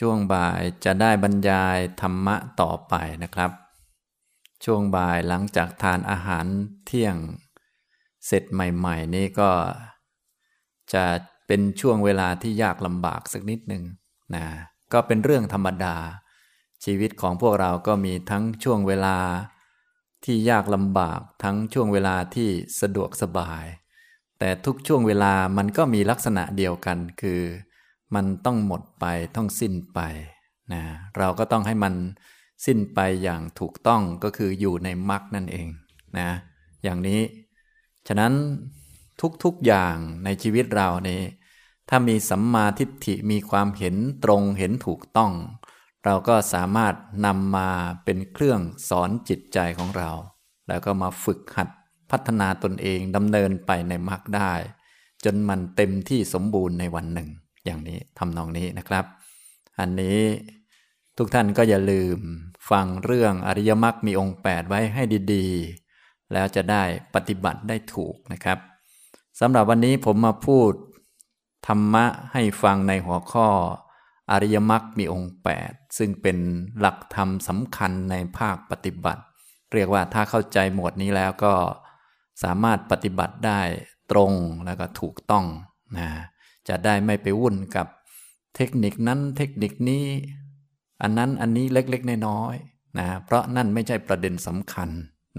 ช่วงบ่ายจะได้บรรยายธรรมะต่อไปนะครับ ช่วงบ่ายหลังจากทานอาหารเที่ยงเสร็จใหม่ ๆ นี้ก็จะเป็นช่วงเวลาที่ยากลำบากสักนิดหนึ่งนะก็เป็นเรื่องธรรมดา ชีวิตของพวกเราก็มีทั้งช่วงเวลาที่ยากลำบากทั้งช่วงเวลาที่สะดวกสบาย แต่ทุกช่วงเวลามันก็มีลักษณะเดียวกันคือ มันต้องหมดไปต้องสิ้นไปนะเราก็ต้องให้มันสิ้นไปอย่างถูกต้องก็คืออยู่ในมรรคนั่นเองนะอย่างนี้ ฉะนั้นทุกๆอย่างในชีวิตเรานี่ถ้ามีสัมมาทิฏฐิมีความเห็นตรงเห็นถูกต้อง เราก็สามารถนำมาเป็นเครื่องสอนจิตใจของเรา แล้วก็มาฝึกหัดพัฒนาตนเองดำเนินไปในมรรคได้ จนมันเต็มที่สมบูรณ์ในวันหนึ่ง อย่างนี้ทำนองนี้นะครับ อันนี้ทุกท่านก็อย่าลืมฟังเรื่องอริยมรรคมีองค์ 8 ไว้ให้ดีๆ แล้วจะได้ปฏิบัติได้ถูกนะครับสำหรับวันนี้ผมมาพูด ธรรมะให้ฟังในหัวข้อ อริยมรรคมีองค์ 8 ซึ่งเป็นหลักธรรมสำคัญในภาคปฏิบัติ เรียกว่าถ้าเข้าใจหมวดนี้แล้วก็สามารถปฏิบัติได้ตรงแล้วก็ถูกต้องนะ จะได้ไม่ไปวุ่นกับเทคนิคนั้นเทคนิคนี้ อันนั้นอันนี้เล็กๆน้อยๆนะเพราะนั่นไม่ใช่ประเด็นสำคัญ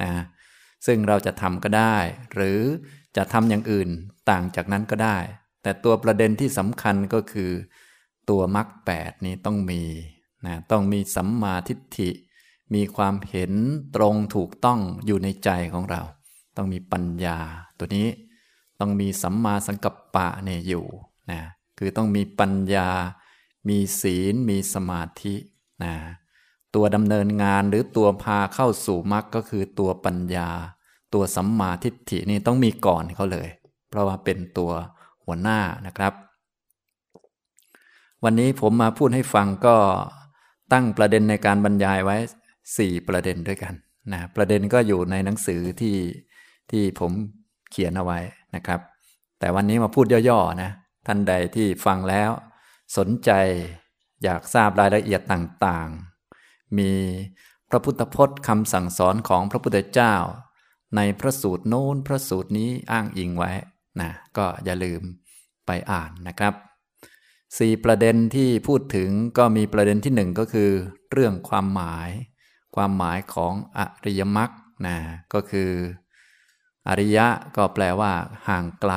นะซึ่งเราจะทำก็ได้ หรือจะทำอย่างอื่นต่างจากนั้นก็ได้ แต่ตัวประเด็นที่สำคัญก็คือ ตัวมรรคแปดนี้ต้องมีนะต้องมีสัมมาทิฏฐิ มีความเห็นตรงถูกต้องอยู่ในใจของเรา ต้องมีปัญญาตัวนี้ ต้องมีสัมมาสังกัปปะเนี่ยอยู่ นะคือต้องมีปัญญา มีศีล มีสมาธินะตัวดำเนินงานหรือตัวพาเข้าสู่มรรคก็คือตัวปัญญา ตัวสัมมาทิฏฐินี่ต้องมีก่อนเขาเลย เพราะว่าเป็นตัวหัวหน้านะครับ วันนี้ผมมาพูดให้ฟังก็ตั้งประเด็นในการบรรยายไว้ 4 ประเด็นด้วยกันนะประเด็นก็อยู่ในหนังสือที่ที่ผมเขียนเอาไว้นะครับ แต่วันนี้มาพูดย่อๆนะ ท่านใดที่ฟังแล้ว สนใจอยากทราบรายละเอียดต่างๆ มีพระพุทธพจน์คำสั่งสอนของพระพุทธเจ้า ในพระสูตรโน้นพระสูตรนี้อ้างอิงไว้นะก็อย่าลืมไปอ่านนะครับสี่ประเด็นที่พูดถึงก็มีประเด็นที่หนึ่งก็คือ เรื่องความหมาย ความหมายของอริยมรรคนะก็คือ อริยะก็แปลว่า ห่างไกล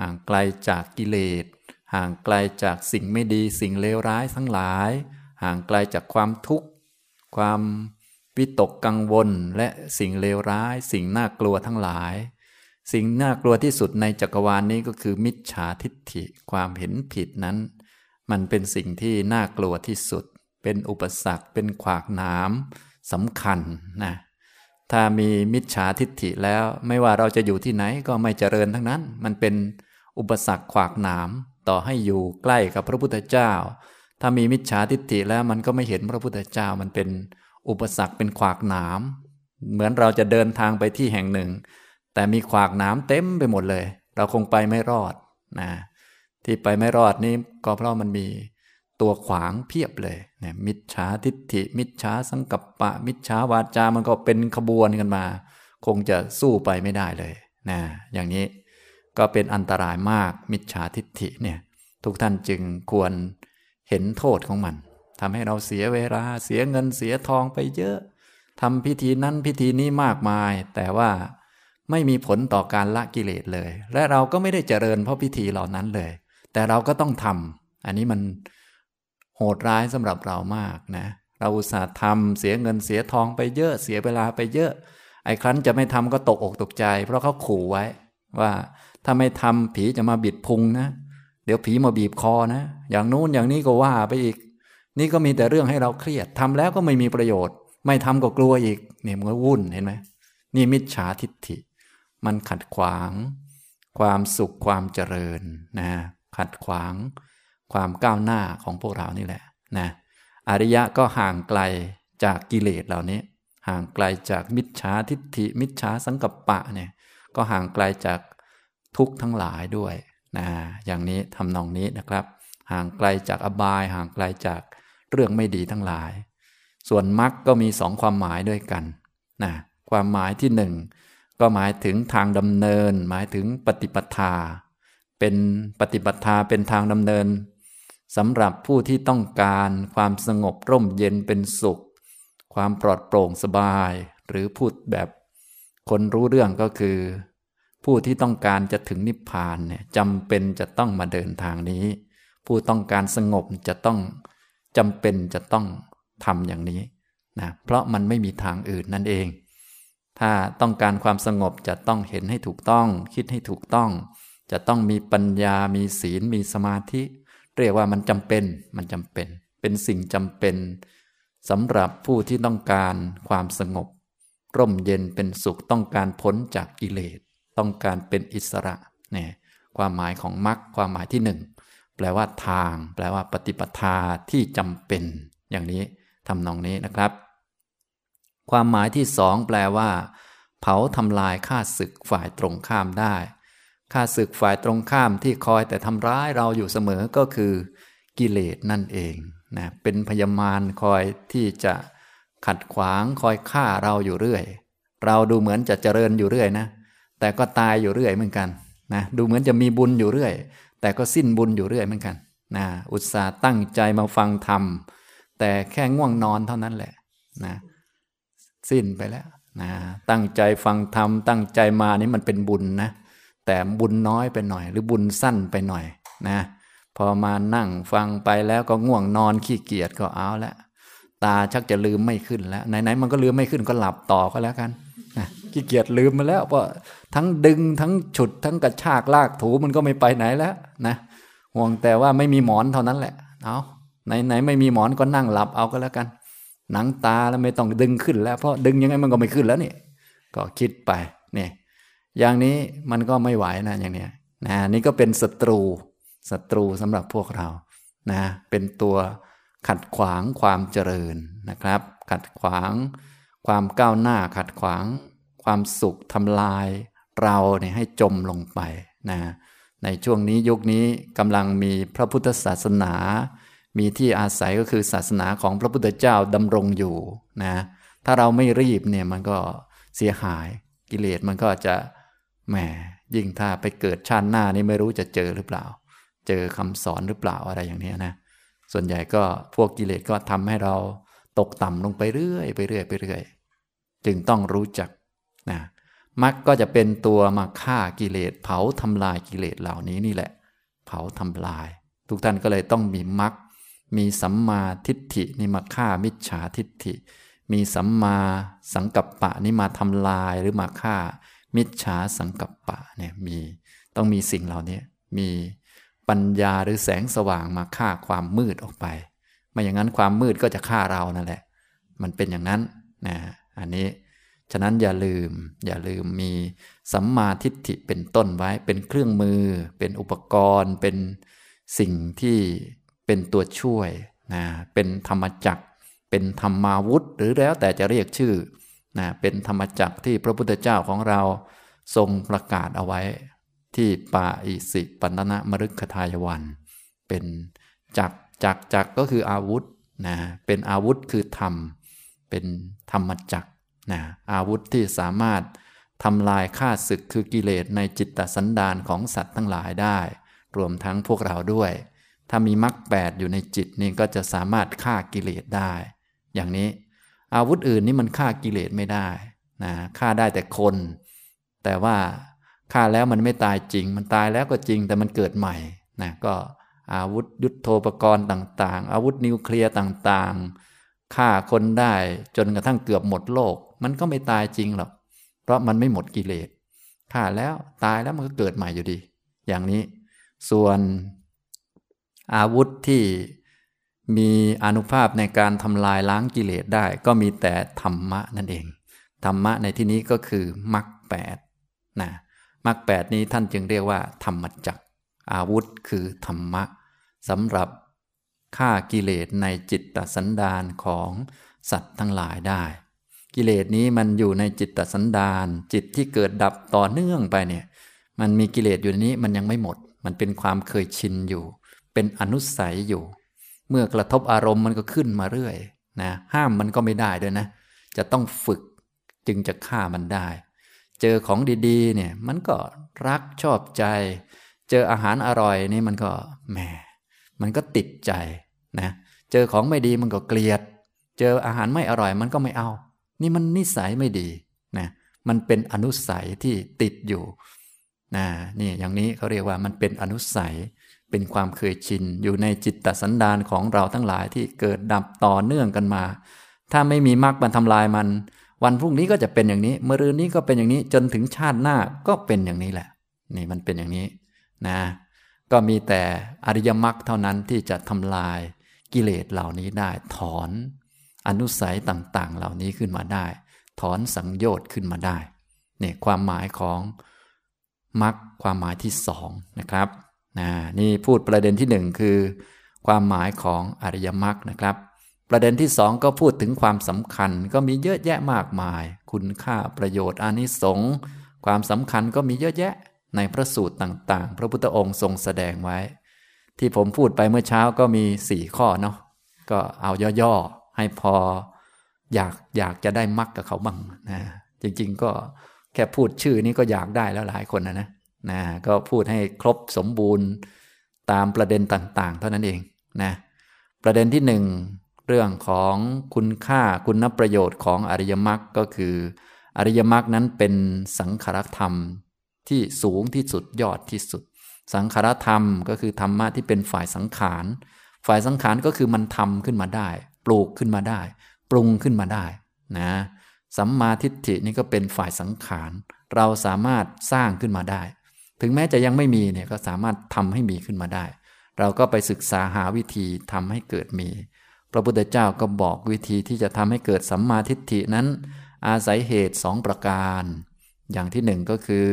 ห่างไกลจากกิเลส ห่างไกลจากสิ่งไม่ดีสิ่งเลวร้ายทั้งหลาย ห่างไกลจากความทุกข์ ความวิตกกังวลและสิ่งเลวร้าย สิ่งน่ากลัวทั้งหลาย สิ่งน่ากลัวที่สุดในจักรวาลนนี้ก็คือมิจฉาทิฏฐิความเห็นผิดนั้น มันเป็นสิ่งที่น่ากลัวที่สุด เป็นอุปสรรคเป็นขวากหน้ำสำคัญนะถ้ามีมิจฉาทิฏฐิแล้วไม่ว่าเราจะอยู่ที่ไหนก็ไม่เจริญทั้งนั้น มันเป็นอุปสรรคขวากหนาม ต่อให้อยู่ใกล้กับพระพุทธเจ้า ถ้ามีมิจฉาทิฏฐิแล้วมันก็ไม่เห็นพระพุทธเจ้ามันเป็นอุปสรรคเป็นขวากหนาม เหมือนเราจะเดินทางไปที่แห่งหนึ่ง แต่มีขวากหนามเต็มไปหมดเลย เราคงไปไม่รอดนะที่ไปไม่รอดนี้ก็เพราะมันมีตัวขวางเพียบเลยเนี่ยมิจฉาทิฏฐิ มิจฉาสังกัปปะ มิจฉาวาจามันก็เป็นขบวนกันมา คงจะสู้ไปไม่ได้เลยนะอย่างนี้ ก็เป็นอันตรายมากมิจฉาทิฏฐิเนี่ยทุกท่านจึงควรเห็นโทษของมันทำให้เราเสียเวลาเสียเงินเสียทองไปเยอะทำพิธีนั้นพิธีนี้มากมาย แต่ว่าไม่มีผลต่อการละกิเลสเลย และเราก็ไม่ได้เจริญเพราะพิธีเหล่านั้นเลย แต่เราก็ต้องทำอันนี้มันโหดร้ายสำหรับเรามากนะเราอุตส่าห์ทำเสียเงินเสียทองไปเยอะเสียเวลาไปเยอะ ไอ้ครั้นจะไม่ทำก็ตกอกตกใจ เพราะเขาขู่ไว้ว่า ถ้าไม่ทำผีจะมาบิดพุงนะ เดี๋ยวผีมาบีบคอนะ อย่างนู้นอย่างนี้ก็ว่าไปอีก นี่ก็มีแต่เรื่องให้เราเครียดทำแล้วก็ไม่มีประโยชน์ ไม่ทำก็กลัวอีกเนี่ยมันก็วุ่นเห็นไหมนี่มิจฉาทิฏฐิ มันขัดขวาง ความสุขความเจริญนะขัดขวางความก้าวหน้าของพวกเรานี่แหละนะอริยะก็ห่างไกลจากกิเลสเหล่านี้ ห่างไกลจากมิจฉาทิฏฐิ มิจฉาสังกัปปะเนี่ยก็ห่างไกลจาก ทุกข์ทั้งหลายด้วยนะอย่างนี้ทำนองนี้นะครับ ห่างไกลจากอบาย ห่างไกลจากเรื่องไม่ดีทั้งหลาย ส่วนมรรคก็มีสองความหมายด้วยกันนะความหมายที่หนึ่งก็หมายถึงทางดำเนิน หมายถึงปฏิปทา เป็นปฏิปทาเป็นทางดำเนินสำหรับผู้ที่ต้องการความสงบร่มเย็นเป็นสุข ความปลอดโปร่งสบาย หรือพูดแบบ คนรู้เรื่องก็คือ ผู้ที่ต้องการจะถึงนิพพานเนี่ยจำเป็นจะต้องมาเดินทางนี้ ผู้ต้องการสงบจะต้องจำเป็นจะต้องทำอย่างนี้นะเพราะมันไม่มีทางอื่นนั่นเอง ถ้าต้องการความสงบจะต้องเห็นให้ถูกต้อง คิดให้ถูกต้อง จะต้องมีปัญญามีศีลมีสมาธิ เรียกว่ามันจำเป็นมันจำเป็น เป็นสิ่งจำเป็นสำหรับผู้ที่ต้องการความสงบ ร่มเย็นเป็นสุขต้องการพ้นจากกิเลส ต้องการเป็นอิสระเนี่ยความหมายของมรรคความหมายที่หนึ่งแปลว่าทาง แปลว่าปฏิปทาที่จำเป็น อย่างนี้ทำนองนี้นะครับ ความหมายที่สองแปลว่า เผาทำลายข้าศึกฝ่ายตรงข้ามได้ข้าศึกฝ่ายตรงข้ามที่คอยแต่ทำร้ายเราอยู่เสมอก็คือกิเลสนั่นเองนะเป็นพยามารคอยที่จะขัดขวางคอยฆ่าเราอยู่เรื่อย เราดูเหมือนจะเจริญอยู่เรื่อยนะ แต่ก็ตายอยู่เรื่อยเหมือนกันนะดูเหมือนจะมีบุญอยู่เรื่อย แต่ก็สิ้นบุญอยู่เรื่อยเหมือนกันนะอุตส่าห์ตั้งใจมาฟังธรรมแต่แค่ง่วงนอนเท่านั้นแหละนะสิ้นไปแล้วนะตั้งใจฟังธรรมตั้งใจมานี่มันเป็นบุญนะแต่บุญน้อยไปหน่อย หรือบุญสั้นไปหน่อยนะพอมานั่งฟังไปแล้วก็ง่วงนอนขี้เกียจก็เอาล้วตาชักจะลืมไม่ขึ้นแล้วไหนๆมันก็ลืมไม่ขึ้นก็หลับต่อก็แล้วกัน ขี้เกียจลืมมาแล้วเพราะทั้งดึงทั้งฉุดทั้งกระชากลากถูมันก็ไม่ไปไหนแล้วนะห่วงแต่ว่าไม่มีหมอนเท่านั้นแหละเอาไหนๆไม่มีหมอนก็นั่งหลับเอาก็แล้วกัน หนังตาแล้วไม่ต้องดึงขึ้นแล้วเพราะดึงยังไงมันก็ไม่ขึ้นแล้วนี่ก็คิดไปนี่อย่างนี้มันก็ไม่ไหวนะอย่างนี้นะนี่ก็เป็นศัตรูศัตรูสำหรับพวกเรานะเป็นตัวขัดขวางความเจริญนะครับ ขัดขวางความก้าวหน้าขัดขวาง ความสุขทำลายเราเนี่ยให้จมลงไปนะในช่วงนี้ยุคนี้กำลังมีพระพุทธศาสนา มีที่อาศัยก็คือศาสนาของพระพุทธเจ้าดำรงอยู่นะถ้าเราไม่รีบเนี่ยมันก็เสียหายกิเลสมันก็จะแหมยิ่งถ้าไปเกิดชาติหน้านี่ไม่รู้จะเจอหรือเปล่า เจอคำสอนหรือเปล่าอะไรอย่างนี้นะส่วนใหญ่ก็พวกกิเลสก็ทำให้เราตกต่ำลงไปเรื่อยไปเรื่อยไปเรื่อยจึงต้องรู้จัก นะมรรคก็จะเป็นตัวมาฆ่ากิเลส เผาทำลายกิเลสเหล่านี้นี่แหละ เผาทำลาย ทุกท่านก็เลยต้องมีมรรคมีสัมมาทิฏฐินี่มาฆ่ามิจฉาทิฏฐิ มีสัมมาสังกัปปะนี่มาทำลายหรือมาฆ่า มิจฉาสังกัปปะเนี่ยมีต้องมีสิ่งเหล่านี้มีปัญญาหรือแสงสว่างมาฆ่าความมืดออกไป ไม่อย่างนั้นความมืดก็จะฆ่าเรานั่นแหละ มันเป็นอย่างนั้นนะอันนี้ ฉะนั้นอย่าลืม อย่าลืมมีสัมมาทิฏฐิเป็นต้นไว้ เป็นเครื่องมือ เป็นอุปกรณ์ เป็นสิ่งที่เป็นตัวช่วยนะเป็นธรรมจักรเป็นธรรมาวุธ หรือแล้วแต่จะเรียกชื่อนะเป็นธรรมจักรที่พระพุทธเจ้าของเราทรงประกาศเอาไว้ ที่ปาอิสิปันนะมฤคทายวัน เป็นจักจักจักก็คืออาวุธนะเป็นอาวุธคือธรรม เป็นธรรมจัก นะอาวุธที่สามารถทำลายข้าศึกคือกิเลสในจิตตสันดานของสัตว์ทั้งหลายได้ รวมทั้งพวกเราด้วย ถ้ามีมรรคแปดอยู่ในจิตนี่ก็จะสามารถฆ่ากิเลสได้ อย่างนี้ อาวุธอื่นนี่มันฆ่ากิเลสไม่ได้นะฆ่าได้แต่คน แต่ว่าฆ่าแล้วมันไม่ตายจริง มันตายแล้วก็จริงแต่มันเกิดใหม่นะก็อาวุธยุทโธปกรณ์ต่าง ๆ อาวุธนิวเคลียร์ต่างๆฆ่าคนได้จนกระทั่งเกือบหมดโลกมันก็ไม่ตายจริงหรอก เพราะมันไม่หมดกิเลสฆ่าแล้วตายแล้วมันก็เกิดใหม่อยู่ดี อย่างนี้ ส่วนอาวุธที่มีอนุภาพในการทำลายล้างกิเลสได้ ก็มีแต่ธรรมะนั่นเอง ธรรมะในที่นี้ก็คือมรรคแปดนะมรรคแปดนี้ท่านจึงเรียกว่า ธรรมจักอาวุธคือธรรมะสำหรับฆ่ากิเลสในจิตตสันดานของสัตว์ทั้งหลายได้ กิเลสนี้มันอยู่ในจิตตสันดาน จิตที่เกิดดับต่อเนื่องไปเนี่ย มันมีกิเลสอยู่ในนี้มันยังไม่หมด มันเป็นความเคยชินอยู่ เป็นอนุสัยอยู่ เมื่อกระทบอารมณ์มันก็ขึ้นมาเรื่อยนะห้ามมันก็ไม่ได้ด้วยนะ จะต้องฝึกจึงจะฆ่ามันได้ เจอของดีๆ เนี่ยมันก็รักชอบใจ เจออาหารอร่อยนี่มันก็แหมมันก็ติดใจนะเจอของไม่ดีมันก็เกลียด เจออาหารไม่อร่อยมันก็ไม่เอา นี่มันนิสัยไม่ดีนะมันเป็นอนุสัยที่ติดอยู่นะนี่อย่างนี้เขาเรียกว่ามันเป็นอนุสัย เป็นความเคยชิน อยู่ในจิตตสันดานของเราทั้งหลายที่เกิดดับต่อเนื่องกันมา ถ้าไม่มีมรรคมันทำลายมัน วันพรุ่งนี้ก็จะเป็นอย่างนี้เมื่อรืนนี้ก็เป็นอย่างนี้จนถึงชาติหน้าก็เป็นอย่างนี้แหละ นี่มันเป็นอย่างนี้นะก็มีแต่อริยมรรคเท่านั้นที่จะทำลายกิเลสเหล่านี้ได้ถอน อนุสัยต่างๆ เหล่านี้ขึ้นมาได้ ถอนสังโยชน์ขึ้นมาได้เนี่ยความหมายของมรรคความหมายที่สองนะครับนะนี่พูดประเด็นที่หนึ่งคือ ความหมายของอริยมรรคนะครับ ประเด็นที่สองก็พูดถึงความสำคัญก็มีเยอะแยะมากมาย คุณค่าประโยชน์อานิสงส์ความสำคัญก็มีเยอะแยะในพระสูตรต่างๆ พระพุทธองค์ทรงแสดงไว้ ที่ผมพูดไปเมื่อเช้าก็มีสี่ข้อเนาะก็เอาย่อๆ ให้พออยากอยากจะได้มักกับเขาบ้างนะจริง ๆ ก็แค่พูดชื่อนี้ก็อยากได้แล้วหลายคนนะนะนะก็พูดให้ครบสมบูรณ์ตามประเด็นต่าง ๆ เท่านั้นเองนะประเด็นที่หนึ่งเรื่องของคุณค่าคุณประโยชน์ของอริยมรรคก็คือ อริยมรรคนั้นเป็นสังขารธรรมที่สูงที่สุดยอดที่สุด สังขารธรรมก็คือธรรมะที่เป็นฝ่ายสังขาร ฝ่ายสังขารก็คือมันทำขึ้นมาได้ ปลูกขึ้นมาได้ ปรุงขึ้นมาได้นะสัมมาทิฏฐินี่ก็เป็นฝ่ายสังขาร เราสามารถสร้างขึ้นมาได้ ถึงแม้จะยังไม่มีเนี่ยก็สามารถทำให้มีขึ้นมาได้ เราก็ไปศึกษาหาวิธีทำให้เกิดมี พระพุทธเจ้าก็บอกวิธีที่จะทำให้เกิดสัมมาทิฏฐินั้น อาศัยเหตุสองประการ อย่างที่หนึ่งก็คือ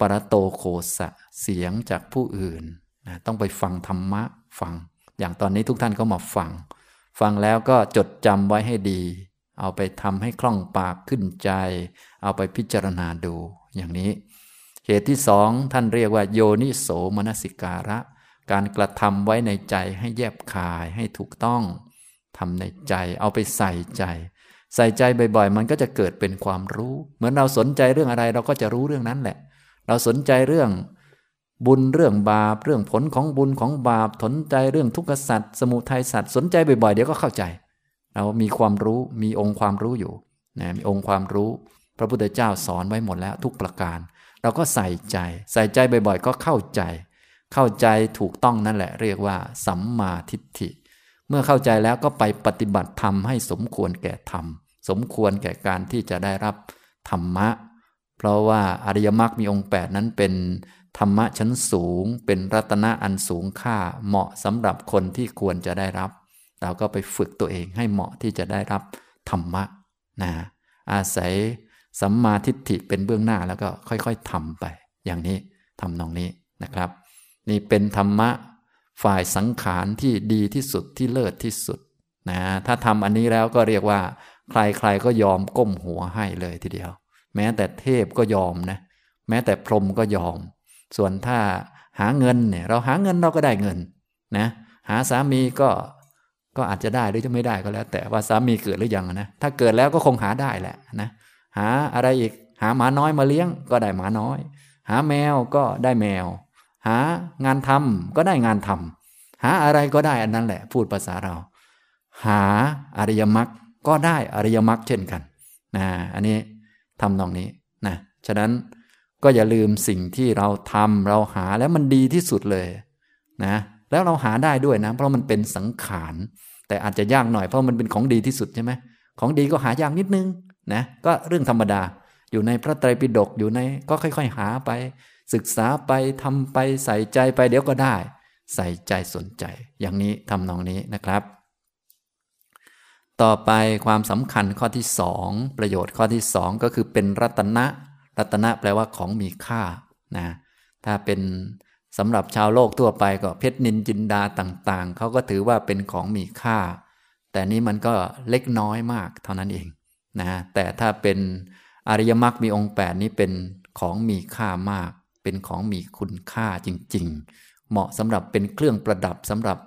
ปรโตโคสะเสียงจากผู้อื่นนะต้องไปฟังธรรมะฟัง อย่างตอนนี้ทุกท่านก็มาฟัง ฟังแล้วก็จดจำไว้ให้ดี เอาไปทำให้คล่องปากขึ้นใจ เอาไปพิจารณาดูอย่างนี้ เหตุที่สองท่านเรียกว่าโยนิโสมนสิการะ การกระทำไว้ในใจให้แยบคายให้ถูกต้องทำในใจ เอาไปใส่ใจ ใส่ใจบ่อยๆ มันก็จะเกิดเป็นความรู้ เหมือนเราสนใจเรื่องอะไรเราก็จะรู้เรื่องนั้นแหละ เราสนใจเรื่อง บุญเรื่องบาปเรื่องผลของบุญของบาปสนใจเรื่องทุกขสัตว์สมุทัยสัตว์สนใจบ่อยๆเดี๋ยวก็เข้าใจ เรามีความรู้มีองค์ความรู้อยู่นะมีองค์ความรู้ พระพุทธเจ้าสอนไว้หมดแล้วทุกประการ เราก็ใส่ใจ ใส่ใจบ่อยๆ ก็เข้าใจ เข้าใจถูกต้องนั่นแหละ เรียกว่า สัมมาทิฏฐิ เมื่อเข้าใจแล้วก็ไปปฏิบัติธรรมให้สมควรแก่ธรรม สมควรแก่การที่จะได้รับธรรมะ เพราะว่าอริยมรรคมีองค์ 8 นั้นเป็น ธรรมะชั้นสูงเป็นรัตนะอันสูงค่าเหมาะสำหรับคนที่ควรจะได้รับ เราก็ไปฝึกตัวเองให้เหมาะที่จะได้รับธรรมะนะอาศัยสัมมาทิฏฐิเป็นเบื้องหน้าแล้วก็ค่อยๆทำไป อย่างนี้ทำนองนี้นะครับ นี่เป็นธรรมะฝ่ายสังขารที่ดีที่สุดที่เลิศที่สุดนะถ้าทำอันนี้แล้วก็เรียกว่า ใครๆก็ยอมก้มหัวให้เลยทีเดียว แม้แต่เทพก็ยอมนะแม้แต่พรหมก็ยอม ส่วนถ้าหาเงินเนี่ยเราหาเงินเราก็ได้เงินนะหาสามีก็ก็อาจจะได้หรือจะไม่ได้ก็แล้ว แต่ว่าสามีเกิดหรือยังนะถ้าเกิดแล้วก็คงหาได้แหละนะหาอะไรอีกหาหมาน้อยมาเลี้ยงก็ได้หมาน้อย หาแมวก็ได้แมว หางานทำก็ได้งานทำหาอะไรก็ได้อันนั้นแหละ พูดภาษาเรา หาอริยมรรคก็ได้อริยมรรคเช่นกันนะอันนี้ทำนองนี้นะฉะนั้น ก็อย่าลืมสิ่งที่เราทำเราหาแล้วมันดีที่สุดเลยนะแล้วเราหาได้ด้วยนะ เพราะมันเป็นสังขาร แต่อาจจะยากหน่อยเพราะมันเป็นของดีที่สุดใช่ไหมของดีก็หายากนิดนึงนะก็เรื่องธรรมดา อยู่ในพระไตรปิฎกอยู่ในก็ค่อย ๆ หาไป ศึกษาไปทำไปใส่ใจไปเดี๋ยวก็ได้ ใส่ใจสนใจ อย่างนี้ทำนองนี้นะครับ ต่อไปความสำคัญข้อที่สองประโยชน์ข้อที่สองก็คือเป็นรัตนะ รัตนะแปลว่าของมีค่านะถ้าเป็นสำหรับชาวโลกทั่วไปก็เพชรนินจินดาต่างๆ เขาก็ถือว่าเป็นของมีค่า แต่นี้มันก็เล็กน้อยมากเท่านั้นเองนะแต่ถ้าเป็นอริยมรรคมีองค์แปดนี้เป็นของมีค่ามาก เป็นของมีคุณค่าจริง ๆ เหมาะสำหรับเป็นเครื่องประดับสำหรับ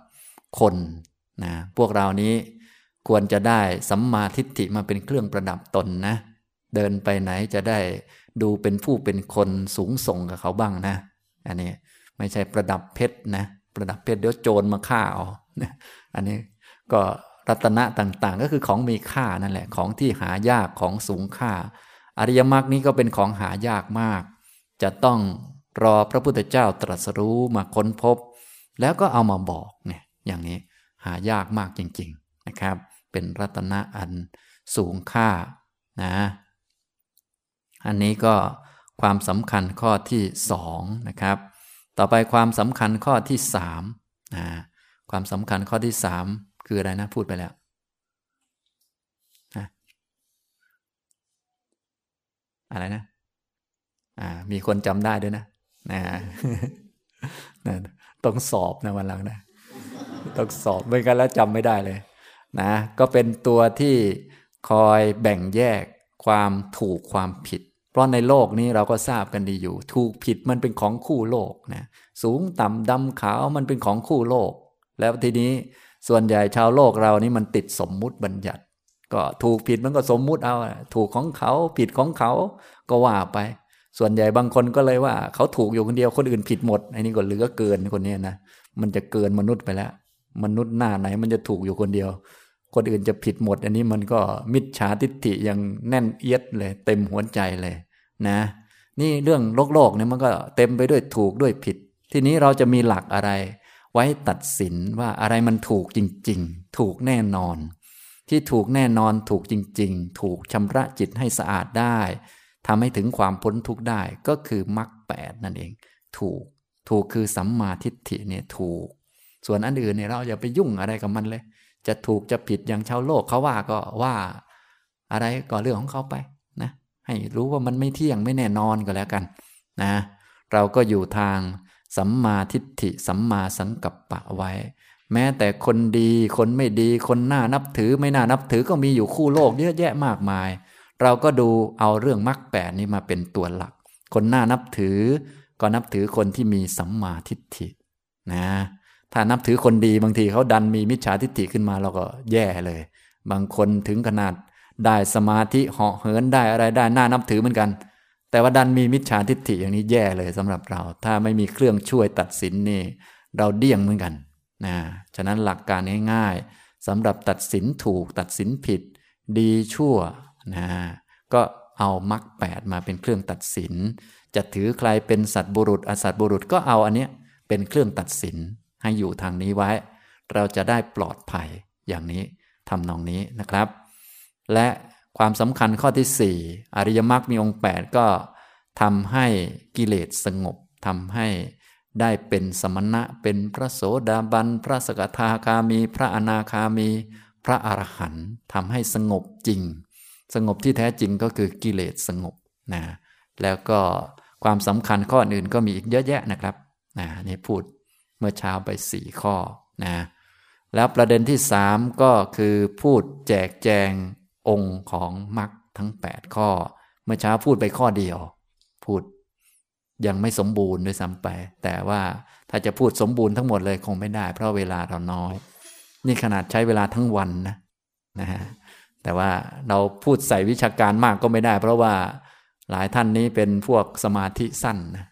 คนนะพวกเรานี้ควรจะได้สัมมาทิฏฐิมาเป็นเครื่องประดับตนนะ เดินไปไหนจะได้ ดูเป็นผู้เป็นคนสูงส่งกับเขาบ้างนะ อันนี้ไม่ใช่ประดับเพชรนะ ประดับเพชรเดี๋ยวโจรมาฆ่าเอาอันนี้ก็รัตนะต่างๆ ก็คือของมีค่านั่นแหละ ของที่หายากของสูงค่า อริยมรรคนี้ก็เป็นของหายากมาก จะต้องรอพระพุทธเจ้าตรัสรู้มาค้นพบ แล้วก็เอามาบอกเนี่ยอย่างนี้หายากมากจริง ๆนะครับ เป็นรัตนะอันสูงค่านะ อันนี้ก็ความสำคัญข้อที่สองนะครับต่อไปความสำคัญข้อที่สามนะความสำคัญข้อที่สามคืออะไรนะพูดไปแล้วอะไรนะอ่ามีคนจำได้ด้วยนะนะนะต้องสอบนะวันหลังนะต้องสอบไม่กันแล้วจำไม่ได้เลยนะก็เป็นตัวที่คอยแบ่งแยกความถูกความผิด ราะในโลกนี้เราก็ทราบกันดีอยู่ ถูกผิดมันเป็นของคู่โลกนะสูงต่ำดำขาวมันเป็นของคู่โลก แล้วทีนี้ส่วนใหญ่ชาวโลกเรานี่มันติดสมมุติบัญญัติ ก็ถูกผิดมันก็สมมุติเอา ถูกของเขาผิดของเขาก็ว่าไป ส่วนใหญ่บางคนก็เลยว่า เขาถูกอยู่คนเดียวคนอื่นผิดหมดไอ้นี่ก็เหลือเกินคนนี้นะมันจะเกินมนุษย์ไปแล้ว มนุษย์หน้าไหนมันจะถูกอยู่คนเดียว คนอื่นจะผิดหมด อันนี้มันก็มิจฉาทิฏฐิยังแน่นเอียดเลย เต็มหัวใจเลย นะ นี่เรื่องโลกโลกเนี่ยมันก็เต็มไปด้วยถูกด้วยผิด ทีนี้เราจะมีหลักอะไร ไว้ตัดสินว่าอะไรมันถูกจริง ๆ ถูกแน่นอน ที่ถูกแน่นอนถูกจริง ๆ ถูกชำระจิตให้สะอาดได้ทำให้ถึงความพ้นทุกข์ได้ก็คือมรรคแปดนั่นเอง ถูกถูกคือสัมมาทิฏฐิเนี่ยถูก ส่วนอันอื่นเนี่ยเราอย่าไปยุ่งอะไรกับมันเลย จะถูกจะผิดอย่างชาวโลกเขาว่าก็ว่า อะไรก็เรื่องของเขาไป ให้รู้ว่ามันไม่เที่ยงไม่แน่นอนก็แล้วกันนะเราก็อยู่ทางสัมมาทิฏฐิสัมมาสังกัปปะไว้ แม้แต่คนดีคนไม่ดีคนน่านับถือไม่น่านับถือก็มีอยู่คู่โลกเยอะแยะมากมาย เราก็ดูเอาเรื่องมรรคแปดนี้มาเป็นตัวหลัก คนน่านับถือ ก็นับถือคนที่มีสัมมาทิฏฐินะถ้านับถือคนดีบางทีเขาดันมีมิจฉาทิฏฐิขึ้นมาเราก็แย่เลย บางคนถึงขนาด ได้สมาธิเหาะเหินได้อะไรได้น่านับถือเหมือนกัน แต่ว่าดันมีมิจฉาทิฏฐิอย่างนี้แย่เลยสำหรับเรา ถ้าไม่มีเครื่องช่วยตัดสินนี่ เราเดี่ยงเหมือนกันนะฉะนั้นหลักการง่ายๆสำหรับตัดสินถูกตัดสินผิด ดีชั่วนะก็เอามรรคแปดมาเป็นเครื่องตัดสิน จะถือใครเป็นสัตบุรุษอสัตบุรุษก็เอาอันเนี้ยเป็นเครื่องตัดสินให้อยู่ทางนี้ไว้ เราจะได้ปลอดภัยอย่างนี้ทำนองนี้นะครับ และความสำคัญข้อที่สี่อริยมรรคมีองค์ 8 ก็ทำให้กิเลสสงบทำให้ได้เป็นสมณะเป็นพระโสดาบัน พระสกทาคามี พระอนาคามี พระอรหันต์ทำให้สงบจริง สงบที่แท้จริงก็คือกิเลสสงบนะแล้วก็ความสำคัญข้ออื่นก็มีอีกเยอะแยะนะครับนะนี่พูดเมื่อเช้าไปสี่ข้อนะแล้วประเด็นที่สามก็คือพูดแจกแจง องค์ของมรรคทั้ง 8 ข้อ เมื่อเช้าพูดไปข้อเดียว พูดยังไม่สมบูรณ์ด้วยซ้ำไป แต่ว่าถ้าจะพูดสมบูรณ์ทั้งหมดเลยคงไม่ได้ เพราะเวลาเราน้อย นี่ขนาดใช้เวลาทั้งวันนะนะฮะแต่ว่าเราพูดใส่วิชาการมากก็ไม่ได้ เพราะว่าหลายท่านนี้เป็นพวกสมาธิสั้นนะ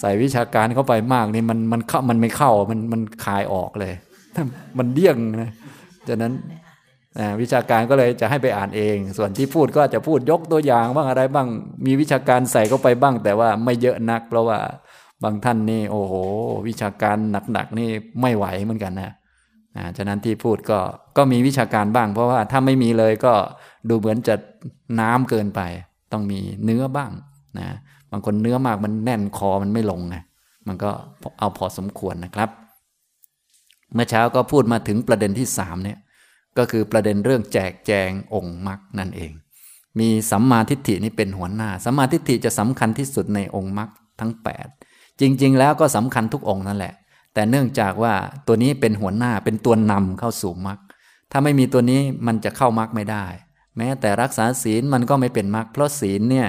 ใส่วิชาการเข้าไปมากนี่มันมันเข้ามันไม่เข้ามันมันคายออกเลยมันเดี่ยงนะฉะนั้น วิชาการก็เลยจะให้ไปอ่านเอง ส่วนที่พูดก็จะพูดยกตัวอย่างบ้างอะไรบ้างมีวิชาการใส่เข้าไปบ้าง แต่ว่าไม่เยอะนัก เพราะว่าบางท่านนี่โอ้โห วิชาการหนักๆนี่ไม่ไหวเหมือนกันนะนะฉะนั้นที่พูดก็ก็มีวิชาการบ้าง เพราะว่าถ้าไม่มีเลยก็ดูเหมือนจะน้ำเกินไป ต้องมีเนื้อบ้างนะบางคนเนื้อมากมันแน่นคอมันไม่ลงไงมันก็เอาพอสมควรนะครับ เมื่อเช้าก็พูดมาถึงประเด็นที่สามเนี่ย ก็คือประเด็นเรื่องแจกแจงองค์มรรคนั่นเอง มีสัมมาทิฏฐินี่เป็นหัวหน้า สัมมาทิฏฐิจะสำคัญที่สุดในองค์มรรคทั้ง 8 จริง ๆ แล้วก็สำคัญทุกองค์นั่นแหละ แต่เนื่องจากว่าตัวนี้เป็นหัวหน้าเป็นตัวนำเข้าสู่มรรคถ้าไม่มีตัวนี้มันจะเข้ามรรคไม่ได้ แม้แต่รักษาศีลมันก็ไม่เป็นมรรคเพราะศีลเนี่ย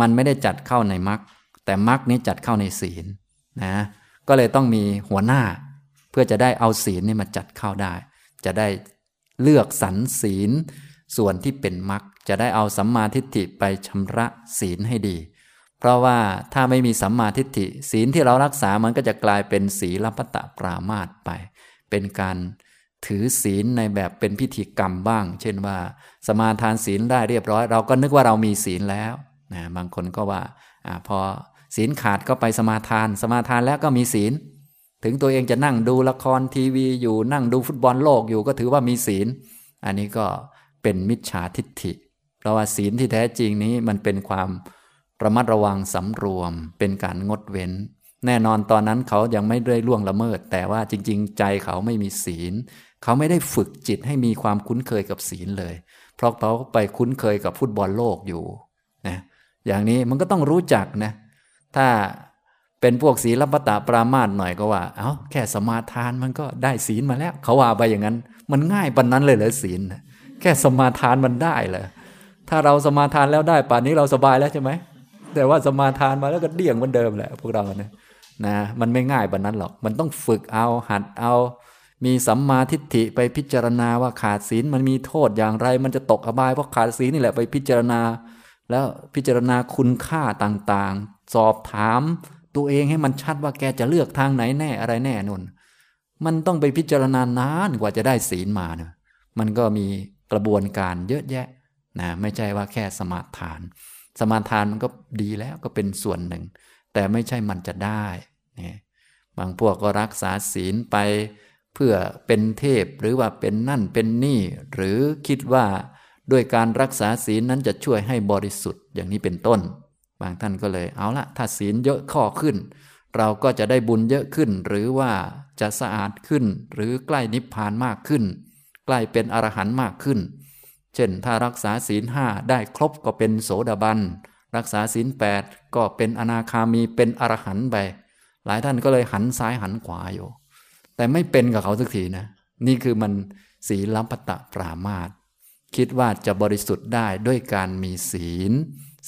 มันไม่ได้จัดเข้าในมรรคแต่มรรคนี้จัดเข้าในศีลนะก็เลยต้องมีหัวหน้า เพื่อจะได้เอาศีลนี่มาจัดเข้าได้ จะได้ เลือกสรรศีล ส่วนที่เป็นมรรคจะได้เอาสัมมาทิฏฐิไปชำระศีลให้ดี เพราะว่าถ้าไม่มีสัมมาทิฏฐิ ศีลที่เรารักษามันก็จะกลายเป็นศีลพัตตปรามาตไป เป็นการถือศีลในแบบเป็นพิธีกรรมบ้าง เช่นว่า สมาทานศีลได้เรียบร้อย เราก็นึกว่าเรามีศีลแล้วนะบางคนก็ว่าอพอศีลขาดก็ไปสมาทาน สมาทานแล้วก็มีศีล ถึงตัวเองจะนั่งดูละครทีวีอยู่นั่งดูฟุตบอลโลกอยู่ก็ถือว่ามีศีล อันนี้ก็เป็นมิจฉาทิฏฐิ เพราะว่าศีลที่แท้จริงนี้มันเป็นความระมัดระวังสำรวม เป็นการงดเว้น แน่นอนตอนนั้นเขายังไม่ได้ล่วงละเมิด แต่ว่าจริง ๆ ใจเขาไม่มีศีล เขาไม่ได้ฝึกจิตให้มีความคุ้นเคยกับศีลเลย เพราะเขาไปคุ้นเคยกับฟุตบอลโลกอยู่นะอย่างนี้มันก็ต้องรู้จักนะถ้า เป็นพวกศีลปตะปรามาสหน่อยก็ว่า เอา้าแค่สมาทานมันก็ได้ศีลมาแล้ว เขาว่าไปอย่างนั้น มันง่ายปันนั้นเลยเหรอศีลแค่สมาทานมันได้เลยถ้าเราสมาทานแล้วได้ป่านนี้เราสบายแล้วใช่ไหมแต่ว่าสมาทานมาแล้วก็เดี่ยงเหมือนเดิมแหละพวกเราเนี่ยนะมันไม่ง่ายปันนั้นหรอก มันต้องฝึกเอาหัดเอา มีสัมมาทิฏฐิไปพิจารณาว่าขาดศีลมันมีโทษอย่างไร มันจะตกอบายเพราะขาดศีลนี่แหละไปพิจารณา แล้วพิจารณาคุณค่าต่างๆ สอบถาม ตัวเองให้มันชัดว่าแกจะเลือกทางไหนแน่อะไรแน่นนมันต้องไปพิจารณานานกว่าจะได้ศีลมาเนะมันก็มีกระบวนการเยอะแยะนะไม่ใช่ว่าแค่สมาทาน สมาทานมันก็ดีแล้วก็เป็นส่วนหนึ่ง แต่ไม่ใช่มันจะได้นี่ยบางพวกก็รักษาศีลไปเพื่อเป็นเทพหรือว่าเป็นนั่นเป็นนี่ หรือคิดว่าด้วยการรักษาศีลนั้นจะช่วยให้บริสุทธิ์อย่างนี้เป็นต้น บางท่านก็เลยเอาละถ้าศีลเยอะข้อขึ้น เราก็จะได้บุญเยอะขึ้น หรือว่าจะสะอาดขึ้น หรือใกล้นิพพานมากขึ้น ใกล้เป็นอรหันต์มากขึ้น เช่นถ้ารักษาศีลห้าได้ครบก็เป็นโสดาบันรักษาศีลแปดก็เป็นอนาคามีเป็นอรหันต์ไปหลายท่านก็เลยหันซ้ายหันขวาอยู่ แต่ไม่เป็นกับเขาสักทีนะ นี่คือมันศีลปตะปรามาตคิดว่าจะบริสุทธิ์ได้ด้วยการมีศีล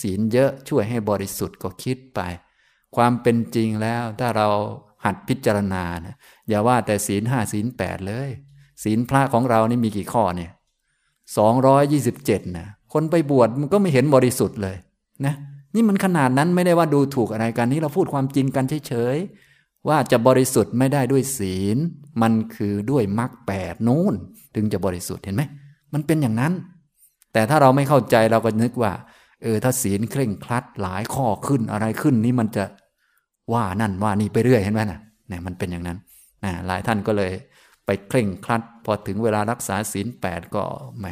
ศีลเยอะช่วยให้บริสุทธิ์ก็คิดไป ความเป็นจริงแล้วถ้าเราหัดพิจารณานะอย่าว่าแต่ศีลห้าศีลแปดเลย ศีลพระของเรานี่มีกี่ข้อเนี่ยสองร้อยยี่สิบเจ็ดนะคนไปบวชมันก็ไม่เห็นบริสุทธิ์เลยนะนี่มันขนาดนั้นไม่ได้ว่าดูถูกอะไรกันนี่เราพูดความจริงกันเฉยๆว่าจะบริสุทธิ์ไม่ได้ด้วยศีล มันคือด้วยมรรคแปดนู้นถึงจะบริสุทธิ์เห็นไหมมันเป็นอย่างนั้น แต่ถ้าเราไม่เข้าใจเราก็นึกว่า เออถ้าศีลเคร่งครัดหลายข้อขึ้นอะไรขึ้นนี่มันจะว่านั่นว่านี่ไปเรื่อยเห็นไหมนะเนี่ยมันเป็นอย่างนั้นนะหลายท่านก็เลยไปเคร่งครัด พอถึงเวลารักษาศีลแปดก็แหม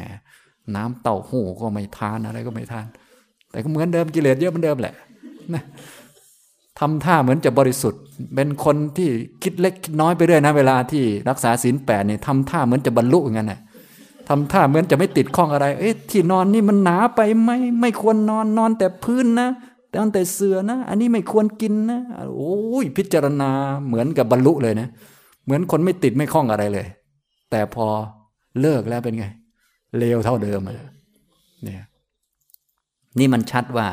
น้ำเต้าหู้ก็ไม่ทานอะไรก็ไม่ทาน แต่ก็เหมือนเดิมกิเลสเยอะเหมือนเดิมแหละนะทำท่าเหมือนจะบริสุทธิ์ เป็นคนที่คิดเล็กคิดน้อยไปเรื่อยนะ เวลาที่รักษาศีลแปดเนี่ยทำท่าเหมือนจะบรรลุอย่างนั้นนะ ทำท่าเหมือนจะไม่ติดข้องอะไร เอ๊ะที่นอนนี่มันหนาไปไหมไม่ควรนอนนอนแต่พื้นนะนอนแต่เสือนะ อันนี้ไม่ควรกินนะโอ้ยพิจารณาเหมือนกับบรรลุเลยนะ เหมือนคนไม่ติดไม่ข้องอะไรเลย แต่พอเลิกแล้วเป็นไง เลวเท่าเดิมเลยเนี่ยนี่มันชัดว่า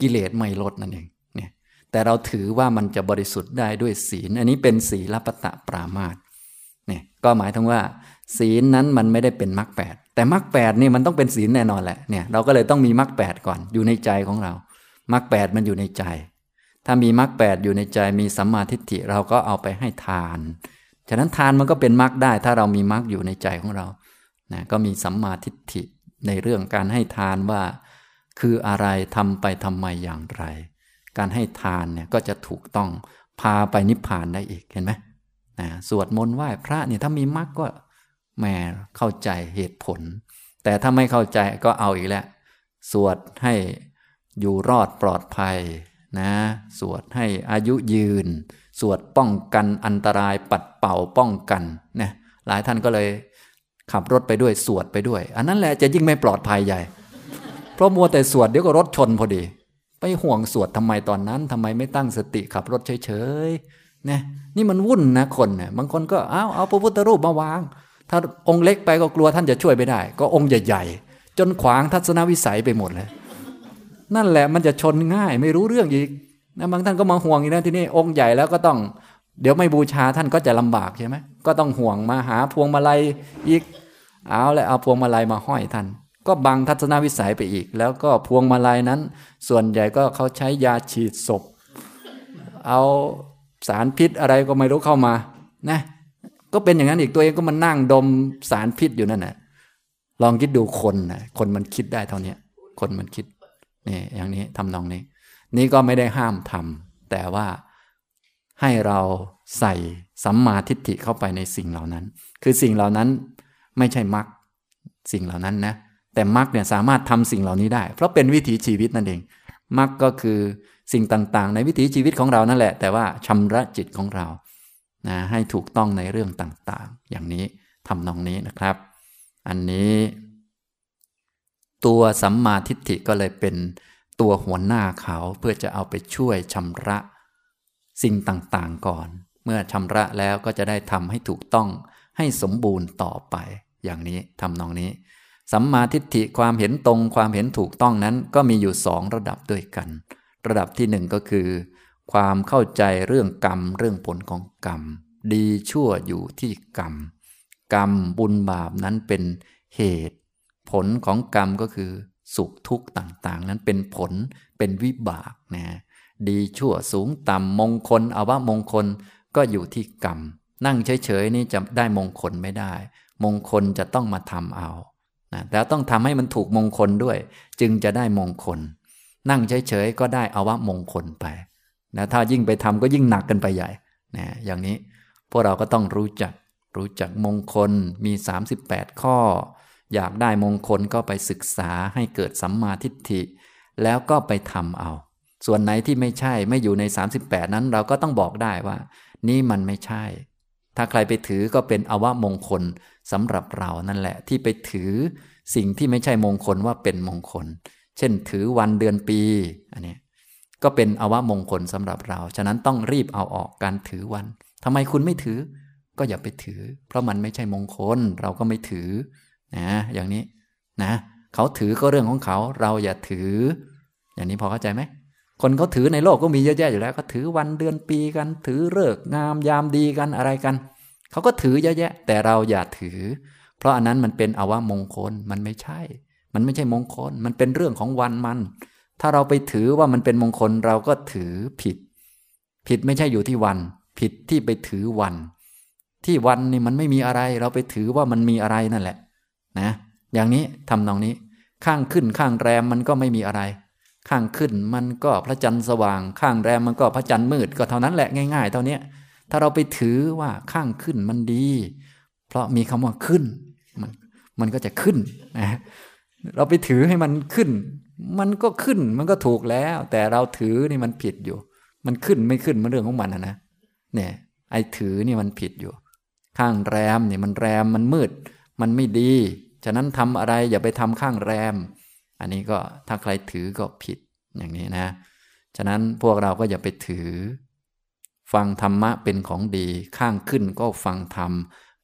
กิเลสไม่ลดนั่นเองเนี่ยแต่เราถือว่ามันจะบริสุทธิ์ได้ด้วยศีล อันนี้เป็นศีลปตะปรามาตเนี่ยก็หมายถึงว่า ศีลนั้นมันไม่ได้เป็นมรรคแปดแต่มรรคแปดนี่มันต้องเป็นศีลแน่นอนแหละเนี่ยเราก็เลยต้องมีมรรคแปดก่อนอยู่ในใจของเรามรรคแปดมันอยู่ในใจ ถ้ามีมรรคแปดอยู่ในใจมีสัมมาทิฏฐิเราก็เอาไปให้ทาน ฉะนั้นทานมันก็เป็นมรรคได้ ถ้าเรามีมรรคอยู่ในใจของเรานะก็มีสัมมาทิฏฐิในเรื่องการให้ทานว่า คืออะไรทำไปทำไมอย่างไร การให้ทานเนี่ยก็จะถูกต้องพาไปนิพพานได้อีกเห็นไหมนะสวดมนต์ไหว้พระเนี่ยถ้ามีมรรคก็ แม่เข้าใจเหตุผล แต่ถ้าไม่เข้าใจก็เอาอีกแล้ว สวดให้อยู่รอดปลอดภัยนะ สวดให้อายุยืน สวดป้องกันอันตรายปัดเป่าป้องกันนะหลายท่านก็เลยขับรถไปด้วยสวดไปด้วย อันนั้นแหละจะยิ่งไม่ปลอดภัยใหญ่ เพราะมัวแต่สวดเดี๋ยวก็รถชนพอดี ไปห่วงสวดทำไมตอนนั้นทำไมไม่ตั้งสติขับรถเฉยๆนะนี่มันวุ่นนะคนเนี่ยบางคนก็เอาเอาพระพุทธรูปมาวาง ถ้าองค์เล็กไปก็กลัวท่านจะช่วยไม่ได้ ก็องค์ใหญ่ๆ จนขวางทัศนวิสัยไปหมดเลยนั่นแหละมันจะชนง่ายไม่รู้เรื่องอีกนะบางท่านก็มาห่วงอีกนะที่นี่องค์ใหญ่แล้วก็ต้อง เดี๋ยวไม่บูชาท่านก็จะลำบากใช่ไหมก็ต้องห่วงมาหาพวงมาลัยอีกเอาแล้วเอาพวงมาลัยมาห้อยท่าน ก็บังทัศนวิสัยไปอีก แล้วก็พวงมาลัยนั้น ส่วนใหญ่ก็เขาใช้ยาฉีดศพ เอาสารพิษอะไรก็ไม่รู้เข้ามานะ ก็เป็นอย่างนั้นอีกตัวเองก็มานั่งดมสารพิษอยู่นั่นแหละลองคิดดูคนนะคนมันคิดได้เท่านี้คนมันคิดนี่อย่างนี้ทำนองนี้ นี่ก็ไม่ได้ห้ามทำแต่ว่าให้เราใส่สัมมาทิฏฐิเข้าไปในสิ่งเหล่านั้น คือสิ่งเหล่านั้นไม่ใช่มรรคสิ่งเหล่านั้นนะแต่มรรคเนี่ยสามารถทำสิ่งเหล่านี้ได้ เพราะเป็นวิถีชีวิตนั่นเองมรรคก็คือสิ่งต่างๆ ในวิถีชีวิตของเรานั่นแหละ แต่ว่าชำระจิตของเรา นะให้ถูกต้องในเรื่องต่างๆ อย่างนี้ทำนองนี้นะครับ อันนี้ ตัวสัมมาทิฏฐิก็เลยเป็นตัวหัวหน้าเขาเพื่อจะเอาไปช่วยชำระสิ่งต่างๆก่อน เมื่อชำระแล้วก็จะได้ทำให้ถูกต้องให้สมบูรณ์ต่อไป อย่างนี้ทำนองนี้สัมมาทิฏฐิความเห็นตรงความเห็นถูกต้องนั้นก็มีอยู่สองระดับด้วยกัน ระดับที่หนึ่งก็คือ ความเข้าใจเรื่องกรรมเรื่องผลของกรรม ดีชั่วอยู่ที่กรรม กรรมบุญบาปนั้นเป็นเหตุ ผลของกรรมก็คือสุขทุกข์ต่างๆ นั้นเป็นผลเป็นวิบากนะดีชั่วสูงต่ำมงคลอาวะมงคลก็อยู่ที่กรรม นั่งเฉยๆนี่จะได้มงคลไม่ได้ มงคลจะต้องมาทำเอานะแล้วต้องทำให้มันถูกมงคลด้วย จึงจะได้มงคล นั่งเฉยๆก็ได้อาวะมงคลไป นะถ้ายิ่งไปทำก็ยิ่งหนักกันไปใหญ่นะอย่างนี้พวกเราก็ต้องรู้จักรู้จักมงคลมี 38 ข้อ อยากได้มงคลก็ไปศึกษาให้เกิดสัมมาทิฏฐิ แล้วก็ไปทำเอา ส่วนไหนที่ไม่ใช่ไม่อยู่ใน 38 นั้นเราก็ต้องบอกได้ว่า นี่มันไม่ใช่ ถ้าใครไปถือก็เป็นอวมงคลสำหรับเรานั่นแหละ ที่ไปถือสิ่งที่ไม่ใช่มงคลว่าเป็นมงคล เช่น ถือวันเดือนปีอันนี้ ก็เป็นอวมงคลสำหรับเรา ฉะนั้นต้องรีบเอาออกการถือวันทำไมคุณไม่ถือ ก็อย่าไปถือ เพราะมันไม่ใช่มงคล เราก็ไม่ถือ นะ อย่างนี้ นะ เขาถือก็เรื่องของเขา เราอย่าถือ อย่างนี้พอเข้าใจไหม คนเขาถือในโลกก็มีเยอะแยะอยู่แล้ว ก็ถือวันเดือนปีกัน ถือเลิกงามยามดีกันอะไรกัน เขาก็ถือเยอะแยะ แต่เราอย่าถือ เพราะอันนั้นมันเป็นอวมงคล มันไม่ใช่ มันไม่ใช่มงคล มันเป็นเรื่องของวันมัน ถ้าเราไปถือว่ามันเป็นมงคลเราก็ถือผิด ผิดไม่ใช่อยู่ที่วัน ผิดที่ไปถือวัน ที่วันนี่มันไม่มีอะไร เราไปถือว่ามันมีอะไรนั่นแหละ นะ อย่างนี้ทำนองนี้ ข้างขึ้นข้างแรมมันก็ไม่มีอะไร ข้างขึ้นมันก็พระจันทร์สว่าง ข้างแรมมันก็พระจันทร์มืดก็เท่านั้นแหละง่าย ๆ เท่านี้ถ้าเราไปถือว่าข้างขึ้นมันดี เพราะมีคำว่าขึ้น มันมันก็จะขึ้นนะ เราไปถือให้มันขึ้น มันก็ขึ้นมันก็ถูกแล้ว แต่เราถือนี่มันผิดอยู่ มันขึ้นไม่ขึ้นมันเรื่องของมันนะเนี่ยไอ้ถือนี่มันผิดอยู่ ข้างแรมเนี่ยมันแรมมันมืด มันไม่ดี ฉะนั้นทำอะไรอย่าไปทำข้างแรม อันนี้ก็ถ้าใครถือก็ผิดอย่างนี้นะ ฉะนั้นพวกเราก็อย่าไปถือ ฟังธรรมะเป็นของดี ข้างขึ้นก็ฟังธรรม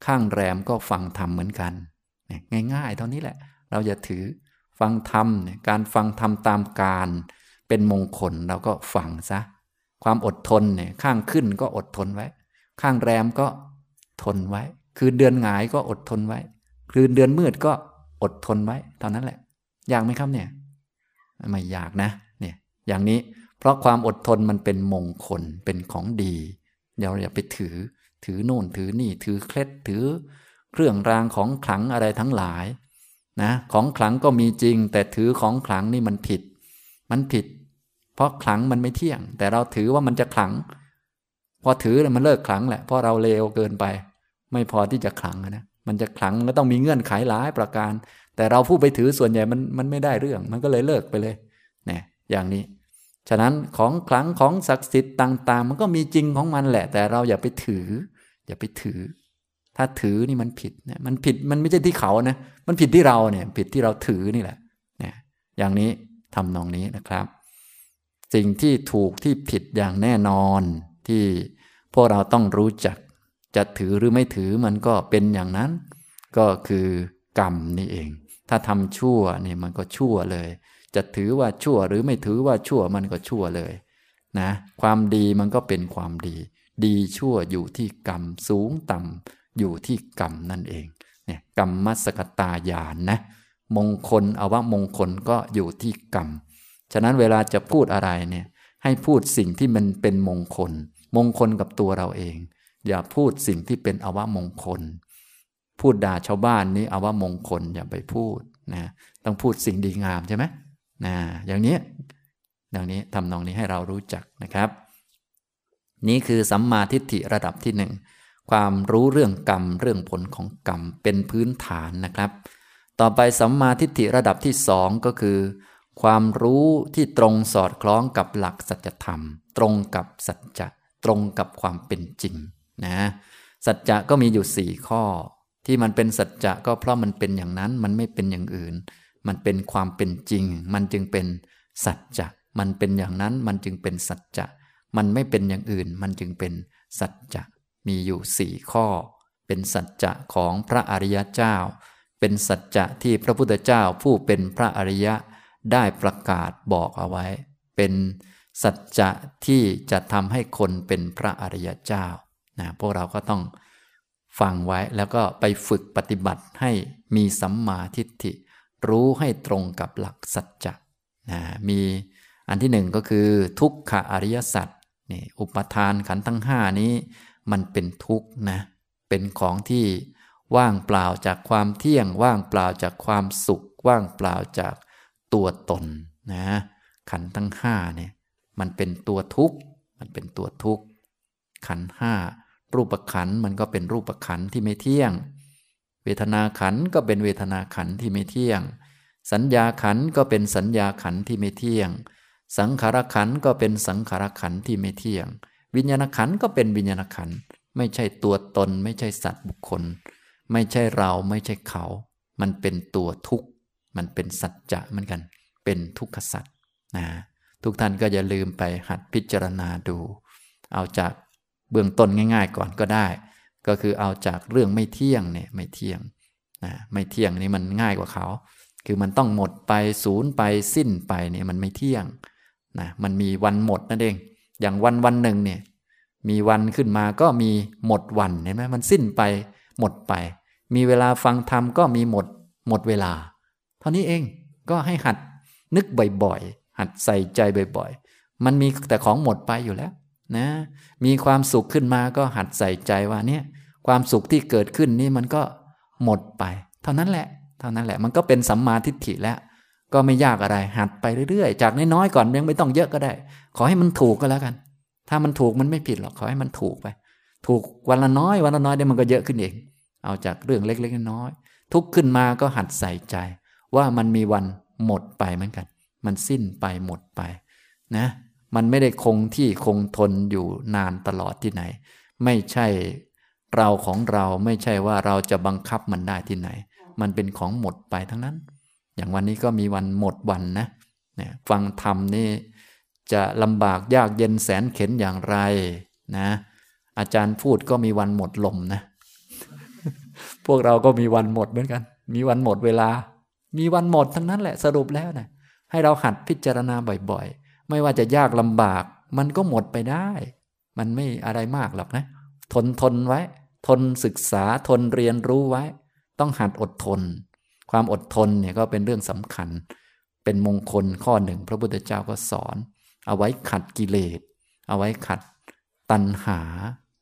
ข้างแรมก็ฟังธรรมเหมือนกัน ง่ายๆ เท่านี้แหละ เราอย่าถือฟังธรรมการฟังธรรมตามการเป็นมงคลเราก็ฟังซะ ความอดทนเนี่ยข้างขึ้นก็อดทนไว้ ข้างแรมก็ทนไว้ คือเดือนหงายก็อดทนไว้ คือเดือนมืดก็อดทนไว้เท่านั้นแหละ ยากไหมครับเนี่ยไม่ยากนะเนี่ยอย่างนี้เพราะความอดทนมันเป็นมงคลเป็นของดีเราอย่าไปถือ ถือโน่นถือนี่ถือเคล็ดถือ เครื่องรางของขลังอะไรทั้งหลาย นะของขลังก็มีจริง แต่ถือของขลังนี่มันผิด มันผิด เพราะขลังมันไม่เที่ยง แต่เราถือว่ามันจะขลัง พอถือมันเลิกขลังแหละเพราะเราเลวเกินไป ไม่พอที่จะขลังนะมันจะขลังก็ต้องมีเงื่อนไขหลายประการ แต่เราผู้ไปถือส่วนใหญ่มันมันไม่ได้เรื่อง มันก็เลยเลิกไปเลยเนี่ยอย่างนี้ ฉะนั้นของขลังของศักดิ์สิทธิ์ต่าง ๆ มันก็มีจริงของมันแหละ แต่เราอย่าไปถือ อย่าไปถือ ถ้าถือนี่มันผิดนี่ยมันผิดมันไม่ใช่ที่เขานะ มันผิดที่เราเนี่ย ผิดที่เราถือนี่แหละเนี่ยอย่างนี้ทำนองนี้นะครับ สิ่งที่ถูกที่ผิดอย่างแน่นอนที่พวกเราต้องรู้จัก จะถือหรือไม่ถือมันก็เป็นอย่างนั้น ก็คือกรรมนี่เอง ถ้าทำชั่วนี่มันก็ชั่วเลย จะถือว่าชั่วหรือไม่ถือว่าชั่วมันก็ชั่วเลยนะความดีมันก็เป็นความดี ดีชั่วอยู่ที่กรรมสูงต่ำ อยู่ที่กรรมนั่นเองเนี่ยกรรมมัสกตายานนะมงคลอวมงคลก็อยู่ที่กรรม ฉะนั้นเวลาจะพูดอะไรเนี่ยให้พูดสิ่งที่มันเป็นมงคล มงคลกับตัวเราเอง อย่าพูดสิ่งที่เป็นอวมงคล พูดด่าชาวบ้านนี้อวมงคลอย่าไปพูดนะต้องพูดสิ่งดีงามใช่ไหมนะอย่างนี้ดังนี้ทำนองนี้ให้เรารู้จักนะครับ นี่คือสัมมาทิฏฐิระดับที่หนึ่ง ความรู้เรื่องกรรมเรื่องผลของกรรมเป็นพื้นฐานนะครับ ต่อไปสัมมาทิฏฐิระดับที่สองก็คือ ความรู้ที่ตรงสอดคล้องกับหลักสัจธรรม ตรงกับสัจจะตรงกับความเป็นจริงนะสัจจะก็มีอยู่สี่ข้อ ที่มันเป็นสัจจะก็เพราะมันเป็นอย่างนั้นมันไม่เป็นอย่างอื่น มันเป็นความเป็นจริง มันจึงเป็นสัจจะมันเป็นอย่างนั้นมันจึงเป็นสัจจะมันไม่เป็นอย่างอื่น มันจึงเป็นสัจจะ มีอยู่สี่ข้อ เป็นสัจจะของพระอริยเจ้า เป็นสัจจะที่พระพุทธเจ้าผู้เป็นพระอริยะได้ประกาศบอกเอาไว้ เป็นสัจจะที่จะทำให้คนเป็นพระอริยเจ้านะพวกเราก็ต้องฟังไว้แล้วก็ไปฝึกปฏิบัติให้มีสัมมาทิฏฐิ รู้ให้ตรงกับหลักสัจจะนะมีอันที่หนึ่งก็คือทุกขอริยสัจนี่อุปทานขันทั้งห้านี้ มันเป็นทุกข์นะ เป็นของที่ว่างเปล่าจากความเที่ยง ว่างเปล่าจากความสุข ว่างเปล่าจากตัวตนนะ ขันทั้งห้าเนี่ยมันเป็นตัวทุกข์ มันเป็นตัวทุกข์ ขันห้ารูปขันมันก็เป็นรูปขันที่ไม่เที่ยง เวทนาขันก็เป็นเวทนาขันที่ไม่เที่ยง สัญญาขันก็เป็นสัญญาขันที่ไม่เที่ยง สังขารขันก็เป็นสังขารขันที่ไม่เที่ยง วิญญาณขันก็เป็นวิญญาณขันไม่ใช่ตัวตน ไม่ใช่สัตว์บุคคล ไม่ใช่เราไม่ใช่เขา มันเป็นตัวทุกข์ มันเป็นสัจจะเหมือนกัน เป็นทุกขสัจนะทุกท่านก็อย่าลืมไปหัดพิจารณาดู เอาจากเบื้องต้นง่าย ๆ ก่อนก็ได้ ก็คือเอาจากเรื่องไม่เที่ยงเนี่ยไม่เที่ยงนะไม่เที่ยงนี่มันง่ายกว่าเขา คือมันต้องหมดไปศูนย์ไปสิ้นไปเนี่ยมันไม่เที่ยงนะมันมีวันหมดนั่นเอง อย่างวันวันหนึ่งเนี่ย มีวันขึ้นมาก็มีหมดวันเห็นไหมมันสิ้นไป หมดไป มีเวลาฟังธรรมก็มีหมด หมดเวลา เท่านี้เองก็ให้หัดนึกบ่อยๆ หัดใส่ใจบ่อยๆ มันมีแต่ของหมดไปอยู่แล้วนะ มีความสุขขึ้นมาก็หัดใส่ใจว่าเนี่ย ความสุขที่เกิดขึ้นนี่มันก็หมดไป เท่านั้นแหละ เท่านั้นแหละ มันก็เป็นสัมมาทิฏฐิแล้ว ก็ไม่ยากอะไร หัดไปเรื่อยๆ จากน้อยๆก่อนยังไม่ต้องเยอะก็ได้ ขอให้มันถูกก็แล้วกัน ถ้ามันถูกมันไม่ผิดหรอกขอให้มันถูกไป ถูกวันละน้อย วันละน้อยเดี๋ยวมันก็เยอะขึ้นเอง เอาจากเรื่องเล็กๆน้อยๆทุกขึ้นมาก็หัดใส่ใจ ว่ามันมีวันหมดไปเหมือนกัน มันสิ้นไปหมดไป นะ มันไม่ได้คงที่คงทนอยู่นานตลอดที่ไหน ไม่ใช่เราของเราไม่ใช่ว่าเราจะบังคับมันได้ที่ไหน มันเป็นของหมดไปทั้งนั้น อย่างวันนี้ก็มีวันหมดวันนะนี่ยฟังธรรมนี่จะลำบากยากเย็นแสนเข็นอย่างไรนะอาจารย์พูดก็มีวันหมดลมนะ พวกเราก็มีวันหมดเหมือนกัน มีวันหมดเวลา มีวันหมดทั้งนั้นแหละสรุปแล้วนะให้เราหัดพิจารณาบ่อยๆ ไม่ว่าจะยากลำบาก มันก็หมดไปได้ มันไม่อะไรมากหรอกนะ ทนทนไว้ ทนศึกษาทนเรียนรู้ไว้ ต้องหัดอดทน ความอดทนเนี่ยก็เป็นเรื่องสำคัญ เป็นมงคลข้อหนึ่ง พระพุทธเจ้าก็สอน เอาไว้ขัดกิเลส เอาไว้ขัดตัณหา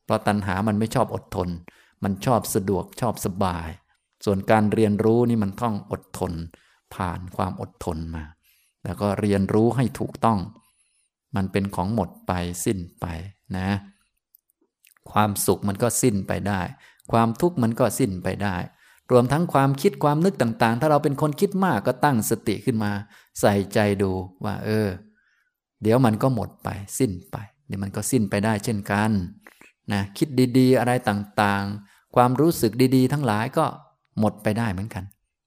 เพราะตัณหามันไม่ชอบอดทน มันชอบสะดวกชอบสบาย ส่วนการเรียนรู้นี่มันต้องอดทน ผ่านความอดทนมา แล้วก็เรียนรู้ให้ถูกต้อง มันเป็นของหมดไปสิ้นไปนะ ความสุขมันก็สิ้นไปได้ ความทุกข์มันก็สิ้นไปได้ รวมทั้งความคิดความนึกต่างๆ ถ้าเราเป็นคนคิดมากก็ตั้งสติขึ้นมา ใส่ใจดูว่า เออ เดี๋ยวมันก็หมดไป สิ้นไปเดี๋ยวมันก็สิ้นไปได้เช่นกันนะคิดดีๆ อะไรต่างๆ ความรู้สึกดีๆ ทั้งหลายก็หมดไปได้เหมือนกัน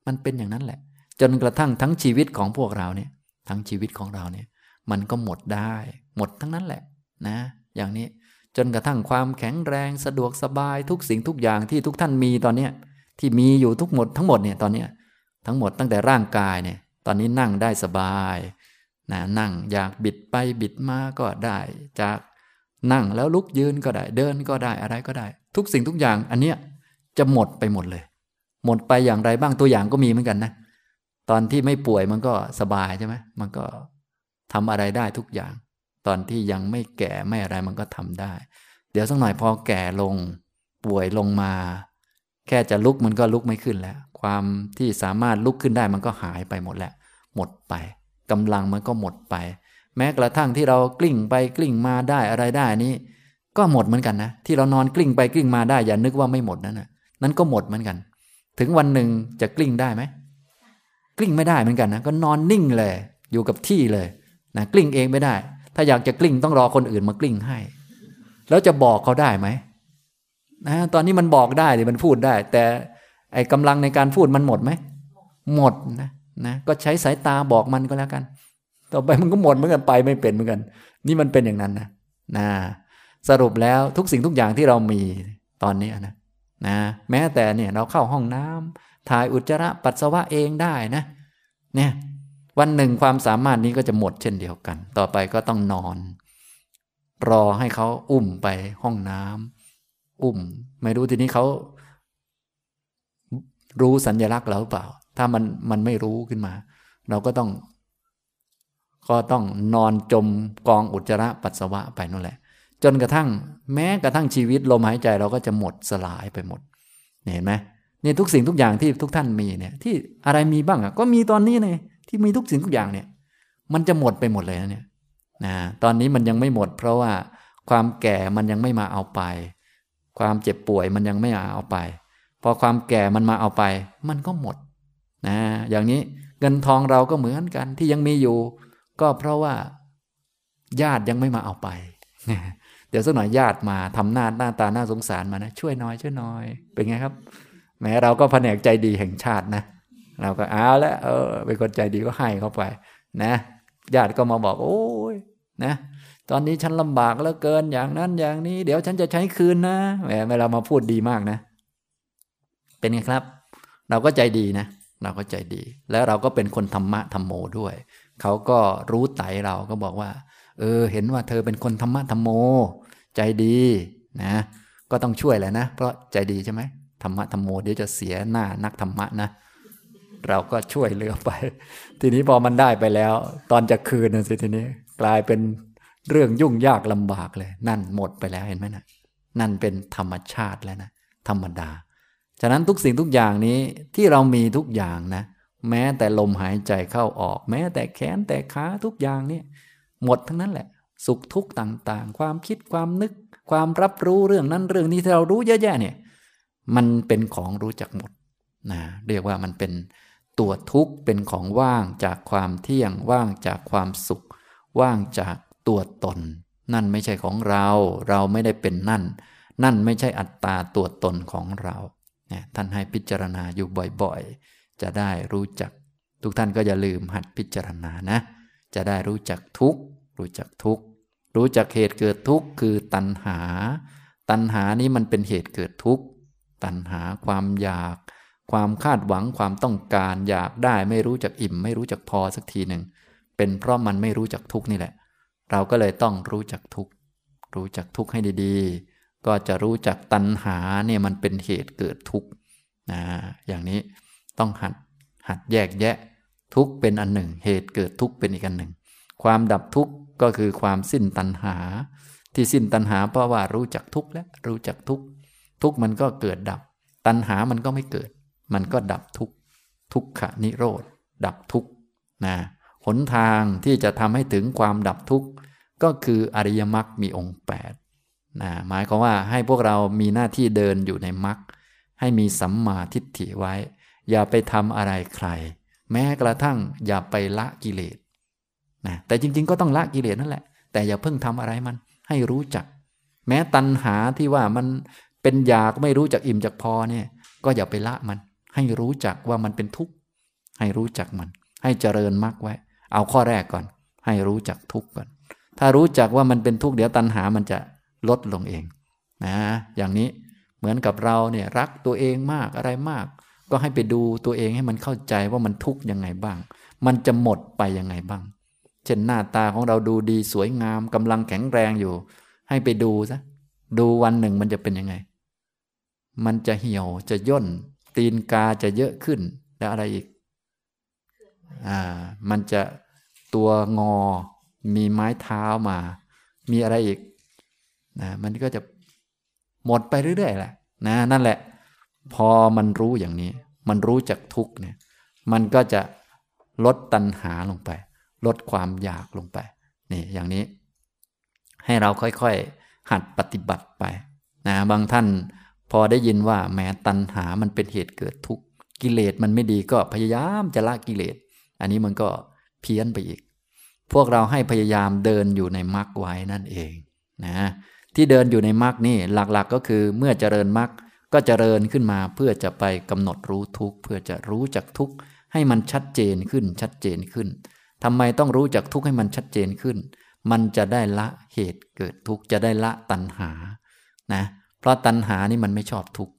มันเป็นอย่างนั้นแหละ จนกระทั่งทั้งชีวิตของพวกเราเนี่ย ทั้งชีวิตของเราเนี่ย มันก็หมดได้ หมดทั้งนั้นแหละ นะ อย่างนี้จนกระทั่งความแข็งแรงสะดวกสบายทุกสิ่งทุกอย่างที่ทุกท่านมีตอนเนี้ย ที่มีอยู่ทุกหมดทั้งหมดเนี่ยตอนนี้ทั้งหมดตั้งแต่ร่างกายเนี่ยตอนนี้นั่งได้สบายนะนั่งอยากบิดไปบิดมาก็ได้ จากนั่งแล้วลุกยืนก็ได้ เดินก็ได้อะไรก็ได้ ทุกสิ่งทุกอย่างอันเนี้ยจะหมดไปหมดเลย หมดไปอย่างไรบ้างตัวอย่างก็มีเหมือนกันนะ ตอนที่ไม่ป่วยมันก็สบายใช่ไหมมันก็ทำอะไรได้ทุกอย่าง ตอนที่ยังไม่แก่ไม่อะไรมันก็ทำได้ เดี๋ยวสักหน่อยพอแก่ลง ป่วยลงมา แค่จะลุกมันก็ลุกไม่ขึ้นแล้ว ความที่สามารถลุกขึ้นได้มันก็หายไปหมดแล้ว หมดไปกำลังมันก็หมดไป แม้กระทั่งที่เรากลิ้งไปกลิ้งมาได้อะไรได้นี้ ก็หมดเหมือนกันนะ ที่เรานอนกลิ้งไปกลิ้งมาได้อย่านึกว่าไม่หมดนั่นนะนั่นก็หมดเหมือนกัน ถึงวันหนึ่งจะกลิ้งได้ไหมกลิ้งไม่ได้เหมือนกันนะก็นอนนิ่งเลย อยู่กับที่เลยนะกลิ้งเองไม่ได้ ถ้าอยากจะกลิ้งต้องรอคนอื่นมากลิ้งให้ แล้วจะบอกเขาได้ไหม นะตอนนี้มันบอกได้ดิมันพูดได้ แต่ไอ้กำลังในการพูดมันหมดไหมหมดนะนะก็ใช้สายตาบอกมันก็แล้วกัน ต่อไปมันก็หมดเหมือนกันไปไม่เป็นเหมือนกัน นี่มันเป็นอย่างนั้นนะนะสรุปแล้วทุกสิ่งทุกอย่างที่เรามีตอนนี้นะนะแม้แต่เนี่ยเราเข้าห้องน้ำถ่ายอุจจาระปัสสาวะเองได้นะ เนี่ยวันหนึ่งความสามารถนี้ก็จะหมดเช่นเดียวกัน ต่อไปก็ต้องนอน รอให้เขาอุ้มไปห้องน้ำ อุ้ม ไม่รู้ทีนี้เขารู้สัญญลักษณ์เราเปล่า ถ้ามันมันไม่รู้ขึ้นมา เราก็ต้อง ก็ต้องนอนจมกองอุจจาระปัสสาวะไปนั่นแหละ จนกระทั่ง แม้กระทั่งชีวิตลมหายใจเราก็จะหมดสลายไปหมด เห็นไหมเนี่ยทุกสิ่งทุกอย่างที่ทุกท่านมีเนี่ย ที่อะไรมีบ้างอะก็มีตอนนี้เลยที่มีทุกสิ่งทุกอย่างเนี่ย มันจะหมดไปหมดเลยนะเนี่ยนะตอนนี้มันยังไม่หมด เพราะว่าความแก่มันยังไม่มาเอาไป ความเจ็บป่วยมันยังไม่มาเอาไป พอความแก่มันมาเอาไป มันก็หมดนะอย่างนี้เงินทองเราก็เหมือนกันที่ยังมีอยู่ ก็เพราะว่า ญาติยังไม่มาเอาไป เดี๋ยวสักหน่อยญาติมาทำหน้าหน้าตาหน้าสงสารมานะ ช่วยน้อยช่วยน้อยเป็นไงครับ แม้เราก็แผนกใจดีแห่งชาตินะเราก็เอาแล้วเออเป็นคนใจดีก็ให้เข้าไป นะญาติก็มาบอก โอ้ยนะ ตอนนี้ฉันลำบากแล้วเกินอย่างนั้นอย่างนี้ เดี๋ยวฉันจะใช้คืนนะแหมเวลามาพูดดีมากนะ เป็นไงครับ เราก็ใจดีนะ เราก็ใจดี แล้วเราก็เป็นคนธรรมะธรรมโมด้วย เขาก็รู้ไตเราก็บอกว่า เออ เห็นว่าเธอเป็นคนธรรมะธรรมโม ใจดีนะ ก็ต้องช่วยแหละนะ เพราะใจดีใช่ไหมธรรมะธรรมโมเดี๋ยวจะเสียหน้านักธรรมะนะเราก็ช่วยเหลือไป ทีนี้พอมันได้ไปแล้ว ตอนจะคืนนะสิทีนี้ กลายเป็น เรื่องยุ่งยากลำบากเลย นั่นหมดไปแล้วเห็นไหมนะนั่นเป็นธรรมชาติแล้วนะธรรมดา ฉะนั้นทุกสิ่งทุกอย่างนี้ที่เรามีทุกอย่างนะ แม้แต่ลมหายใจเข้าออก แม้แต่แขนแต่ขาทุกอย่างนี่หมดทั้งนั้นแหละ สุขทุกข์ต่างๆ ความคิดความนึก ความรับรู้เรื่องนั้นเรื่องนี้ที่เรารู้เยอะแยะเนี่ย มันเป็นของรู้จักหมดนะเรียกว่ามันเป็นตัวทุกข์เป็นของว่างจากความเที่ยงว่างจากความสุข ว่างจาก ตัวตน นั่นไม่ใช่ของเรา เราไม่ได้เป็นนั่น นั่นไม่ใช่อัตตาตัวตนของเราท่านให้พิจารณาอยู่บ่อยๆ จะได้รู้จัก ทุกท่านก็อย่าลืมหัดพิจารณานะ จะได้รู้จักทุกรู้จักทุกรู้จักเหตุเกิดทุกข์คือตัณหา ตัณหานี้มันเป็นเหตุเกิดทุกข์ ตัณหาความอยาก ความคาดหวังความต้องการอยากได้ไม่รู้จักอิ่ม ไม่รู้จักพอสักทีหนึ่ง เป็นเพราะมันไม่รู้จักทุกข์นี่แหละ เราก็เลยต้องรู้จักทุกข์รู้จักทุกข์ให้ดีๆ ก็จะรู้จักตัณหาเนี่ยมันเป็นเหตุเกิดทุกข์นะอย่างนี้ต้องหัดหัดแยกแยะทุกเป็นอันหนึ่ง เหตุเกิดทุกเป็นอีกอันหนึ่ง ความดับทุกก็คือความสิ้นตัณหา ที่สิ้นตัณหาเพราะว่ารู้จักทุกแล้วรู้จักทุกทุกมันก็เกิดดับ ตัณหามันก็ไม่เกิด มันก็ดับทุกทุกขะนิโรธดับทุกนะ หนทางที่จะทำให้ถึงความดับทุกข์ ก็คืออริยมรรคมีองค์8นะหมายความว่าให้พวกเรามีหน้าที่เดินอยู่ในมรรคให้มีสัมมาทิฏฐิไว้ อย่าไปทำอะไรใคร แม้กระทั่งอย่าไปละกิเลสนะแต่จริง ๆ ก็ต้องละกิเลสนั่นแหละ แต่อย่าเพิ่งทำอะไรมัน ให้รู้จัก แม้ตัณหาที่ว่ามันเป็นอยากไม่รู้จักอิ่มจักพอเนี่ยก็อย่าไปละมัน ให้รู้จักว่ามันเป็นทุกข์ให้รู้จักมัน ให้เจริญมรรคไว้ เอาข้อแรกก่อน ให้รู้จักทุกข์ก่อน ถ้ารู้จักว่ามันเป็นทุกข์เดี๋ยวตัณหามันจะลดลงเองนะอย่างนี้เหมือนกับเราเนี่ยรักตัวเองมากอะไรมาก ก็ให้ไปดูตัวเองให้มันเข้าใจว่ามันทุกข์ยังไงบ้าง มันจะหมดไปยังไงบ้าง เช่นหน้าตาของเราดูดีสวยงามกำลังแข็งแรงอยู่ ให้ไปดูซะดูวันหนึ่งมันจะเป็นยังไง มันจะเหี่ยวจะย่น ตีนกาจะเยอะขึ้น แล้วอะไรอีก อ่ามันจะตัวงอ มีไม้เท้ามา มีอะไรอีกนะมันก็จะหมดไปเรื่อยๆแหละนะนั่นแหละ พอมันรู้อย่างนี้ มันรู้จักทุกเนี่ย มันก็จะลดตัณหาลงไป ลดความอยากลงไปนี่อย่างนี้ ให้เราค่อยๆ หัดปฏิบัติไปนะบางท่านพอได้ยินว่าแม้ตัณหามันเป็นเหตุเกิดทุกข์กิเลสมันไม่ดีก็พยายามจะละกิเลส อันนี้มันก็เพี้ยนไปอีก พวกเราให้พยายามเดินอยู่ในมรรคไว้นั่นเองนะที่เดินอยู่ในมรรคนี่หลักๆ ก็คือเมื่อเจริญมรรคก็เจริญขึ้นมาเพื่อจะไปกำหนดรู้ทุกข์เพื่อจะรู้จักทุกข์ให้มันชัดเจนขึ้นชัดเจนขึ้นทำไมต้องรู้จักทุกข์ให้มันชัดเจนขึ้น มันจะได้ละเหตุเกิดทุกข์จะได้ละตัณหานะเพราะตัณหานี่มันไม่ชอบทุกข์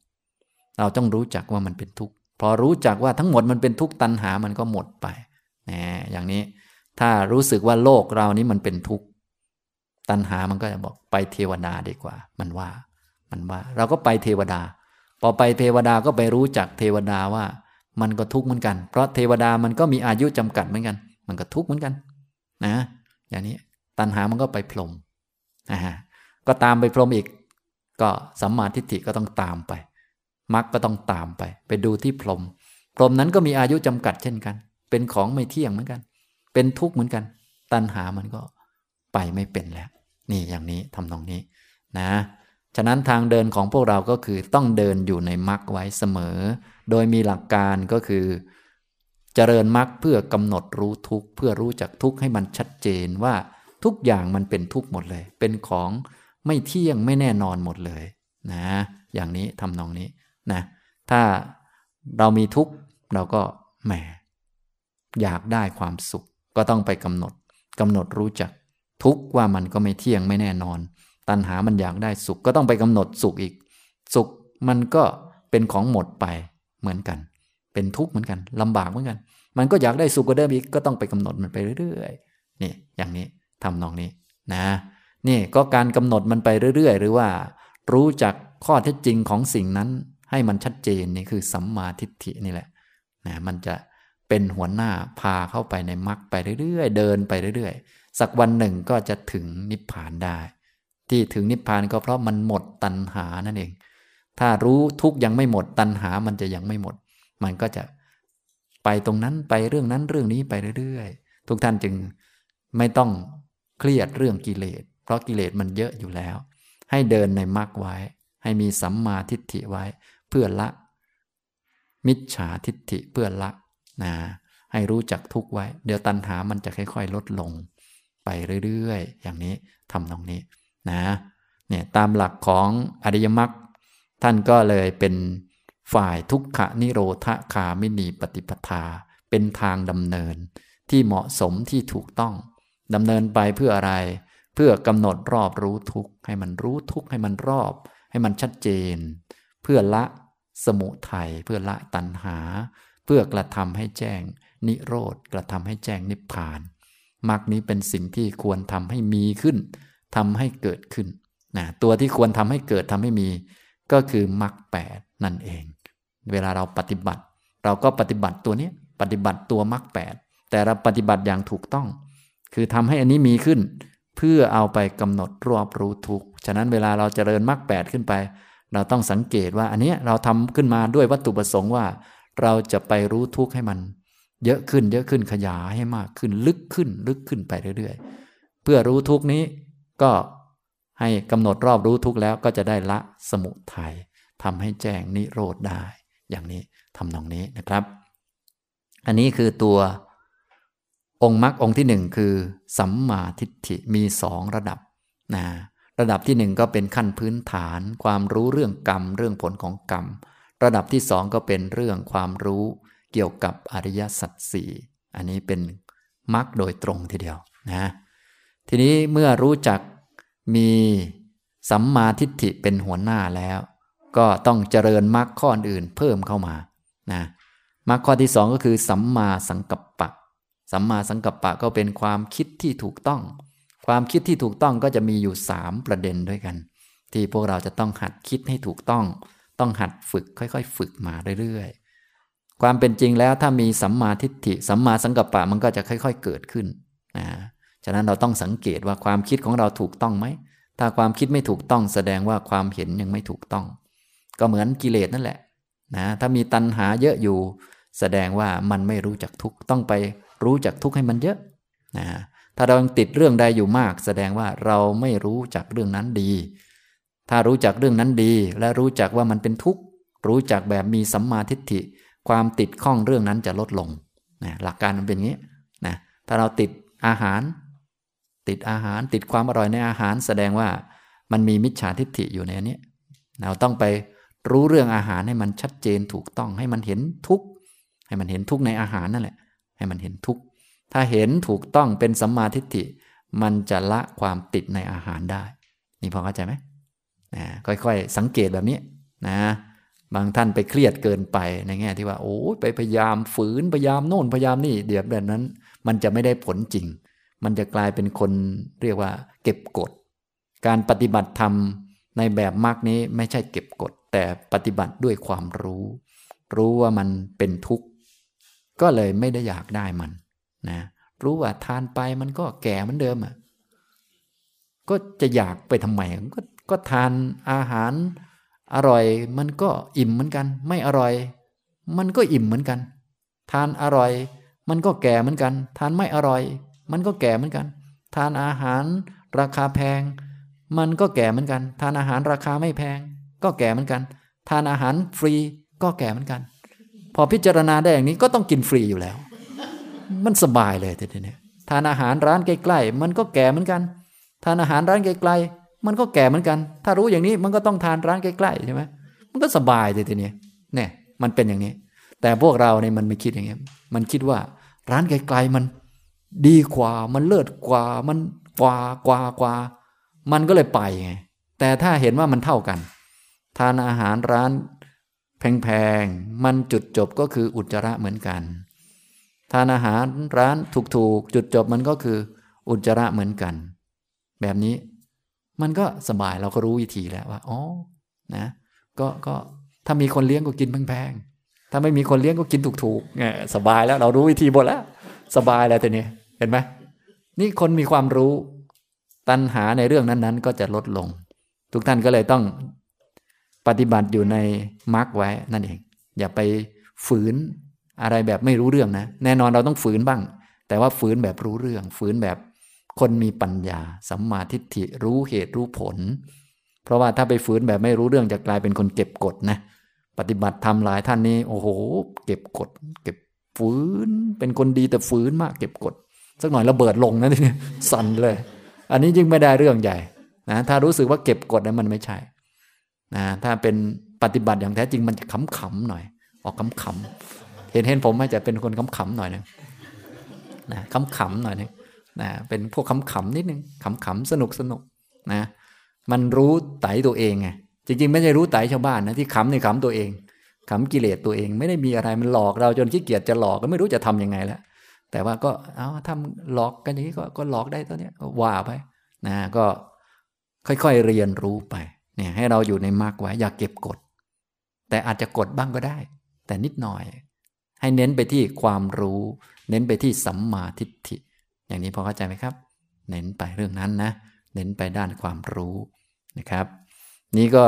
เราต้องรู้จักว่ามันเป็นทุกข์พอรู้จักว่าทั้งหมดมันเป็นทุกข์ตัณหามันก็หมดไป นะอย่างนี้ถ้ารู้สึกว่าโลกเรานี้มันเป็นทุกข์ตัณหามันก็จะบอกไปเทวดาดีกว่า มันว่า มันว่า เราก็ไปเทวดา พอไปเทวดาก็ไปรู้จักเทวดาว่า มันก็ทุกข์เหมือนกัน เพราะเทวดามันก็มีอายุจำกัดเหมือนกัน มันก็ทุกข์เหมือนกัน นะ อย่างนี้ตัณหามันก็ไปพรมนะฮะก็ตามไปพรมอีก ก็สัมมาทิฏฐิก็ต้องตามไปมรรคก็ต้องตามไป ไปดูที่พรมพรมนั้นก็มีอายุจำกัดเช่นกัน เป็นของไม่เที่ยงเหมือนกัน เป็นทุกข์เหมือนกัน ตัณหามันก็ไปไม่เป็นแล้ว นี่อย่างนี้ทำตรงนี้นะ ฉะนั้นทางเดินของพวกเราก็คือต้องเดินอยู่ในมรรคไว้เสมอ โดยมีหลักการก็คือ เจริญมรรคเพื่อกำหนดรู้ทุกข์เพื่อรู้จักทุกข์ให้มันชัดเจนว่าทุกอย่างมันเป็นทุกข์หมดเลย เป็นของไม่เที่ยงไม่แน่นอนหมดเลยนะ อย่างนี้ทำนองนี้นะ ถ้าเรามีทุกข์เราก็แหม อยากได้ความสุข ก็ต้องไปกำหนดกำหนดรู้จัก ทุกว่ามันก็ไม่เที่ยงไม่แน่นอน ตัณหามันอยากได้สุข ก็ต้องไปกำหนดสุขอีก สุขมันก็เป็นของหมดไปเหมือนกัน เป็นทุกข์เหมือนกันลำบากเหมือนกัน มันก็อยากได้สุขก็เดิมอีกก็ต้องไปกำหนดมันไปเรื่อยๆนี่อย่างนี้ทำนองนี้นะนี่ก็การกำหนดมันไปเรื่อย ๆ หรือว่า รู้จักข้อเท็จจริงของสิ่งนั้น ให้มันชัดเจนนี่คือสัมมาทิฏฐินี่แหละนะมันจะ เป็นหัวหน้าพาเข้าไปในมรรคไปเรื่อยๆ เดินไปเรื่อยๆ สักวันหนึ่งก็จะถึงนิพพานได้ ที่ถึงนิพพานก็เพราะมันหมดตัณหานั่นเอง ถ้ารู้ทุกยังไม่หมดตัณหามันจะยังไม่หมด มันก็จะไปตรงนั้นไปเรื่องนั้นเรื่องนี้ไปเรื่อยๆ ทุกท่านจึงไม่ต้องเครียดเรื่องกิเลส เพราะกิเลสมันเยอะอยู่แล้ว ให้เดินในมรรคไว้ ให้มีสัมมาทิฏฐิไว้ เพื่อละ มิจฉาทิฏฐิเพื่อละ นะให้รู้จักทุกไว้ เดี๋ยวตัณหามันจะค่อย ๆ ลดลง ไปเรื่อยๆ อย่างนี้ทำตรงนี้นะเนี่ยตามหลักของอริยมรรคท่านก็เลยเป็นฝ่ายทุกขนิโรธคามินีปฏิปทา เป็นทางดำเนิน ที่เหมาะสมที่ถูกต้องดำเนินไปเพื่ออะไร เพื่อกำหนดรอบรู้ทุกให้มันรู้ทุกให้มันรอบ ให้มันชัดเจน เพื่อละสมุทัยเพื่อละตัณหา เพื่อกระทำให้แจ้ง นิโรธกระทำให้แจ้งนิพพานมรรคนี้เป็นสิ่งที่ควรทำให้มีขึ้นทำให้เกิดขึ้นนะตัวที่ควรทำให้เกิดทำให้มี ก็คือมรรคแปดนั่นเอง เวลาเราปฏิบัติ เราก็ปฏิบัติตัวนี้ปฏิบัติตัวมรรคแปดแต่เราปฏิบัติอย่างถูกต้อง คือทำให้อันนี้มีขึ้น เพื่อเอาไปกำหนดรอบรู้ทุกฉะนั้นเวลาเราจเจริญมรรคแปดขึ้นไป เราต้องสังเกตว่าอันนี้เราทำขึ้นมาด้วยวัตถุประสงค์ว่า เราจะไปรู้ทุกข์ให้มัน เยอะขึ้นเยอะขึ้นขยายให้มากขึ้นลึกขึ้นลึกขึ้นไปเรื่อยๆ เพื่อรู้ทุกข์นี้ก็ให้กำหนดรอบรู้ทุกข์แล้วก็จะได้ละสมุทัยทำให้แจ้งนิโรธได้ อย่างนี้ทำนองนี้นะครับ อันนี้คือตัวองค์มรรคองค์ที่หนึ่งคือสัมมาทิฏฐิมีสองระดับนะระดับที่หนึ่งก็เป็นขั้นพื้นฐาน ความรู้เรื่องกรรม เรื่องผลของกรรม ระดับที่สองก็เป็นเรื่องความรู้เกี่ยวกับอริยสัจสี่อันนี้เป็นมรรคโดยตรงทีเดียวนะทีนี้เมื่อรู้จักมีสัมมาทิฏฐิเป็นหัวหน้าแล้ว ก็ต้องเจริญมรรคข้ออื่นเพิ่มเข้ามานะมรรคข้อที่สองก็คือ สัมมาสังกัปปะ สัมมาสังกัปปะก็เป็นความคิดที่ถูกต้อง ความคิดที่ถูกต้องก็จะมีอยู่สามประเด็นด้วยกัน ที่พวกเราจะต้องหัดคิดให้ถูกต้อง ต้องหัดฝึกค่อยๆ ฝึกมาเรื่อยๆ ความเป็นจริงแล้วถ้ามีสัมมาทิฏฐิสัมมาสังกัปปะมันก็จะค่อย ๆ เกิดขึ้นนะฉะนั้นเราต้องสังเกตว่าความคิดของเราถูกต้องไหม ถ้าความคิดไม่ถูกต้องแสดงว่าความเห็นยังไม่ถูกต้อง ก็เหมือนกิเลสนั่นแหละนะถ้ามีตัณหาเยอะอยู่ แสดงว่ามันไม่รู้จักทุกต้องไปรู้จักทุกให้มันเยอะนะถ้าเราติดเรื่องใดอยู่มาก แสดงว่าเราไม่รู้จักเรื่องนั้นดี ถ้ารู้จักเรื่องนั้นดี และรู้จักว่ามันเป็นทุกข์ รู้จักแบบมีสัมมาทิฏฐิ ความติดข้องเรื่องนั้นจะลดลงนะหลักการมันเป็นอย่างนี้นะถ้าเราติดอาหาร ติดอาหารติดความอร่อยในอาหาร แสดงว่ามันมีมิจฉาทิฏฐิอยู่ในนี้เราต้องไปรู้เรื่องอาหารให้มันชัดเจนถูกต้องให้มันเห็นทุกข์ให้มันเห็นทุกข์ในอาหารนั่นแหละ ให้มันเห็นทุกข์ถ้าเห็นถูกต้องเป็นสัมมาทิฏฐิ มันจะละความติดในอาหารได้ นี่พอเข้าใจไหม นะค่อยๆ สังเกตแบบนี้นะ บางท่านไปเครียดเกินไปในแง่ที่ว่าโอ้ไปพยายามฝืนพยายามโน่นพยายามนี่เดี๋ยวแบบนั้น มันจะไม่ได้ผลจริง มันจะกลายเป็นคนเรียกว่า เก็บกดการปฏิบัติธรรมในแบบมากนี้ไม่ใช่เก็บกดแต่ปฏิบัติด้วยความรู้ รู้ว่ามันเป็นทุกข์ ก็เลยไม่ได้อยากได้มันนะรู้ว่าทานไปมันก็แก่เหมือนเดิมอะก็จะอยากไปทำไมก็ ก็ทานอาหารอร่อย มันก็อิ่มเหมือนกัน ไม่อร่อย มันก็อิ่มเหมือนกัน ทานอร่อย มันก็แก่เหมือนกัน ทานไม่อร่อย มันก็แก่เหมือนกัน ทานอาหารราคาแพง มันก็แก่เหมือนกัน ทานอาหารราคาไม่แพง ก็แก่เหมือนกัน ทานอาหารฟรีก็แก่เหมือนกัน พอพิจารณาได้อย่างนี้ก็ต้องกินฟรีอยู่แล้ว มันสบายเลยทีนี้ทานอาหารร้านใกล้ๆมันก็แก่เหมือนกัน ทานอาหารร้านไกลๆ มันก็แก่เหมือนกัน ถ้ารู้อย่างนี้มันก็ต้องทานร้านใกล้ๆใช่ไหมมันก็สบายเลยทีนี้เนี่ยมันเป็นอย่างนี้ แต่พวกเราเนี่ยมันไม่คิดอย่างนี้มันคิดว่าร้านไกลๆมันดีกว่ามันเลิศกว่ามันกว่ากว่ากว่า มันก็เลยไปไงแต่ถ้าเห็นว่ามันเท่ากัน ทานอาหารร้านแพงๆ มันจุดจบก็คืออุจจาระเหมือนกัน ทานอาหารร้านถูกๆ จุดจบมันก็คืออุจจาระเหมือนกัน แบบนี้ มันก็สบายเราก็รู้วิธีแล้วว่าอ๋อนะ ก็ก็ถ้ามีคนเลี้ยงก็กินแพงๆถ้าไม่มีคนเลี้ยงก็กินถูกๆไงสบายแล้วเรารู้วิธีหมดแล้ว สบายแล้วแต่นี้เห็นไหมนี่คนมีความรู้ ตัณหาในเรื่องนั้นๆ ก็จะลดลง ทุกท่านก็เลยต้องปฏิบัติอยู่ในมรรคไว้นั่นเอง อย่าไปฝืนอะไรแบบไม่รู้เรื่องนะ แน่นอนเราต้องฝืนบ้าง แต่ว่าฝืนแบบรู้เรื่อง ฝืนแบบ คนมีปัญญา สัมมาทิฏฐิรู้เหตุรู้ผล เพราะว่าถ้าไปฝืนแบบไม่รู้เรื่องจะกลายเป็นคนเก็บกดนะปฏิบัติทำหลายท่านนี้ โอ้โห เก็บกด เก็บฝืน เป็นคนดีแต่ฝืนมาก เก็บกด สักหน่อยระเบิดลงนะทีนี้สั่นเลย อันนี้ยิ่งไม่ได้เรื่องใหญ่นะถ้ารู้สึกว่าเก็บกดนั้นมันไม่ใช่นะถ้าเป็นปฏิบัติอย่างแท้จริงมันจะขำๆหน่อย ออกขำเห็นเห็นผมอาจจะเป็นคนขำๆหน่อยนึงนะขำๆหน่อยนึง นะเป็นพวกขำๆนิดนึงขำๆสนุกสนุกนะมันรู้ไตตัวเองไงจริงๆ ไม่ใช่รู้ไตชาวบ้านนะที่ขำในขำตัวเองขำกิเลสตัวเอง ไม่ได้มีอะไรมันหลอกเราจนขี้เกียจจะหลอกก็ไม่รู้จะทํำยังไงแล้วแต่ว่าก็เอาทำหลอกกันอย่างนี้ก็ก็หลอกได้ตัวเนี้ยว่าไปนะก็ค่อยๆเรียนรู้ไปเนี่ยให้เราอยู่ในมากไว้อย่าเก็บกด แต่อาจจะกดบ้างก็ได้ แต่นิดหน่อย ให้เน้นไปที่ความรู้ เน้นไปที่สัมมาทิฏฐิ อย่างนี้พอเข้าใจไหมครับ เน้นไปเรื่องนั้นนะ เน้นไปด้านความรู้นะครับ นี่ก็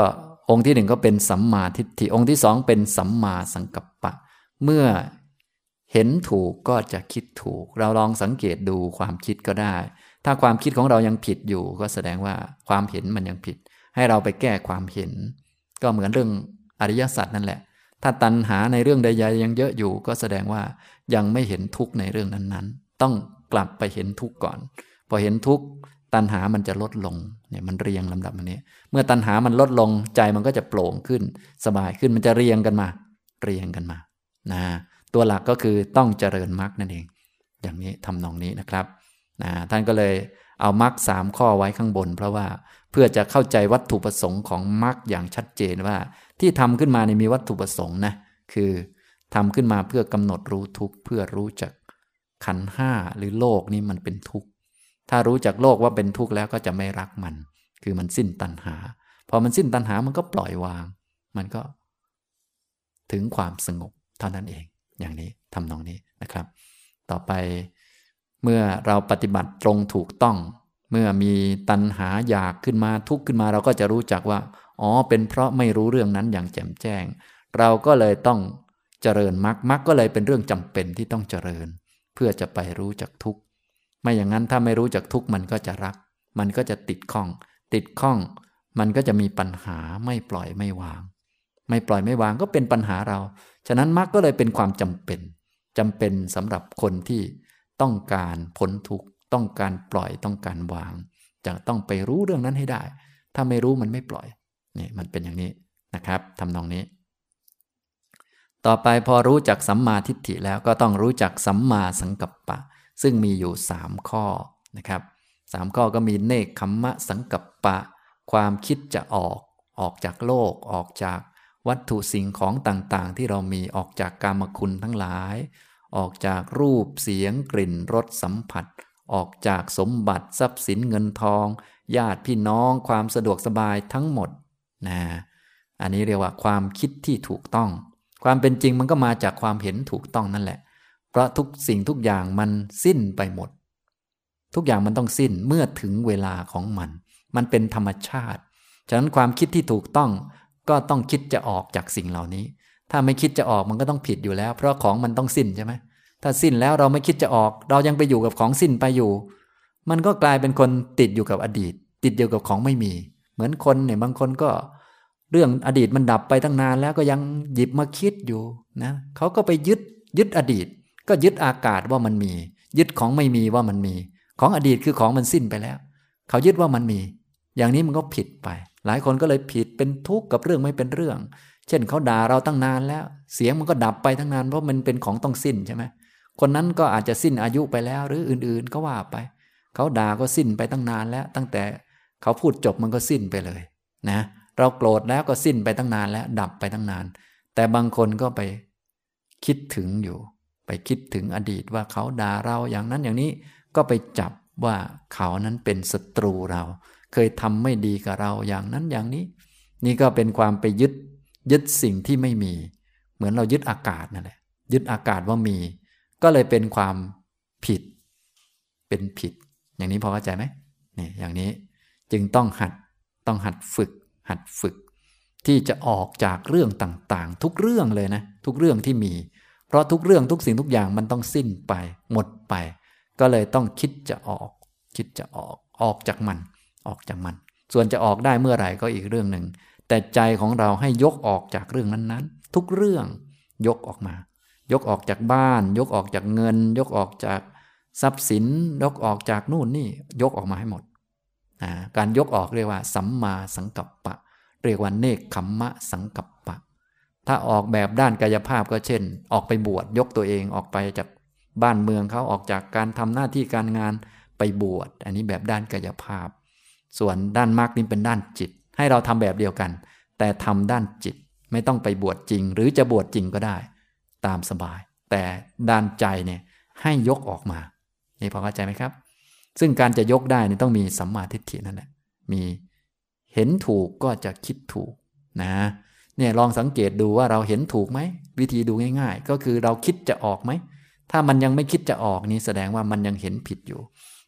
องค์ที่หนึ่งก็เป็นสัมมาทิฏฐิองค์ที่สองเป็นสัมมาสังกัปปะ เมื่อเห็นถูกก็จะคิดถูก เราลองสังเกตดูความคิดก็ได้ ถ้าความคิดของเรายังผิดอยู่ ก็แสดงว่าความเห็นมันยังผิด ให้เราไปแก้ความเห็น ก็เหมือนเรื่องอริยสัจนั่นแหละ ถ้าตัณหาในเรื่องใดๆยังเยอะอยู่ ก็แสดงว่ายังไม่เห็นทุกข์ในเรื่องนั้นๆ ต้อง กลับไปเห็นทุกข์ก่อน พอเห็นทุกข์ตัณหามันจะลดลงเนี่ยมันเรียงลำดับอันนี้ เมื่อตัณหามันลดลงใจมันก็จะโปร่งขึ้น สบายขึ้นมันจะเรียงกันมา เรียงกันมานะตัวหลักก็คือต้องเจริญมรรคนั่นเอง อย่างนี้ทำนองนี้นะครับนะท่านก็เลยเอามรรคสามข้อไว้ข้างบน เพราะว่าเพื่อจะเข้าใจวัตถุประสงค์ของมรรคอย่างชัดเจนว่า ที่ทำขึ้นมาในมีวัตถุประสงค์นะคือทำขึ้นมาเพื่อกำหนดรู้ทุกเพื่อรู้จัก ขันห้าหรือโลกนี้มันเป็นทุกข์ ถ้ารู้จักโลกว่าเป็นทุกข์แล้วก็จะไม่รักมัน คือมันสิ้นตัณหา พอมันสิ้นตัณหามันก็ปล่อยวาง มันก็ ถึงความสงบเท่านั้นเอง อย่างนี้ทำนองนี้นะครับ ต่อไปเมื่อเราปฏิบัติตรงถูกต้อง เมื่อมีตัณหาอยากขึ้นมาทุกข์ขึ้นมา เราก็จะรู้จักว่า อ๋อ เป็นเพราะไม่รู้เรื่องนั้นอย่างแจ่มแจ้ง เราก็เลยต้องเจริญมรรคมรรคก็เลยเป็นเรื่องจำเป็นที่ต้องเจริญ พื่อจะไปรู้จักทุกข์ไม่อย่างนั้นถ้าไม่รู้จักทุกข์มันก็จะรัก มันก็จะติดข้อง ติดข้อง มันก็จะมีปัญหาไม่ปล่อยไม่วาง ไม่ปล่อยไม่วางก็เป็นปัญหาเรา ฉะนั้นมรรคก็เลยเป็นความจำเป็นจำเป็นสำหรับคนที่ต้องการพ้นทุกข์ต้องการปล่อยต้องการวาง จะต้องไปรู้เรื่องนั้นให้ได้ ถ้าไม่รู้มันไม่ปล่อยนี่มันเป็นอย่างนี้นะครับทำนองนี้ ต่อไปพอรู้จักสัมมาทิฏฐิแล้วก็ต้องรู้จักสัมมาสังกัปปะ ซึ่งมีอยู่สามข้อนะครับสามข้อก็มีเนคขมมะสังกัปปะ ความคิดจะออก ออกจากโลก ออกจากวัตถุสิ่งของต่างๆ ที่เรามีออกจากกามคุณทั้งหลาย ออกจากรูปเสียงกลิ่นรสสัมผัส ออกจากสมบัติทรัพย์สินเงินทอง ญาติพี่น้องความสะดวกสบายทั้งหมดนะอันนี้เรียกว่าความคิดที่ถูกต้อง ความเป็นจริงมันก็มาจากความเห็นถูกต้องนั่นแหละ เพราะทุกสิ่งทุกอย่างมันสิ้นไปหมด ทุกอย่างมันต้องสิ้นเมื่อถึงเวลาของมัน มันเป็นธรรมชาติ ฉะนั้นความคิดที่ถูกต้องก็ต้องคิดจะออกจากสิ่งเหล่านี้ ถ้าไม่คิดจะออกมันก็ต้องผิดอยู่แล้ว เพราะของมันต้องสิ้นใช่ไหมถ้าสิ้นแล้วเราไม่คิดจะออก เรายังไปอยู่กับของสิ้นไปอยู่ มันก็กลายเป็นคนติดอยู่กับอดีต ติดอยู่กับของไม่มี เหมือนคนเนี่ยบางคนก็ เรื่องอดีตมันดับไปตั้งนานแล้วก็ยังหยิบมาคิดอยู่นะเขาก็ไปยึดยึดอดีต ก็ยึดอากาศว่ามันมี ยึดของไม่มีว่ามันมี ของอดีตคือของมันสิ้นไปแล้ว เขายึดว่ามันมี อย่างนี้มันก็ผิดไป หลายคนก็เลยผิดเป็นทุกข์กับเรื่องไม่เป็นเรื่อง เช่นเขาด่าเราตั้งนานแล้ว เสียงมันก็ดับไปตั้งนานเพราะมันเป็นของต้องสิ้นใช่ไหมคนนั้นก็อาจจะสิ้นอายุไปแล้ว หรืออื่นๆก็ว่าไป เขาด่าก็สิ้นไปตั้งนานแล้ว ตั้งแต่เขาพูดจบมันก็สิ้นไปเลย นะเเราโกรธแล้วก็สิ้นไปตั้งนานแล้ว ดับไปตั้งนาน แต่บางคนก็ไปคิดถึงอยู่ ไปคิดถึงอดีตว่าเขาด่าเราอย่างนั้นอย่างนี้ก็ไปจับว่าเขานั้นเป็นศัตรูเรา เคยทำไม่ดีกับเราอย่างนั้นอย่างนี้ นี่ก็เป็นความไปยึดยึดสิ่งที่ไม่มี เหมือนเรายึดอากาศนั่นแหละยึดอากาศว่ามี ก็เลยเป็นความผิด เป็นผิด อย่างนี้พอเข้าใจไหมนี่อย่างนี้จึงต้องหัดต้องหัดฝึก หัดฝึก ที่จะออกจากเรื่องต่างๆ ทุกเรื่องเลยนะ ทุกเรื่องที่มี เพราะทุกเรื่องทุกสิ่งทุกอย่างมันต้องสิ้นไป หมดไป ก็เลยต้องคิดจะออก คิดจะออกออกจากมัน ออกจากมัน ส่วนจะออกได้เมื่อไหร่ก็อีกเรื่องหนึ่งแต่ใจของเราให้ยกออกจากเรื่องนั้นๆ ทุกเรื่องยกออกมา ยกออกจากบ้าน ยกออกจากเงิน ยกออกจากทรัพย์สิน ยกออกจากนู่นนี่ ยกออกมาให้หมด การยกออกเรียกว่า สัมมาสังกัปปะ เรียกว่าเนคขมมะสังกัปปะ ถ้าออกแบบด้านกายภาพก็เช่น ออกไปบวชยกตัวเองออกไปจากบ้านเมืองเขาออกจากการทำหน้าที่การงานไปบวช อันนี้แบบด้านกายภาพ ส่วนด้านมรรคนี่เป็นด้านจิต ให้เราทำแบบเดียวกัน แต่ทำด้านจิตไม่ต้องไปบวชจริง หรือจะบวชจริงก็ได้ ตามสบาย แต่ด้านใจเนี่ยให้ยกออกมา นี่พอเข้าใจไหมครับ ซึ่งการจะยกได้นี่ต้องมีสัมมาทิฏฐินั่นแหละมีเห็นถูกก็จะคิดถูกนะเนี่ยลองสังเกตดูว่าเราเห็นถูกไหม วิธีดูง่าย ๆ ก็คือเราคิดจะออกไหม ถ้ามันยังไม่คิดจะออกนี่แสดงว่ามันยังเห็นผิดอยู่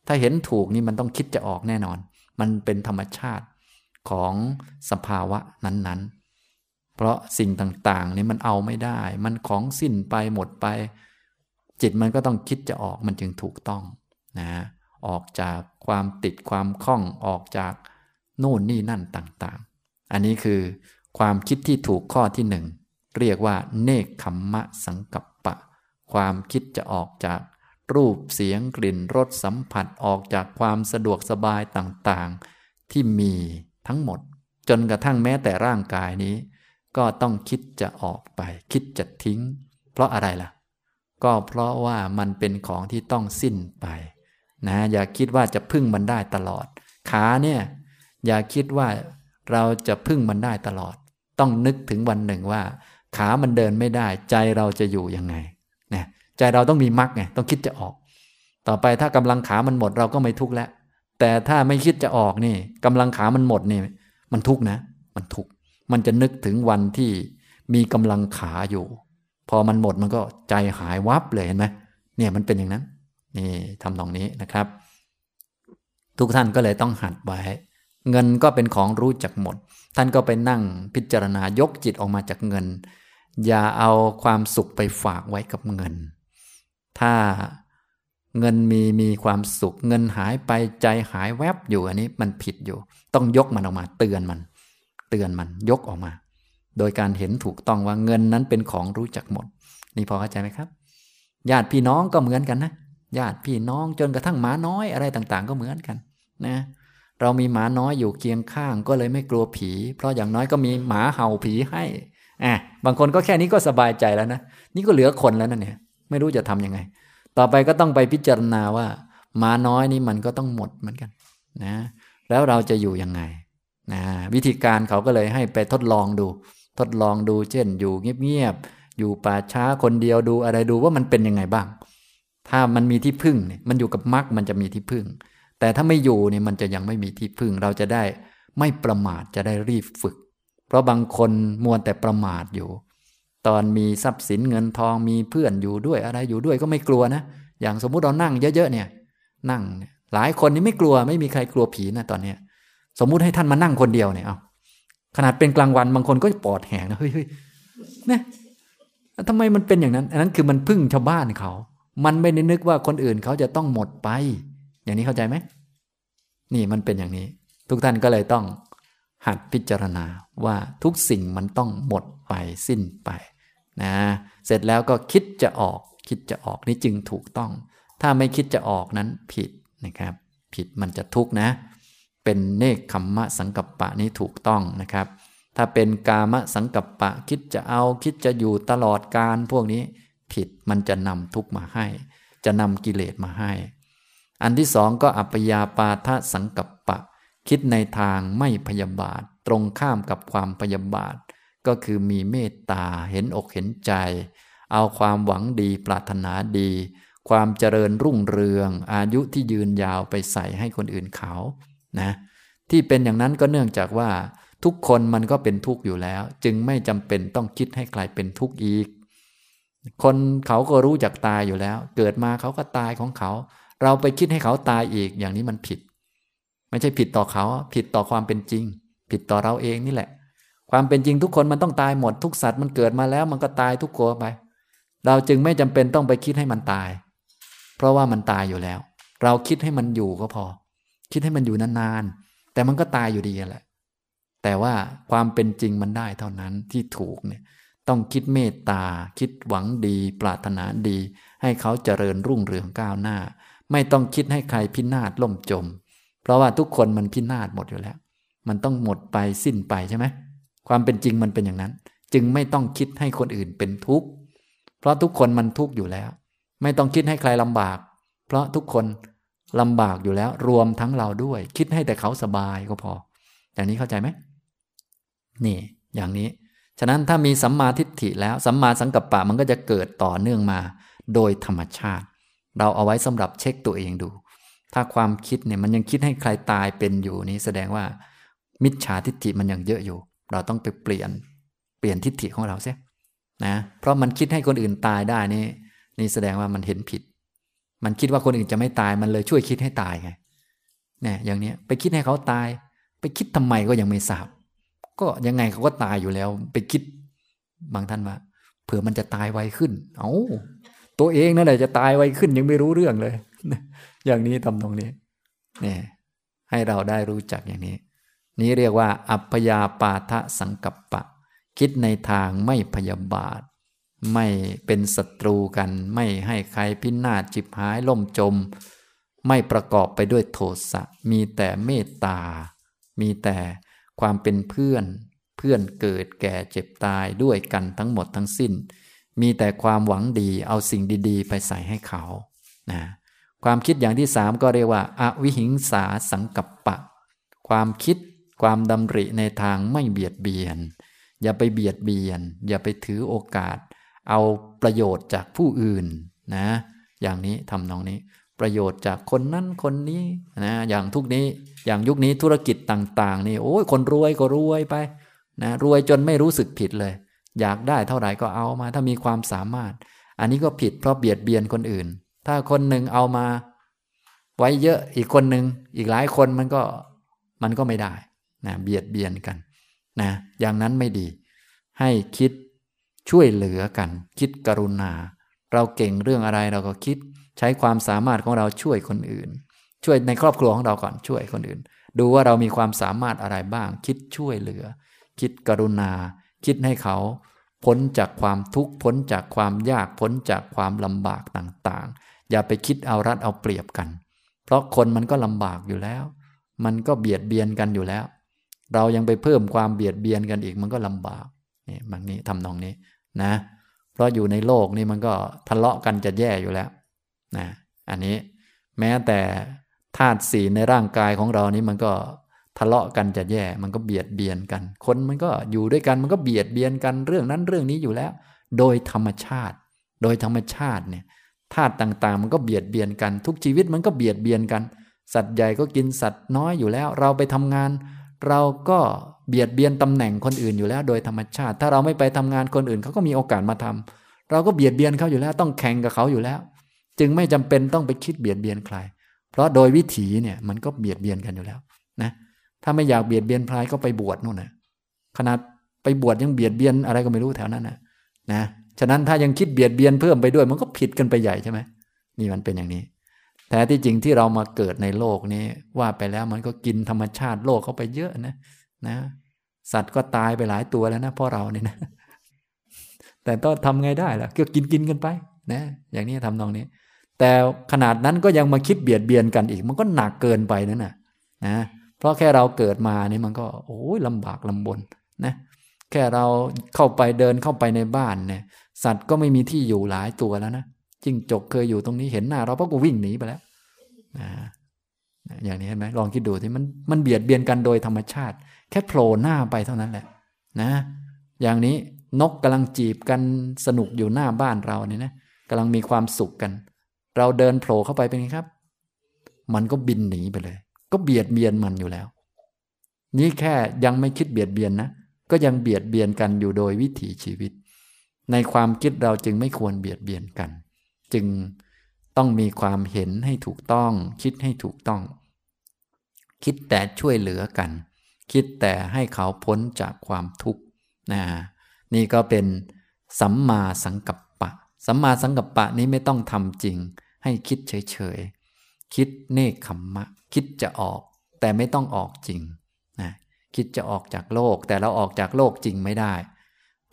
ถ้าเห็นถูกนี่มันต้องคิดจะออกแน่นอน มันเป็นธรรมชาติของสภาวะนั้นๆ เพราะสิ่งต่างๆนี่มันเอาไม่ได้ มันของสิ้นไปหมดไป จิตมันก็ต้องคิดจะออกมันจึงถูกต้องนะ ออกจากความติดความคล้องออกจากโน่นนี่นั่นต่างๆ อันนี้คือความคิดที่ถูกข้อที่หนึ่งเรียกว่า เนคขมมะสังกัปปะ ความคิดจะออกจากรูปเสียงกลิ่นรสสัมผัสออกจากความสะดวกสบายต่างๆ ที่มีทั้งหมด จนกระทั่งแม้แต่ร่างกายนี้ ก็ต้องคิดจะออกไป คิดจะทิ้ง เพราะอะไรล่ะ ก็เพราะว่ามันเป็นของที่ต้องสิ้นไป นะอย่าคิดว่าจะพึ่งมันได้ตลอด ขาเนี่ยอย่าคิดว่าเราจะพึ่งมันได้ตลอด ต้องนึกถึงวันหนึ่งว่า ขามันเดินไม่ได้ ใจเราจะอยู่ยังไงนะใจเราต้องมีมรรคไงต้องคิดจะออก ต่อไปถ้ากำลังขามันหมดเราก็ไม่ทุกข์แล้ว แต่ถ้าไม่คิดจะออกนี่กำลังขามันหมดนี่มันทุกข์นะ มันทุกข์มันจะนึกถึงวันที่มีกำลังขาอยู่ พอมันหมดมันก็ใจหายวับเลยเห็นไหมเนี่ยมันเป็นอย่างนั้น นี่ทำตรงนี้นะครับ ทุกท่านก็เลยต้องหัดไว้ เงินก็เป็นของรู้จักหมด ท่านก็ไปนั่งพิจารณายกจิตออกมาจากเงิน อย่าเอาความสุขไปฝากไว้กับเงิน ถ้าเงินมีมีความสุข เงินหายไปใจหายแวบอยู่อันนี้มันผิดอยู่ ต้องยกมันออกมาเตือนมัน เตือนมันยกออกมา โดยการเห็นถูกต้องว่าเงินนั้นเป็นของรู้จักหมด นี่พอเข้าใจไหมครับญาติพี่น้องก็เหมือนกันนะ ญาติพี่น้องจนกระทั่งหมาน้อยอะไรต่างๆ ก็เหมือนกันนะเรามีหมาน้อยอยู่เคียงข้างก็เลยไม่กลัวผี เพราะอย่างน้อยก็มีหมาเห่าผีให้อะบางคนก็แค่นี้ก็สบายใจแล้วนะนี่ก็เหลือคนแล้วนะเนี่ย ไม่รู้จะทํำยังไง ต่อไปก็ต้องไปพิจารณาว่าหมาน้อยนี่มันก็ต้องหมดเหมือนกันนะแล้วเราจะอยู่ยังไงนะวิธีการเขาก็เลยให้ไปทดลองดู ทดลองดูเช่น อยู่เงียบๆอยู่ป่าช้าคนเดียวดูอะไรดูว่ามันเป็นยังไงบ้าง ถ้ามันมีที่พึ่งเนี่ยมันอยู่กับมรรคมันจะมีที่พึ่ง แต่ถ้าไม่อยู่เนี่ยมันจะยังไม่มีที่พึ่ง เราจะได้ไม่ประมาทจะได้รีบฝึก เพราะบางคนมัวแต่ประมาทอยู่ ตอนมีทรัพย์สินเงินทองมีเพื่อนอยู่ด้วยอะไรอยู่ด้วยก็ไม่กลัวนะ อย่างสมมุติเรานั่งเยอะๆเนี่ย นั่งหลายคนนี่ไม่กลัวไม่มีใครกลัวผีนะตอนเนี้ยสมมุติให้ท่านมานั่งคนเดียวเนี่ยเอาขนาดเป็นกลางวันบางคนก็ปอดแหงนะเฮ้ยเฮ้ยเนี่ยทำไมมันเป็นอย่างนั้น อันนั้นคือมันพึ่งชาวบ้านเขา มันไม่ได้นึกว่าคนอื่นเขาจะต้องหมดไป อย่างนี้เข้าใจไหม นี่มันเป็นอย่างนี้ ทุกท่านก็เลยต้องหัดพิจารณาว่าทุกสิ่งมันต้องหมดไปสิ้นไปนะเสร็จแล้วก็คิดจะออก คิดจะออกนี่จึงถูกต้อง ถ้าไม่คิดจะออกนั้นผิดนะครับ ผิดมันจะทุกข์นะ เป็นเนคขมมะสังกัปปะนี้ถูกต้องนะครับ ถ้าเป็นกามะสังกัปปะ คิดจะเอาคิดจะอยู่ตลอดการพวกนี้ ผิด มันจะนำทุกข์มาให้ จะนำกิเลสมาให้ อันที่สองก็อัปยาปาทะสังกัปปะ คิดในทางไม่พยาบาท ตรงข้ามกับความพยาบาท ก็คือมีเมตตาเห็นอกเห็นใจ เอาความหวังดีปรารถนาดี ความเจริญรุ่งเรือง อายุที่ยืนยาวไปใส่ให้คนอื่นเขานะที่เป็นอย่างนั้นก็เนื่องจากว่าทุกคนมันก็เป็นทุกข์อยู่แล้ว จึงไม่จำเป็นต้องคิดให้ใครเป็นทุกข์อีก คนเขาก็รู้จักตายอยู่แล้ว เกิดมาเขาก็ตายของเขา เราไปคิดให้เขาตายอีกอย่างนี้มันผิด ไม่ใช่ผิดต่อเขา ผิดต่อความเป็นจริง ผิดต่อเราเองนี่แหละ ความเป็นจริงทุกคนมันต้องตายหมดทุกสัตว์มันเกิดมาแล้วมันก็ตายทุกโกไป เราจึงไม่จำเป็นต้องไปคิดให้มันตาย เพราะว่ามันตายอยู่แล้ว เราคิดให้มันอยู่ก็พอ คิดให้มันอยู่นานๆแต่มันก็ตายอยู่ดีแหละแต่ว่าความเป็นจริงมันได้เท่านั้นที่ถูกเนี่ย ต้องคิดเมตตา คิดหวังดี ปรารถนาดี ให้เขาเจริญรุ่งเรืองก้าวหน้า ไม่ต้องคิดให้ใครพินาศล่มจม เพราะว่าทุกคนมันพินาศหมดอยู่แล้ว มันต้องหมดไปสิ้นไปใช่ไหมความเป็นจริงมันเป็นอย่างนั้น จึงไม่ต้องคิดให้คนอื่นเป็นทุกข์เพราะทุกคนมันทุกข์อยู่แล้ว ไม่ต้องคิดให้ใครลำบาก เพราะทุกคนลำบากอยู่แล้ว รวมทั้งเราด้วย คิดให้แต่เขาสบายก็พอ อย่างนี้เข้าใจไหมนี่ อย่างนี้ ฉะนั้นถ้ามีสัมมาทิฏฐิแล้วสัมมาสังกัปปะมันก็จะเกิดต่อเนื่องมา โดยธรรมชาติ เราเอาไว้สำหรับเช็คตัวเองดู ถ้าความคิดเนี่ยมันยังคิดให้ใครตายเป็นอยู่นี้แสดงว่า มิจฉาทิฏฐิมันยังเยอะอยู่ เราต้องไปเปลี่ยนเปลี่ยนทิฏฐิของเราเสียนะเพราะมันคิดให้คนอื่นตายได้นี่นี่แสดงว่ามันเห็นผิด มันคิดว่าคนอื่นจะไม่ตายมันเลยช่วยคิดให้ตายไงเนี่ยอย่างนี้ไปคิดให้เขาตาย ไปคิดทำไมก็ยังไม่ทราบ ก็ยังไงเขาก็ตายอยู่แล้ว ไปคิดบางท่านว่าเผื่อมันจะตายไวขึ้น เอา้าตัวเองนั่นแหละจะตายไวขึ้นยังไม่รู้เรื่องเลย อย่างนี้ทำตรงนี้เนี่ยให้เราได้รู้จักอย่างนี้ นี้เรียกว่า อัพยาปาทะสังกัปปะ คิดในทางไม่พยาบาท ไม่เป็นศัตรูกัน ไม่ให้ใครพินาศจิบหายล่มจม ไม่ประกอบไปด้วยโทสะมีแต่เมตตา มีแต่ ความเป็นเพื่อน เพื่อนเกิดแก่เจ็บตายด้วยกันทั้งหมดทั้งสิ้น มีแต่ความหวังดีเอาสิ่งดีๆ ไปใส่ให้เขานะความคิดอย่างที่สามก็เรียกว่าอาวิหิงสาสังกัปปะ ความคิดความดำริในทางไม่เบียดเบียน อย่าไปเบียดเบียน อย่าไปถือโอกาส เอาประโยชน์จากผู้อื่นนะ อย่างนี้ทำนองนี้ ประโยชน์จากคนนั้นคนนี้นะอย่างทุกนี้อย่างยุคนี้ธุรกิจต่าง ๆ นี่โอ้ยคนรวยก็รวยไปนะรวยจนไม่รู้สึกผิดเลย อยากได้เท่าไหร่ก็เอามา ถ้ามีความสามารถ อันนี้ก็ผิดเพราะเบียดเบียนคนอื่น ถ้าคนหนึ่งเอามา ไว้เยอะอีกคนหนึ่งอีกหลายคนมันก็มันก็ไม่ได้นะเบียดเบียนกันนะอย่างนั้นไม่ดี ให้คิดช่วยเหลือกัน คิดกรุณา เราเก่งเรื่องอะไรเราก็คิด ใช้ความสามารถของเราช่วยคนอื่น ช่วยในครอบครัวของเราก่อนช่วยคนอื่น ดูว่าเรามีความสามารถอะไรบ้าง คิดช่วยเหลือ คิดกรุณา คิดให้เขา พ้นจากความทุกข์พ้นจากความยากพ้นจากความลำบากต่างๆ อย่าไปคิดเอารัดเอาเปรียบกัน เพราะคนมันก็ลำบากอยู่แล้ว มันก็เบียดเบียนกันอยู่แล้ว เรายังไปเพิ่มความเบียดเบียนกันอีกมันก็ลำบากนี่บางนี้ทำนองนี้นะ เพราะอยู่ในโลกนี่มันก็ทะเลาะกันจะแย่อยู่แล้ว นะอันนี้แม้แต่ธาตุสีในร่างกายของเรานี้มันก็ทะเลาะกันจะแย่ มันก็เบียดเบียนกัน คนมันก็อยู่ด้วยกันมันก็เบียดเบียนกันเรื่องนั้นเรื่องนี้อยู่แล้ว โดยธรรมชาติ โดยธรรมชาติเนี่ยธาตุต่างๆ มันก็เบียดเบียนกัน ทุกชีวิตมันก็เบียดเบียนกัน สัตว์ใหญ่ก็กินสัตว์น้อยอยู่แล้ว เราไปทำงาน เราก็เบียดเบียนตำแหน่งคนอื่นอยู่แล้ว โดยธรรมชาติ ถ้าเราไม่ไปทำงานคนอื่นเขาก็มีโอกาสมาทำเราก็เบียดเบียนเขาอยู่แล้ว ต้องแข่งกับเขาอยู่แล้ว จึงไม่จำเป็นต้องไปคิดเบียดเบียนใคร เพราะโดยวิถีเนี่ยมันก็เบียดเบียนกันอยู่แล้วนะถ้าไม่อยากเบียดเบียนใครก็ไปบวชนู่นนะขนาดไปบวชยังเบียดเบียนอะไรก็ไม่รู้แถวนั้นนะนะฉะนั้นถ้ายังคิดเบียดเบียนเพิ่มไปด้วย มันก็ผิดกันไปใหญ่ใช่ไหมนี่มันเป็นอย่างนี้แต่ที่จริงที่เรามาเกิดในโลกนี้ ว่าไปแล้วมันก็กินธรรมชาติโลกเข้าไปเยอะนะนะ สัตว์ก็ตายไปหลายตัวแล้วนะพราะเราเนี่ยนะแต่ต้องทำไงได้ล่ะก็กินกินกันไปนะ อย่างนี้ทำนองนี้ แต่ขนาดนั้นก็ยังมาคิดเบียดเบียนกันอีก มันก็หนักเกินไปนั่นนะนะเพราะแค่เราเกิดมานี่มันก็โอ้ยลำบากลำบนนะแค่เราเข้าไปเดินเข้าไปในบ้านเนี่ย สัตว์ก็ไม่มีที่อยู่หลายตัวแล้วนะจิ้งจกเคยอยู่ตรงนี้เห็นหน้า เราเพราะกูวิ่งหนีไปแล้วนะอย่างนี้เห็นไหมลองคิดดูที่มันมันเบียดเบียนกันโดยธรรมชาติ แค่โผล่หน้าไปเท่านั้นแหละ นะ อย่างนี้นกกำลังจีบกันสนุกอยู่หน้าบ้านเราเนี่ยนะกำลังมีความสุขกัน เราเดินโผล่เข้าไปเป็นไงครับ มันก็บินหนีไปเลย ก็เบียดเบียนมันอยู่แล้ว นี่แค่ยังไม่คิดเบียดเบียนนะ ก็ยังเบียดเบียนกันอยู่โดยวิถีชีวิต ในความคิดเราจึงไม่ควรเบียดเบียนกัน จึงต้องมีความเห็นให้ถูกต้อง คิดให้ถูกต้อง คิดแต่ช่วยเหลือกัน คิดแต่ให้เขาพ้นจากความทุกข์นะนี่ก็เป็นสัมมาสังกัปปะ สัมมาสังกัปปะนี้ไม่ต้องทำจริง ให้คิดเฉยๆ คิดเนคขมมะ คิดจะออก แต่ไม่ต้องออกจริงนะคิดจะออกจากโลก แต่เราออกจากโลกจริงไม่ได้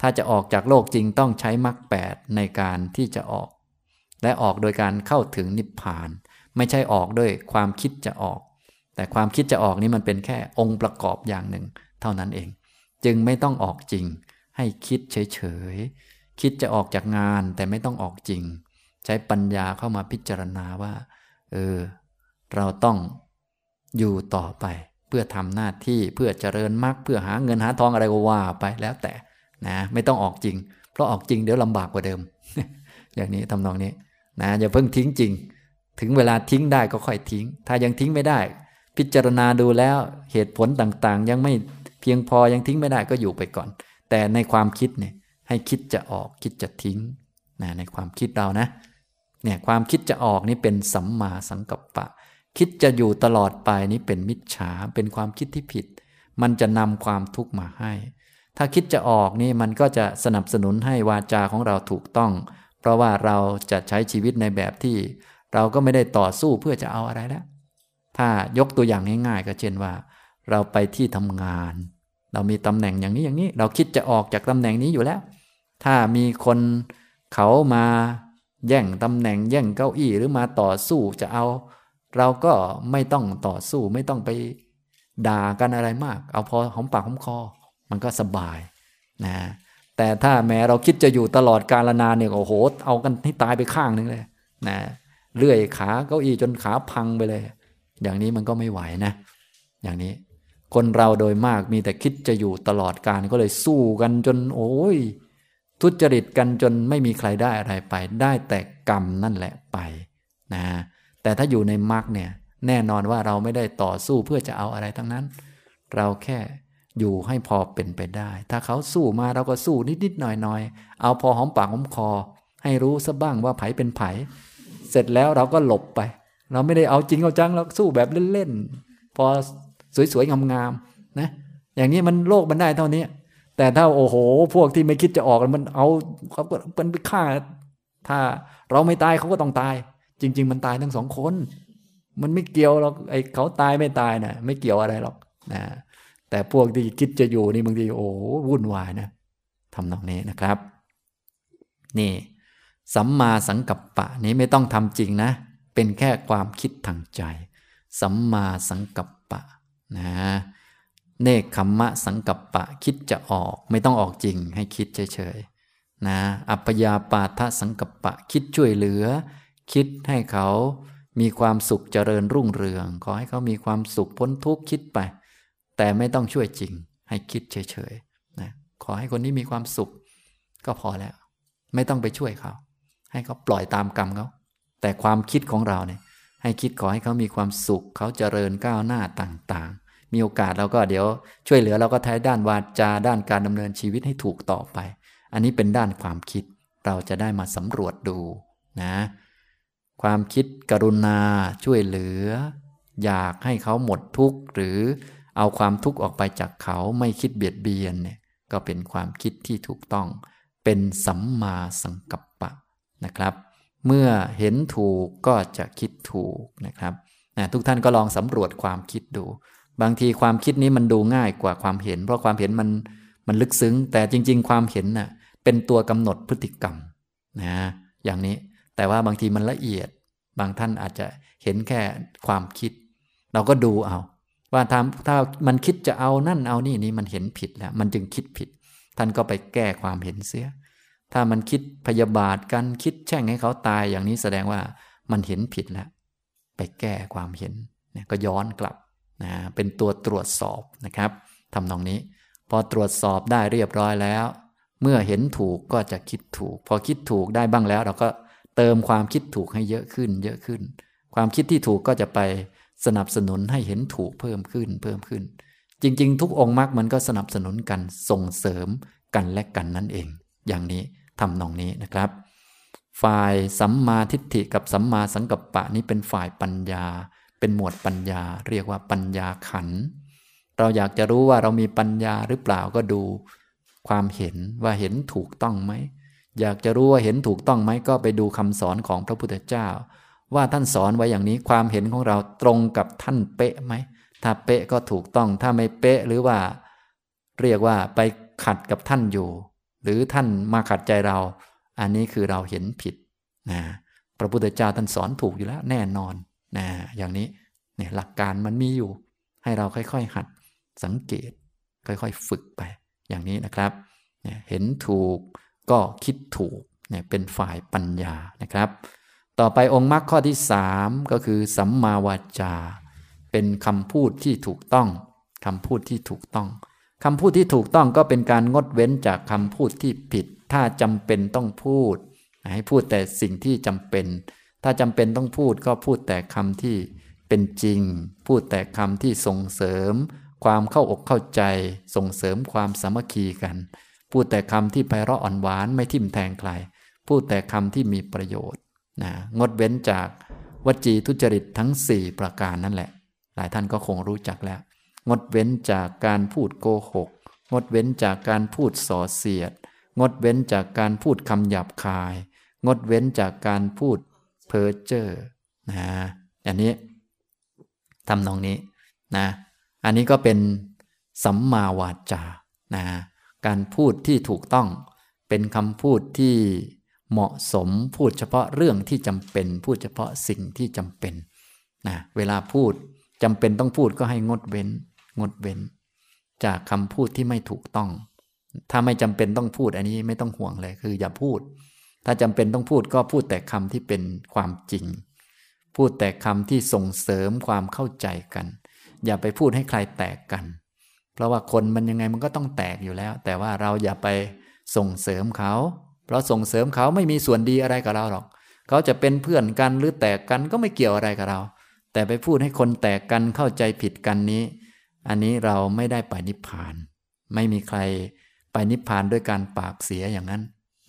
ถ้าจะออกจากโลกจริงต้องใช้มรรคแปดในการที่จะออก และออกโดยการเข้าถึงนิพพาน ไม่ใช่ออกด้วยความคิดจะออก แต่ความคิดจะออกนี้มันเป็นแค่องค์ประกอบอย่างหนึ่ง เท่านั้นเอง จึงไม่ต้องออกจริง ให้คิดเฉยๆคิดจะออกจากงานแต่ไม่ต้องออกจริง ใช้ปัญญาเข้ามาพิจารณาว่า เออ เราต้องอยู่ต่อไป เพื่อทำหน้าที่เพื่อเจริญมรรคเพื่อหาเงินหาทองอะไรก็ว่าไปแล้วแต่นะไม่ต้องออกจริง เพราะออกจริงเดี๋ยวลำบากกว่าเดิม อย่างนี้ทำนองนี้นะอย่าเพิ่งทิ้งจริง ถึงเวลาทิ้งได้ก็ค่อยทิ้ง ถ้ายังทิ้งไม่ได้ พิจารณาดูแล้วเหตุผลต่างๆ ยังไม่เพียงพอยังทิ้งไม่ได้ก็อยู่ไปก่อน แต่ในความคิดเนี่ยให้คิดจะออกคิดจะทิ้งนะในความคิดเรานะ เนี่ยความคิดจะออกนี่เป็นสัมมาสังกัปปะ คิดจะอยู่ตลอดไปนี่เป็นมิจฉาเป็นความคิดที่ผิด มันจะนำความทุกข์มาให้ ถ้าคิดจะออกนี่มันก็จะสนับสนุนให้วาจาของเราถูกต้อง เพราะว่าเราจะใช้ชีวิตในแบบที่ เราก็ไม่ได้ต่อสู้เพื่อจะเอาอะไรแล้ว ถ้ายกตัวอย่างง่ายๆ ก็เช่นว่า เราไปที่ทำงาน เรามีตำแหน่งอย่างนี้อย่างนี้ เราคิดจะออกจากตำแหน่งนี้อยู่แล้ว ถ้ามีคนเขามา แย่งตำแหน่งแย่งเก้าอี้หรือมาต่อสู้จะเอา เราก็ไม่ต้องต่อสู้ไม่ต้องไปด่ากันอะไรมาก เอาพอหอมปากหอมคอ มันก็สบายนะแต่ถ้าแม้เราคิดจะอยู่ตลอดกาลนานเนี่ยโอ้โห เอากันให้ตายไปข้างนึงเลยนะเลื่อยขาเก้าอี้จนขาพังไปเลย อย่างนี้มันก็ไม่ไหวนะ อย่างนี้ คนเราโดยมากมีแต่คิดจะอยู่ตลอดการก็เลยสู้กันจน โอ้ย ทุจริตกันจนไม่มีใครได้อะไรไป ได้แต่กรรมนั่นแหละไปนะแต่ถ้าอยู่ในมรรคเนี่ยแน่นอนว่าเราไม่ได้ต่อสู้เพื่อจะเอาอะไรทั้งนั้น เราแค่อยู่ให้พอเป็นไปได้ ถ้าเขาสู้มาเราก็สู้นิดๆหน่อยๆ เอาพอหอมปากหอมคอ ให้รู้ซะบ้างว่าไผเป็นไผ เสร็จแล้วเราก็หลบไป เราไม่ได้เอาจริงเอาจังเราสู้แบบเล่นๆ พอสวยๆงามๆนะอย่างนี้มันโลกมันได้เท่านี้ แต่ถ้าโอ้โห พวกที่ไม่คิดจะออกมันเอาเขาก็เป็นไปฆ่า ถ้าเราไม่ตายเขาก็ต้องตาย จริง ๆ มันตายทั้งสองคน มันไม่เกี่ยวหรอกไอ้เขาตายไม่ตายนะไม่เกี่ยวอะไรหรอกนะแต่พวกที่คิดจะอยู่นี่บางทีโอ้วุ่นวายนะทำนองนี้นะครับ นี่ สัมมาสังกัปปะนี้ไม่ต้องทำจริงนะ เป็นแค่ความคิดทางใจ สัมมาสังกัปปะนะ เนคขมมะสังกัปปะคิดจะออกไม่ต้องออกจริง ให้คิดเฉยๆนะอัปยาปาทะสังกัปปะคิดช่วยเหลือ คิดให้เขามีความสุขเจริญรุ่งเรือง ขอให้เขามีความสุขพ้นทุกข์คิดไป แต่ไม่ต้องช่วยจริง ให้คิดเฉยๆนะขอให้คนนี้มีความสุข ก็พอแล้ว ไม่ต้องไปช่วยเขา ให้เขาปล่อยตามกรรมเขาแต่ความคิดของเราเนี่ยให้คิดขอให้เขามีความสุขเขาเจริญก้าวหน้าต่างๆ มีโอกาสเราก็เดี๋ยวช่วยเหลือเราก็ท้ายด้านวาจาด้านการดำเนินชีวิตให้ถูกต่อไป อันนี้เป็นด้านความคิด เราจะได้มาสำรวจดูนะ ความคิดกรุณาช่วยเหลือ อยากให้เขาหมดทุกข์หรือเอาความทุกข์ออกไปจากเขาไม่คิดเบียดเบียนเนี่ยก็เป็นความคิดที่ถูกต้อง เป็นสัมมาสังกัปปะนะครับ เมื่อเห็นถูกก็จะคิดถูกนะครับนะทุกท่านก็ลองสำรวจความคิดดู บางทีความคิดนี้มันดูง่ายกว่าความเห็น เพราะความเห็นมันมันลึกซึ้ง แต่จริง ๆ ความเห็นน่ะเป็นตัวกำหนดพฤติกรรมนะอย่างนี้แต่ว่าบางทีมันละเอียด บางท่านอาจจะเห็นแค่ความคิด เราก็ดูเอา ว่าถ้าถ้ามันคิดจะเอานั่นเอานี่นี่มันเห็นผิดแล้ว มันจึงคิดผิด ท่านก็ไปแก้ความเห็นเสีย ถ้ามันคิดพยาบาทกันคิดแช่งให้เขาตายอย่างนี้แสดงว่ามันเห็นผิดแล้ว ไปแก้ความเห็นเนี่ยก็ย้อนกลับ นะเป็นตัวตรวจสอบนะครับทำนองนี้ พอตรวจสอบได้เรียบร้อยแล้ว เมื่อเห็นถูกก็จะคิดถูก พอคิดถูกได้บ้างแล้ว เราก็เติมความคิดถูกให้เยอะขึ้น เยอะขึ้น ความคิดที่ถูกก็จะไปสนับสนุนให้เห็นถูกเพิ่มขึ้นเพิ่มขึ้น จริง ๆ ทุกองค์มรรคมันก็สนับสนุนกันส่งเสริมกันและกันนั่นเอง อย่างนี้ทำนองนี้นะครับ ฝ่ายสัมมาทิฏฐิกับสัมมาสังกัปปะนี้เป็นฝ่ายปัญญา เป็นหมวดปัญญา เรียกว่าปัญญาขัน เราอยากจะรู้ว่าเรามีปัญญาหรือเปล่าก็ดู ความเห็นว่าเห็นถูกต้องไหม อยากจะรู้ว่าเห็นถูกต้องไหมก็ไปดูคำสอนของพระพุทธเจ้า ว่าท่านสอนไว้อย่างนี้ความเห็นของเราตรงกับท่านเป๊ะไหม ถ้าเป๊ะก็ถูกต้องถ้าไม่เป๊ะหรือว่า เรียกว่าไปขัดกับท่านอยู่ หรือท่านมาขัดใจเรา อันนี้คือเราเห็นผิดนะพระพุทธเจ้าท่านสอนถูกอยู่แล้วแน่นอน นะอย่างนี้เนี่ยหลักการมันมีอยู่ ให้เราค่อยๆ หัดสังเกต ค่อยๆ ฝึกไป อย่างนี้นะครับเนี่ยเห็นถูกก็คิดถูกเนี่ยเป็นฝ่ายปัญญานะครับ ต่อไปองค์มรรคข้อที่สามก็คือสัมมาวาจา เป็นคำพูดที่ถูกต้องคำพูดที่ถูกต้องคำพูดที่ถูกต้องก็เป็นการงดเว้นจากคำพูดที่ผิด ถ้าจำเป็นต้องพูด ให้พูดแต่สิ่งที่จำเป็น ถ้าจำเป็นต้องพูดก็พูดแต่คำที่เป็นจริง พูดแต่คำที่ส่งเสริม ความเข้าอกเข้าใจ ส่งเสริมความสามัคคีกัน พูดแต่คำที่ไพเราะอ่อนหวานไม่ทิ่มแทงใคร พูดแต่คำที่มีประโยชน์นะงดเว้นจากวจีทุจริตทั้ง 4 ประการนั่นแหละ หลายท่านก็คงรู้จักแล้ว งดเว้นจากการพูดโกหก งดเว้นจากการพูดส่อเสียด งดเว้นจากการพูดคำหยาบคาย งดเว้นจากการพูด เพ้อเจ้อนะอันนี้ทำนองนี้นะอันนี้ก็เป็นสัมมาวาจานะการพูดที่ถูกต้องเป็นคำพูดที่เหมาะสมพูดเฉพาะเรื่องที่จำเป็น พูดเฉพาะสิ่งที่จำเป็นนะเวลาพูดจำเป็นต้องพูดก็ให้งดเว้น งดเว้น จากคำพูดที่ไม่ถูกต้อง ถ้าไม่จำเป็นต้องพูดอันนี้ไม่ต้องห่วงเลยคืออย่าพูด ถ้าจำเป็นต้องพูดก็พูดแต่คำที่เป็นความจริง พูดแต่คำที่ส่งเสริมความเข้าใจกัน อย่าไปพูดให้ใครแตกกัน เพราะว่าคนมันยังไงมันก็ต้องแตกอยู่แล้ว แต่ว่าเราอย่าไปส่งเสริมเขา เพราะส่งเสริมเขาไม่มีส่วนดีอะไรกับเราหรอก เขาจะเป็นเพื่อนกันหรือแตกกันก็ไม่เกี่ยวอะไรกับเรา แต่ไปพูดให้คนแตกกันเข้าใจผิดกันนี้ อันนี้เราไม่ได้ไปนิพพาน ไม่มีใครไปนิพพานด้วยการปากเสียอย่างนั้น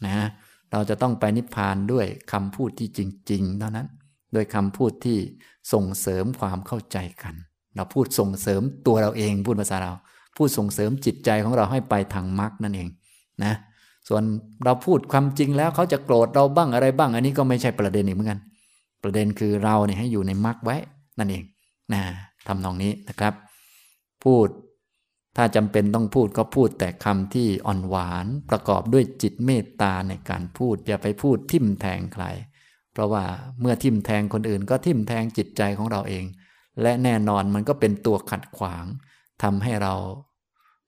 นะ เราจะต้องไปนิพพานด้วยคำพูดที่จริง ๆ เท่านั้น โดยคำพูดที่ส่งเสริมความเข้าใจกัน เราพูดส่งเสริมตัวเราเองพูดภาษาเรา พูดส่งเสริมจิตใจของเราให้ไปทางมรรคนั่นเองนะ ส่วนเราพูดความจริงแล้วเขาจะโกรธเราบ้างอะไรบ้าง อันนี้ก็ไม่ใช่ประเด็นอีกเหมือนกัน ประเด็นคือเราเนี่ยให้อยู่ในมรรคไว้นั่นเองนะทำนองนี้นะครับ พูด ถ้าจำเป็นต้องพูดก็พูดแต่คำที่อ่อนหวานประกอบด้วยจิตเมตตาในการพูด อย่าไปพูดทิ่มแทงใคร เพราะว่าเมื่อทิ่มแทงคนอื่นก็ทิ่มแทงจิตใจของเราเอง และแน่นอนมันก็เป็นตัวขัดขวางทำให้เรา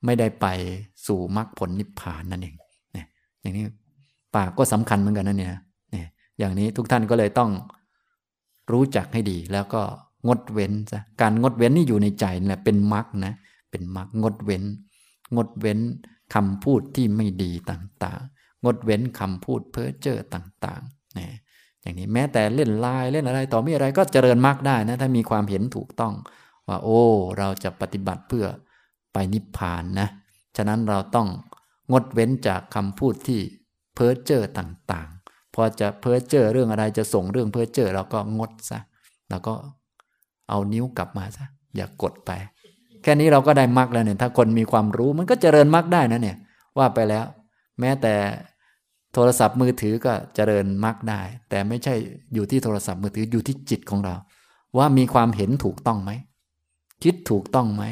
ไม่ได้ไปสู่มรรคผลนิพพานนั่นเองเนี่ยอย่างนี้ปากก็สำคัญเหมือนกันนะเนี่ยเนี่ย อย่างนี้ทุกท่านก็เลยต้องรู้จักให้ดีแล้วก็งดเว้นซะการงดเว้นนี่อยู่ในใจนี่แหละเป็นมรรคนะเป็นมรรคงดเว้น งดเว้นคำพูดที่ไม่ดีต่างๆ งดเว้นคำพูดเพ้อเจ้อต่างๆนะอย่างนี้แม้แต่เล่นลายเล่นอะไรต่อมีอะไรก็เจริญมรรคได้นะถ้ามีความเห็นถูกต้อง ว่าโอ้เราจะปฏิบัติเพื่อไปนิพพานนะฉะนั้นเราต้องงดเว้นจากคำพูดที่เพ้อเจ้อต่างๆ พอจะเพ้อเจ้อเรื่องอะไรจะส่งเรื่องเพ้อเจ้อเราก็งดซะเราก็เอานิ้วกลับมาซะอย่ากดไป แค่นี้เราก็ได้มรรคแล้วเนี่ย ถ้าคนมีความรู้มันก็เจริญมรรคได้นะเนี่ย ว่าไปแล้ว แม้แต่โทรศัพท์มือถือก็เจริญมรรคได้ แต่ไม่ใช่อยู่ที่โทรศัพท์มือถืออยู่ที่จิตของเรา ว่ามีความเห็นถูกต้องไหมคิดถูกต้องไหม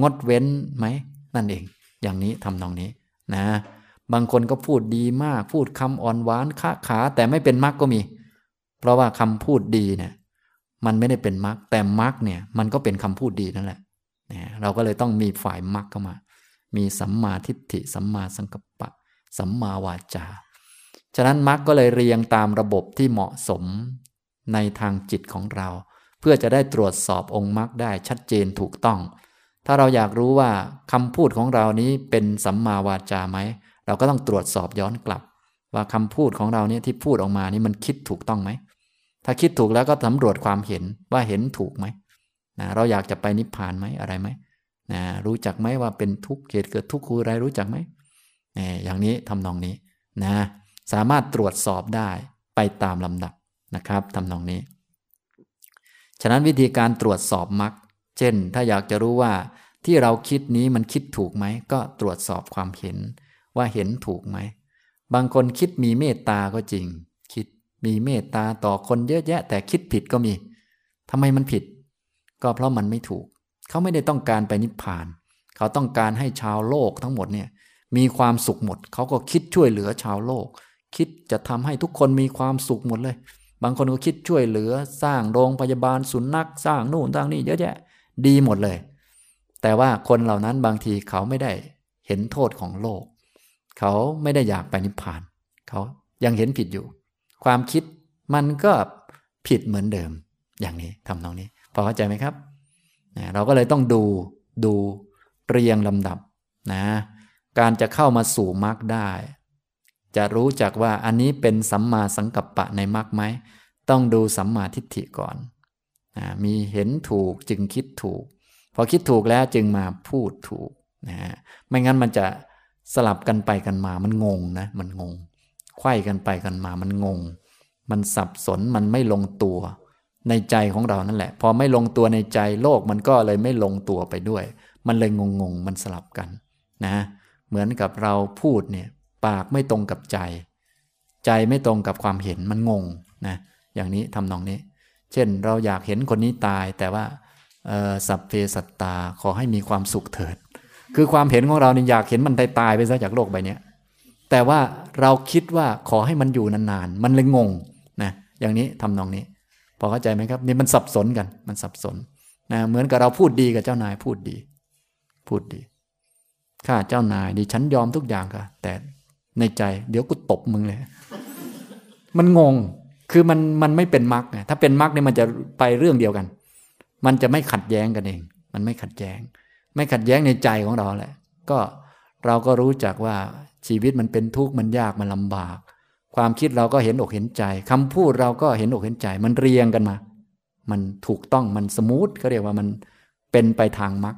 งดเว้นไหมนั่นเอง อย่างนี้ทำนองนี้นะ บางคนก็พูดดีมาก พูดคำอ่อนหวานค้าขา แต่ไม่เป็นมรรคก็มี เพราะว่าคำพูดดีเนี่ย มันไม่ได้เป็นมรรคแต่มรรคเนี่ย มันก็เป็นคำพูดดีนั่นแหละ เราก็เลยต้องมีฝ่ายมรรคเข้ามา มีสัมมาทิฏฐิ สัมมาสังกัปปะ สัมมาวาจา ฉะนั้นมรรคก็เลยเรียงตามระบบที่เหมาะสมในทางจิตของเรา เพื่อจะได้ตรวจสอบองค์มรรคได้ชัดเจนถูกต้อง ถ้าเราอยากรู้ว่าคำพูดของเรานี้เป็นสัมมาวาจาไหม เราก็ต้องตรวจสอบย้อนกลับ ว่าคำพูดของเราเนี่ยที่พูดออกมานี่มันคิดถูกต้องไหม ถ้าคิดถูกแล้วก็สำรวจความเห็นว่าเห็นถูกไหม นะเราอยากจะไปนิพพานไหมอะไรไหมนะรู้จักไหมว่าเป็นทุกข์เหตุเกิดทุกข์คืออะไรรู้จักไหมนะอย่างนี้ทำนองนี้นะสามารถตรวจสอบได้ไปตามลำดับนะครับทำนองนี้ ฉะนั้นวิธีการตรวจสอบมรรคเช่น ถ้าอยากจะรู้ว่าที่เราคิดนี้มันคิดถูกไหม ก็ตรวจสอบความเห็นว่าเห็นถูกไหม บางคนคิดมีเมตตาก็จริง คิดมีเมตตาต่อคนเยอะแยะ แต่คิดผิดก็มีทำไมมันผิด ก็เพราะมันไม่ถูก เขาไม่ได้ต้องการไปนิพพาน เขาต้องการให้ชาวโลกทั้งหมดเนี่ยมีความสุขหมด เขาก็คิดช่วยเหลือชาวโลก คิดจะทำให้ทุกคนมีความสุขหมดเลย บางคนก็คิดช่วยเหลือสร้างโรงพยาบาลสุนัขสร้างนู่นสร้างนี่เยอะแยะ ดีหมดเลย แต่ว่าคนเหล่านั้นบางทีเขาไม่ได้เห็นโทษของโลก เขาไม่ได้อยากไปนิพพาน เขายังเห็นผิดอยู่ ความคิดมันก็ผิดเหมือนเดิม อย่างนี้ทำนองนี้ พอเข้าใจไหมครับนะเราก็เลยต้องดูดูเรียงลำดับนะการจะเข้ามาสู่มรรคได้ จะรู้จักว่าอันนี้เป็นสัมมาสังกัปปะในมรรคไหม ต้องดูสัมมาทิฏฐิก่อนนะมีเห็นถูกจึงคิดถูก พอคิดถูกแล้วจึงมาพูดถูกนะไม่งั้นมันจะสลับกันไปกันมามันงงนะมันงงไขว้กันไปกันมามันงง มันสับสนมันไม่ลงตัว ในใจของเรานั่นแหละ พอไม่ลงตัวในใจโลกมันก็เลยไม่ลงตัวไปด้วย มันเลยงงงมันสลับกันนะ เหมือนกับเราพูดเนี่ยปากไม่ตรงกับใจ ใจไม่ตรงกับความเห็นมันงงนะอย่างนี้ทำนองนี้ เช่นเราอยากเห็นคนนี้ตายแต่ว่าสัพเพสัตตาขอให้มีความสุขเถิด คือความเห็นของเราเนี่ยอยากเห็นมันตายตายไปซะจากโลกใบนี้แต่ว่าเราคิดว่าขอให้มันอยู่นานๆ มันเลยงงนะอย่างนี้ทำนองนี้ พอเข้าใจไหมครับนี่มันสับสนกัน มันสับสนนะเหมือนกับเราพูดดีกับเจ้านายพูดดี พูดดีข้าเจ้านายดีฉันยอมทุกอย่างค่ะ แต่ในใจ เดี๋ยวกูตบมึงเลย มันงงคือมันมันไม่เป็นมรรคไงถ้าเป็นมรรคเนี่ยมันจะไปเรื่องเดียวกัน มันจะไม่ขัดแย้งกันเอง มันไม่ขัดแย้ง ไม่ขัดแย้งในใจของเราแหละ ก็เราก็รู้จักว่าชีวิตมันเป็นทุกข์มันยากมันลำบาก ความคิดเราก็เห็นอกเห็นใจคำพูดเราก็เห็นอกเห็นใจ มันเรียงกันมา มันถูกต้องมันสมูทเขาเรียกว่ามันเป็นไปทางมรรค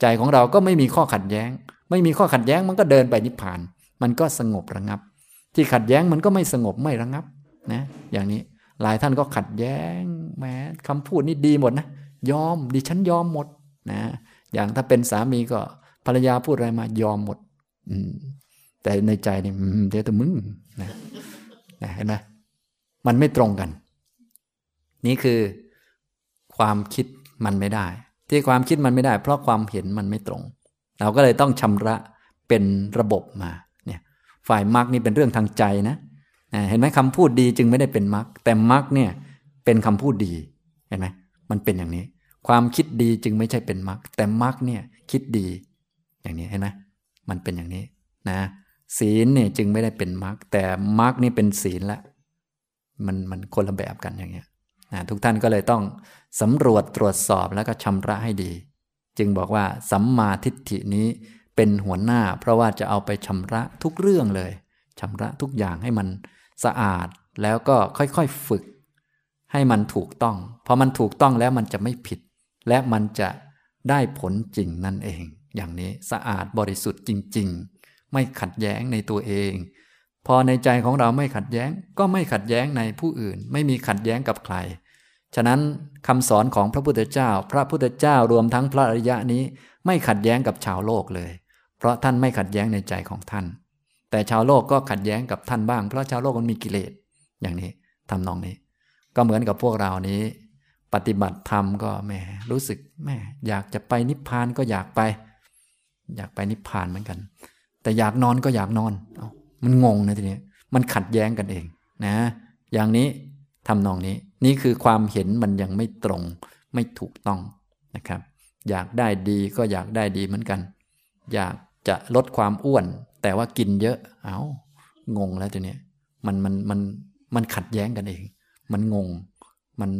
ใจของเราก็ไม่มีข้อขัดแย้ง ไม่มีข้อขัดแย้งมันก็เดินไปนิพพาน มันก็สงบระงับ ที่ขัดแย้งมันก็ไม่สงบไม่ระงับนะ อย่างนี้หลายท่านก็ขัดแย้งแม้คำพูดนี่ดีหมดนะยอมดิฉันยอมหมดนะ อย่างถ้าเป็นสามีก็ภรรยาพูดอะไรมายอมหมด อืมแต่ในใจนี่เดี๋ยวแต่มึงนะ นะเห็นไหมมันไม่ตรงกัน นี่คือความคิดมันไม่ได้ ที่ความคิดมันไม่ได้ เพราะความเห็นมันไม่ตรง เราก็เลยต้องชำระเป็นระบบมาเนี่ยฝ่ายมรรคนี่เป็นเรื่องทางใจนะเห็นไหมคำพูดดีจึงไม่ได้เป็นมรรคแต่มรรคเนี่ยเป็นคำพูดดีเห็นไหมมันเป็นอย่างนี้ ความคิดดีจึงไม่ใช่เป็นมรรคแต่มรรคเนี่ยคิดดี อย่างนี้เห็นไหมมันเป็นอย่างนี้นะ ศีลเนี่ยจึงไม่ได้เป็นมรรคแต่มรรคนี่เป็นศีลละมันมันคนละแบบกันอย่างเงี้ยนะทุกท่านก็เลยต้องสำรวจตรวจสอบแล้วก็ชำระให้ดี จึงบอกว่าสัมมาทิฏฐินี้เป็นหัวหน้า เพราะว่าจะเอาไปชำระทุกเรื่องเลยชำระทุกอย่างให้มันสะอาดแล้วก็ค่อยๆฝึก ให้มันถูกต้องพอมันถูกต้องแล้วมันจะไม่ผิด และมันจะได้ผลจริงนั่นเอง อย่างนี้สะอาดบริสุทธิ์จริง ๆ ไม่ขัดแย้งในตัวเอง พอในใจของเราไม่ขัดแย้งก็ไม่ขัดแย้งในผู้อื่น ไม่มีขัดแย้งกับใคร ฉะนั้นคำสอนของพระพุทธเจ้า พระพุทธเจ้ารวมทั้งพระอริยะนี้ ไม่ขัดแย้งกับชาวโลกเลย เพราะท่านไม่ขัดแย้งในใจของท่าน แต่ชาวโลกก็ขัดแย้งกับท่านบ้าง เพราะชาวโลกมันมีกิเลสอย่างนี้ทำนองนี้ ก็เหมือนกับพวกเรานี้ ปฏิบัติธรรมก็แม่รู้สึกแม่อยากจะไปนิพพานก็อยากไป อยากไปนิพพานเหมือนกัน แต่อยากนอนก็อยากนอนอมันงงนะทีนี้มันขัดแย้งกันเองนะ อย่างนี้ทำนองนี้ นี่คือความเห็นมันยังไม่ตรง ไม่ถูกต้องนะครับ อยากได้ดีก็อยากได้ดีเหมือนกัน อยากจะลดความอ้วน แต่ว่ากินเยอะเอา้างงแล้วทีนี้มันมันมันมันขัดแย้งกันเอง มันงง มัน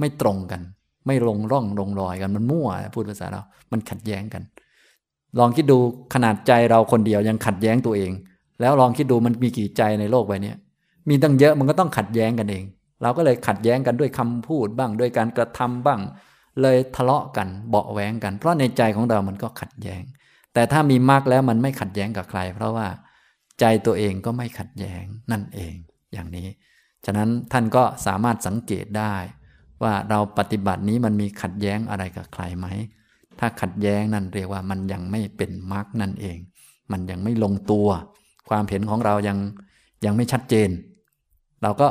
ไม่ตรงกัน ไม่ลงร่องลงรอยกัน มันมั่ว พูดภาษาเรา มันขัดแย้งกัน ลองคิดดูขนาดใจเราคนเดียวยังขัดแย้งตัวเอง แล้วลองคิดดูมันมีกี่ใจในโลกใบนี้มีตั้งเยอะมันก็ต้องขัดแย้งกันเอง เราก็เลยขัดแย้งกันด้วยคำพูดบ้างด้วยการกระทำบ้าง เลยทะเลาะกันเบาแหวงกัน เพราะในใจของเรามันก็ขัดแย้ง แต่ถ้ามีมากแล้วมันไม่ขัดแย้งกับใคร เพราะว่าใจตัวเองก็ไม่ขัดแย้งนั่นเอง อย่างนี้ ฉะนั้นท่านก็สามารถสังเกตได้ ว่าเราปฏิบัตินี้มันมีขัดแย้งอะไรกับใครไหม ถ้าขัดแย้งนั่นเรียกว่ามันยังไม่เป็นมรรคนั่นเอง มันยังไม่ลงตัว ความเห็นของเรายังยังไม่ชัดเจน เราก็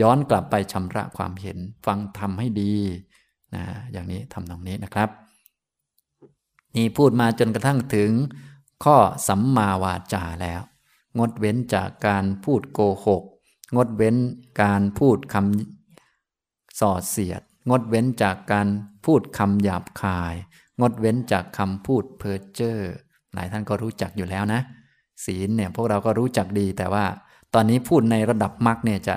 ย้อนกลับไปชำระความเห็นฟังทำให้ดีนะอย่างนี้ทำตรงนี้นะครับ นี่พูดมาจนกระทั่งถึง ข้อสัมมาวาจาแล้ว งดเว้นจากการพูดโกหก งดเว้นการพูดคำส่อเสียด งดเว้นจากการพูดคำหยาบคาย งดเว้นจากคำพูดเพ้อเจ้อหลายท่านก็รู้จักอยู่แล้วนะ ศีลเนี่ยพวกเราก็รู้จักดี แต่ว่าตอนนี้พูดในระดับมรรคเนี่ยจะ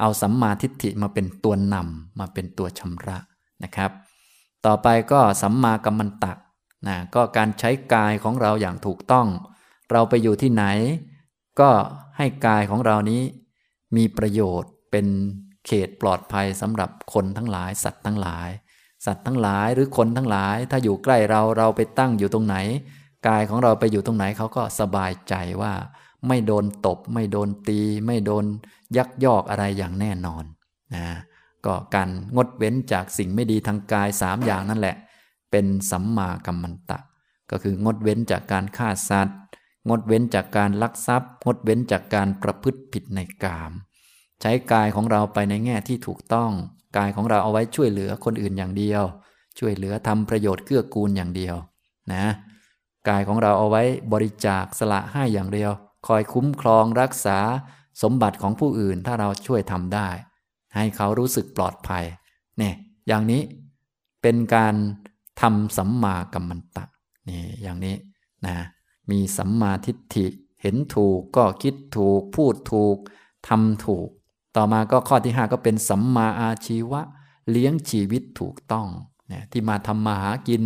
เอาสัมมาทิฏฐิมาเป็นตัวนำมาเป็นตัวชำระนะครับ ต่อไปก็สัมมากัมมันตะนะก็การใช้กายของเราอย่างถูกต้อง เราไปอยู่ที่ไหน ก็ให้กายของเรานี้ มีประโยชน์เป็นเขตปลอดภัยสำหรับคนทั้งหลายสัตว์ทั้งหลาย สัตว์ทั้งหลายหรือคนทั้งหลาย ถ้าอยู่ใกล้เราเราไปตั้งอยู่ตรงไหน กายของเราไปอยู่ตรงไหนเขาก็สบายใจว่า ไม่โดนตบ ไม่โดนตี ไม่โดนยักยอกอะไรอย่างแน่นอนนะก็การงดเว้นจากสิ่งไม่ดีทางกายสามอย่างนั่นแหละ เป็นสัมมากัมมันตะ ก็คืองดเว้นจากการฆ่าสัตว์ งดเว้นจากการลักทรัพย์ งดเว้นจากการประพฤติผิดในกาม ใช้กายของเราไปในแง่ที่ถูกต้อง กายของเราเอาไว้ช่วยเหลือคนอื่นอย่างเดียว ช่วยเหลือทำประโยชน์เกื้อกูลอย่างเดียวนะกายของเราเอาไว้บริจาคสละให้อย่างเดียว คอยคุ้มครองรักษาสมบัติของผู้อื่นถ้าเราช่วยทำได้ ให้เขารู้สึกปลอดภัยเนี่ยอย่างนี้เป็นการทำสัมมากัมมันตะนี่อย่างนี้นะมีสัมมาทิฏฐิเห็นถูกก็คิดถูกพูดถูกทำถูก ต่อมาก็ข้อที่ 5 ก็เป็นสัมมาอาชีวะ เลี้ยงชีวิตถูกต้องเนี่ยที่มาทำมาหากิน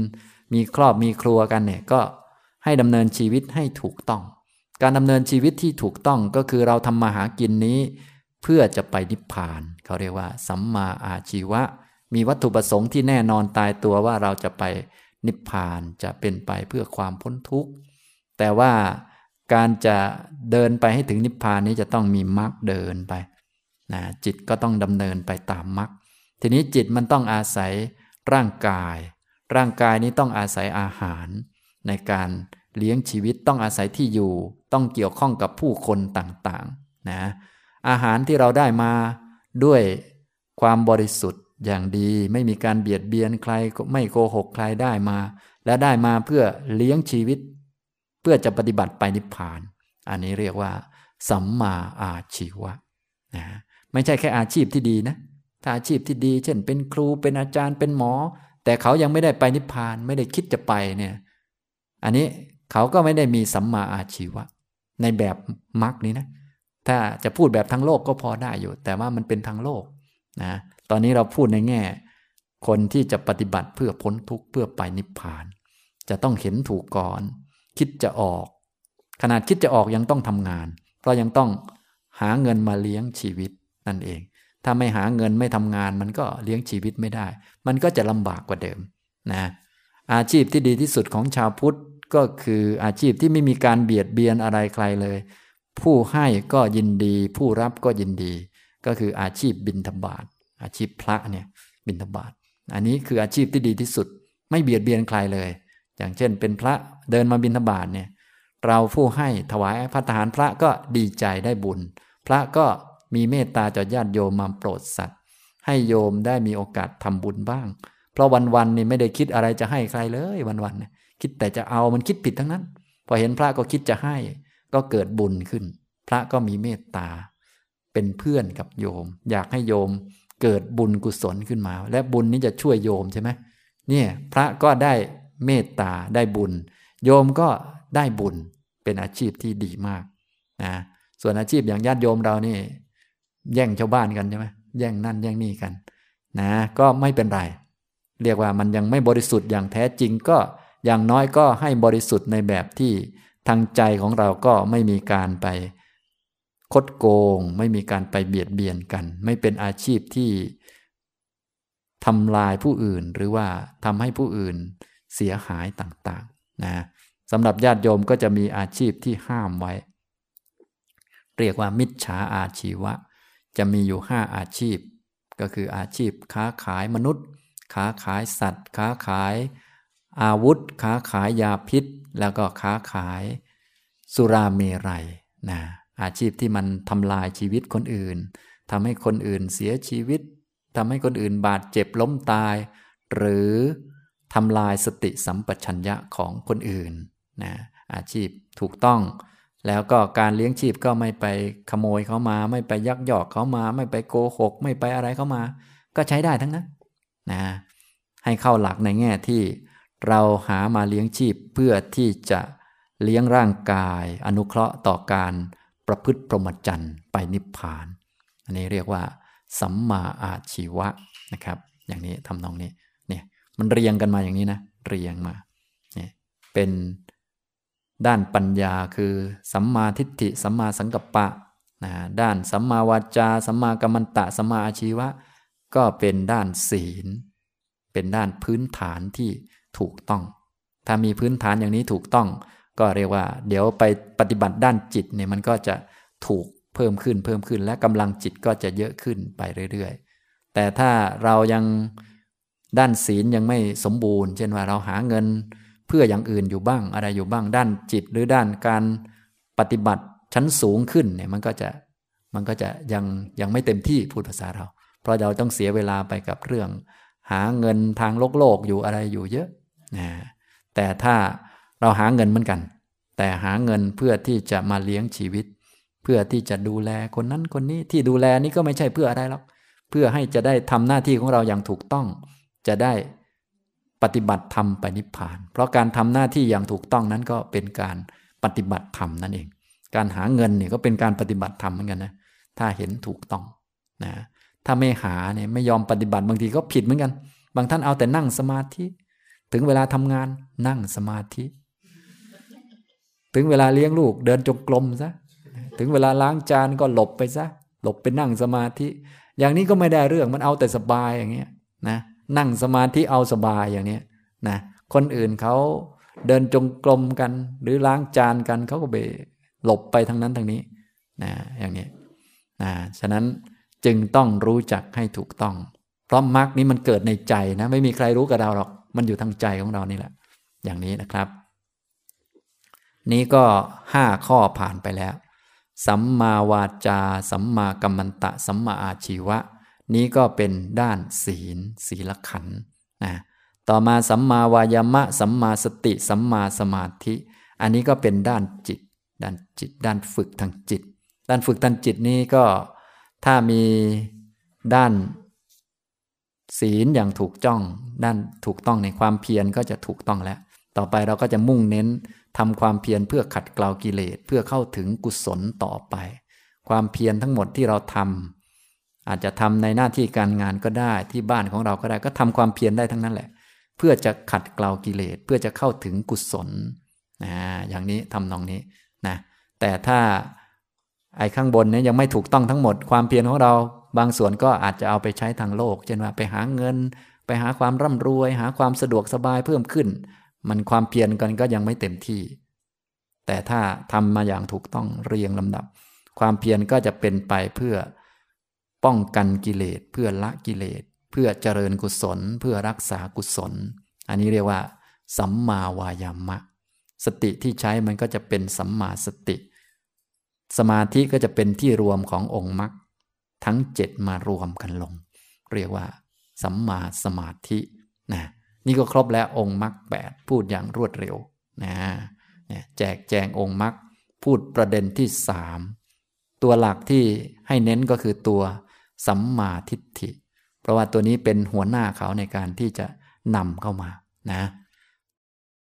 มีครอบมีครัวกันเนี่ยก็ให้ดำเนินชีวิตให้ถูกต้อง การดำเนินชีวิตที่ถูกต้องก็คือเราทำมาหากินนี้ เพื่อจะไปนิพพาน เขาเรียกว่า สัมมาอาชีวะ มีวัตถุประสงค์ที่แน่นอนตายตัวว่าเราจะไปนิพพานจะเป็นไปเพื่อความพ้นทุกข์ แต่ว่าการจะเดินไปให้ถึงนิพพานนี้จะต้องมีมรรคเดินไป นะจิตก็ต้องดำเนินไปตามมรรคทีนี้จิตมันต้องอาศัยร่างกาย ร่างกายนี้ต้องอาศัยอาหาร ในการเลี้ยงชีวิตต้องอาศัยที่อยู่ ต้องเกี่ยวข้องกับผู้คนต่างๆนะอาหารที่เราได้มาด้วยความบริสุทธิ์อย่างดีไม่มีการเบียดเบียนใครไม่โกหกใครได้มา และได้มาเพื่อเลี้ยงชีวิต เพื่อจะปฏิบัติไปนิพพาน อันนี้เรียกว่า สัมมาอาชีวะนะ ไม่ใช่แค่อาชีพที่ดีนะ ถ้าอาชีพที่ดี เช่น เป็นครูเป็นอาจารย์เป็นหมอ แต่เขายังไม่ได้ไปนิพพานไม่ได้คิดจะไปเนี่ย อันนี้เขาก็ไม่ได้มีสัมมาอาชีวะ ในแบบมรรคนี้นะ ถ้าจะพูดแบบทั้งโลกก็พอได้อยู่ แต่ว่ามันเป็นทางโลกนะตอนนี้เราพูดในแง่ คนที่จะปฏิบัติเพื่อพ้นทุกข์เพื่อไปนิพพาน จะต้องเห็นถูกก่อน คิดจะออก ขนาดคิดจะออกยังต้องทำงาน เพราะยังต้องหาเงินมาเลี้ยงชีวิต นั่นเอง ถ้าไม่หาเงินไม่ทำงานมันก็เลี้ยงชีวิตไม่ได้ มันก็จะลำบากกว่าเดิมนะอาชีพที่ดีที่สุดของชาวพุทธก็คืออาชีพที่ไม่มีการเบียดเบียนอะไรใครเลย ผู้ให้ก็ยินดี ผู้รับก็ยินดี ก็คืออาชีพบินธบาตอาชีพพระเนี่ยบิณฑบาตอันนี้คืออาชีพที่ดีที่สุด ไม่เบียดเบียนใครเลย อย่างเช่น เป็นพระเดินมาบิณฑบาตเนี่ยเราผู้ให้ถวายพระทหารพระก็ดีใจได้บุญ พระก็ มีเมตตาต่อญาติโยมมาโปรดสัตว์ ให้โยมได้มีโอกาสทำบุญบ้าง เพราะวันๆนี่ไม่ได้คิดอะไรจะให้ใครเลยวันๆเนี่ยคิดแต่จะเอามันคิดผิดทั้งนั้น พอเห็นพระก็คิดจะให้ ก็เกิดบุญขึ้น พระก็มีเมตตา เป็นเพื่อนกับโยม อยากให้โยมเกิดบุญกุศลขึ้นมา และบุญนี้จะช่วยโยมใช่ไหมเนี่ยพระก็ได้เมตตาได้บุญ โยมก็ได้บุญเป็นอาชีพที่ดีมากนะส่วนอาชีพอย่างญาติโยมเรานี่ แย่งชาวบ้านกันใช่ไหมแย่งนั่นแย่งนี่กัน นะ ก็ไม่เป็นไร เรียกว่ามันยังไม่บริสุทธิ์อย่างแท้จริงก็อย่างน้อยก็ให้บริสุทธิ์ในแบบที่ทางใจของเราก็ไม่มีการไปคดโกง ไม่มีการไปเบียดเบียนกัน ไม่เป็นอาชีพที่ทำลายผู้อื่นหรือว่าทำให้ผู้อื่นเสียหายต่างๆนะสำหรับญาติโยมก็จะมีอาชีพที่ห้ามไว้ เรียกว่ามิจฉาอาชีวะ จะมีอยู่ห้าอาชีพ ก็คืออาชีพค้าขายมนุษย์ ค้าขายสัตว์ ค้าขาย อาวุธ ค้าขายยาพิษ แล้วก็ค้าขายสุราเมรัยนะอาชีพที่มันทำลายชีวิตคนอื่นทำให้คนอื่นเสียชีวิตทำให้คนอื่นบาดเจ็บล้มตาย หรือทำลายสติสัมปชัญญะของคนอื่นนะอาชีพถูกต้อง แล้วก็การเลี้ยงชีพก็ไม่ไปขโมยเขามา ไม่ไปยักยอกเขามา ไม่ไปโกหก ไม่ไปอะไรเขามา ก็ใช้ได้ทั้งนั้นนะให้เข้าหลักในแง่ที่เราหามาเลี้ยงชีพเพื่อที่จะเลี้ยงร่างกาย อนุเคราะห์ต่อการประพฤติพรหมจรรย์ไปนิพพาน อันนี้เรียกว่า สัมมาอาชีวะนะครับ อย่างนี้ทำนองนี้เนี่ยมันเรียงกันมาอย่างนี้นะ เรียงมาเนี่ยเป็น ด้านปัญญาคือ สัมมาทิฏฐิ สัมมาสังกัปปะนะด้านสัมมาวาจา สัมมากัมมันตะ สัมมาอาชีวะ ก็เป็นด้านศีล เป็นด้านพื้นฐานที่ถูกต้อง ถ้ามีพื้นฐานอย่างนี้ถูกต้อง ก็เรียกว่า เดี๋ยวไปปฏิบัติด้านจิตเนี่ยมันก็จะถูกเพิ่มขึ้นเพิ่มขึ้น และกำลังจิตก็จะเยอะขึ้นไปเรื่อยๆ แต่ถ้าเรายังด้านศีลยังไม่สมบูรณ์ เช่นว่าเราหาเงิน เพื่ออย่างอื่นอยู่บ้างอะไรอยู่บ้างด้านจิต หรือด้านการปฏิบัติชั้นสูงขึ้นเนี่ยมันก็จะมันก็จะยังยังไม่เต็มที่พูดภาษาเรา เพราะเราต้องเสียเวลาไปกับเรื่อง หาเงินทางโลกโลกอยู่อะไรอยู่เยอะนะแต่ถ้าเราหาเงินเหมือนกัน แต่หาเงินเพื่อที่จะมาเลี้ยงชีวิต เพื่อที่จะดูแลคนนั้นคนนี้ที่ดูแลนี้ก็ไม่ใช่เพื่ออะไรหรอกเพื่อให้จะได้ทำหน้าที่ของเราอย่างถูกต้อง จะได้ ฏิบัติธรรมไปนิพพาน เพราะการทำหน้าที่อย่างถูกต้องนั้นก็เป็นการปฏิบัติธรรมนั่นเอง การหาเงินเนี่ยก็เป็นการปฏิบัติธรรมเหมือนกันนะถ้าเห็นถูกต้องนะถ้าไม่หาเนี่ยไม่ยอมปฏิบัติบางทีก็ผิดเหมือนกัน บางท่านเอาแต่นั่งสมาธิ ถึงเวลาทำงานนั่งสมาธิ ถึงเวลาเลี้ยงลูกเดินจงกรมซะถึงเวลาล้างจานก็หลบไปซะหลบไปนั่งสมาธิ อย่างนี้ก็ไม่ได้เรื่องมันเอาแต่สบายอย่างเงี้ยนะ นั่งสมาธิเอาสบายอย่างนี้นะคนอื่นเขาเดินจงกรมกัน หรือล้างจานกันเขาก็ไปหลบไปทางนั้นทางนี้นะอย่างนี้นะฉะนั้นจึงต้องรู้จักให้ถูกต้อง เพราะมรรคนี้มันเกิดในใจนะไม่มีใครรู้กับเราหรอก มันอยู่ทางใจของเรานี่แหละ อย่างนี้นะครับ นี้ก็ห้าข้อผ่านไปแล้ว สัมมาวาจา สัมมากัมมันตะ สัมมาอาชีวะ นี้ก็เป็นด้านศีล ศีลขันนะต่อมาสัมมาวายามะ สัมมาสติ สัมมาสมาธิ อันนี้ก็เป็นด้านจิต ด้านจิต ด้านฝึกทางจิต ด้านฝึกทางจิตนี้ก็ถ้ามีด้านศีลอย่างถูกจ้อง ด้านถูกต้องในความเพียรก็จะถูกต้องแล้ว ต่อไปเราก็จะมุ่งเน้นทำความเพียรเพื่อขัดเกลากิเลสเพื่อเข้าถึงกุศลต่อไป ความเพียรทั้งหมดที่เราทำ อาจจะทำในหน้าที่การงานก็ได้ที่บ้านของเราก็ได้ก็ทำความเพียรได้ทั้งนั้นแหละ เพื่อจะขัดเกลากิเลสเพื่อจะเข้าถึงกุศลนะอย่างนี้ทำนองนี้นะแต่ถ้าไอ้ข้างบนเนี่ยยังไม่ถูกต้องทั้งหมดความเพียรของเรา บางส่วนก็อาจจะเอาไปใช้ทางโลก เช่นว่าไปหาเงิน ไปหาความร่ำรวย หาความสะดวกสบายเพิ่มขึ้น มันความเพียรกันก็ยังไม่เต็มที่ แต่ถ้าทำมาอย่างถูกต้องเรียงลำดับ ความเพียรก็จะเป็นไปเพื่อ ป้องกันกิเลสเพื่อละกิเลสเพื่อเจริญกุศล เพื่อรักษากุศล อันนี้เรียกว่า สัมมาวายามะ สติที่ใช้มันก็จะเป็นสัมมาสติ สมาธิก็จะเป็นที่รวมขององค์มรรคทั้งเจ็ดมารวมกันลง เรียกว่า สัมมาสมาธินะนี่ก็ครบแล้วองค์มรรคแปดพูดอย่างรวดเร็วนะแจกแจงองค์มรรคพูดประเด็นที่สามตัวหลักที่ให้เน้นก็คือตัว สัมมาทิฏฐิ เพราะว่าตัวนี้เป็นหัวหน้าเขาในการที่จะนำเข้ามานะ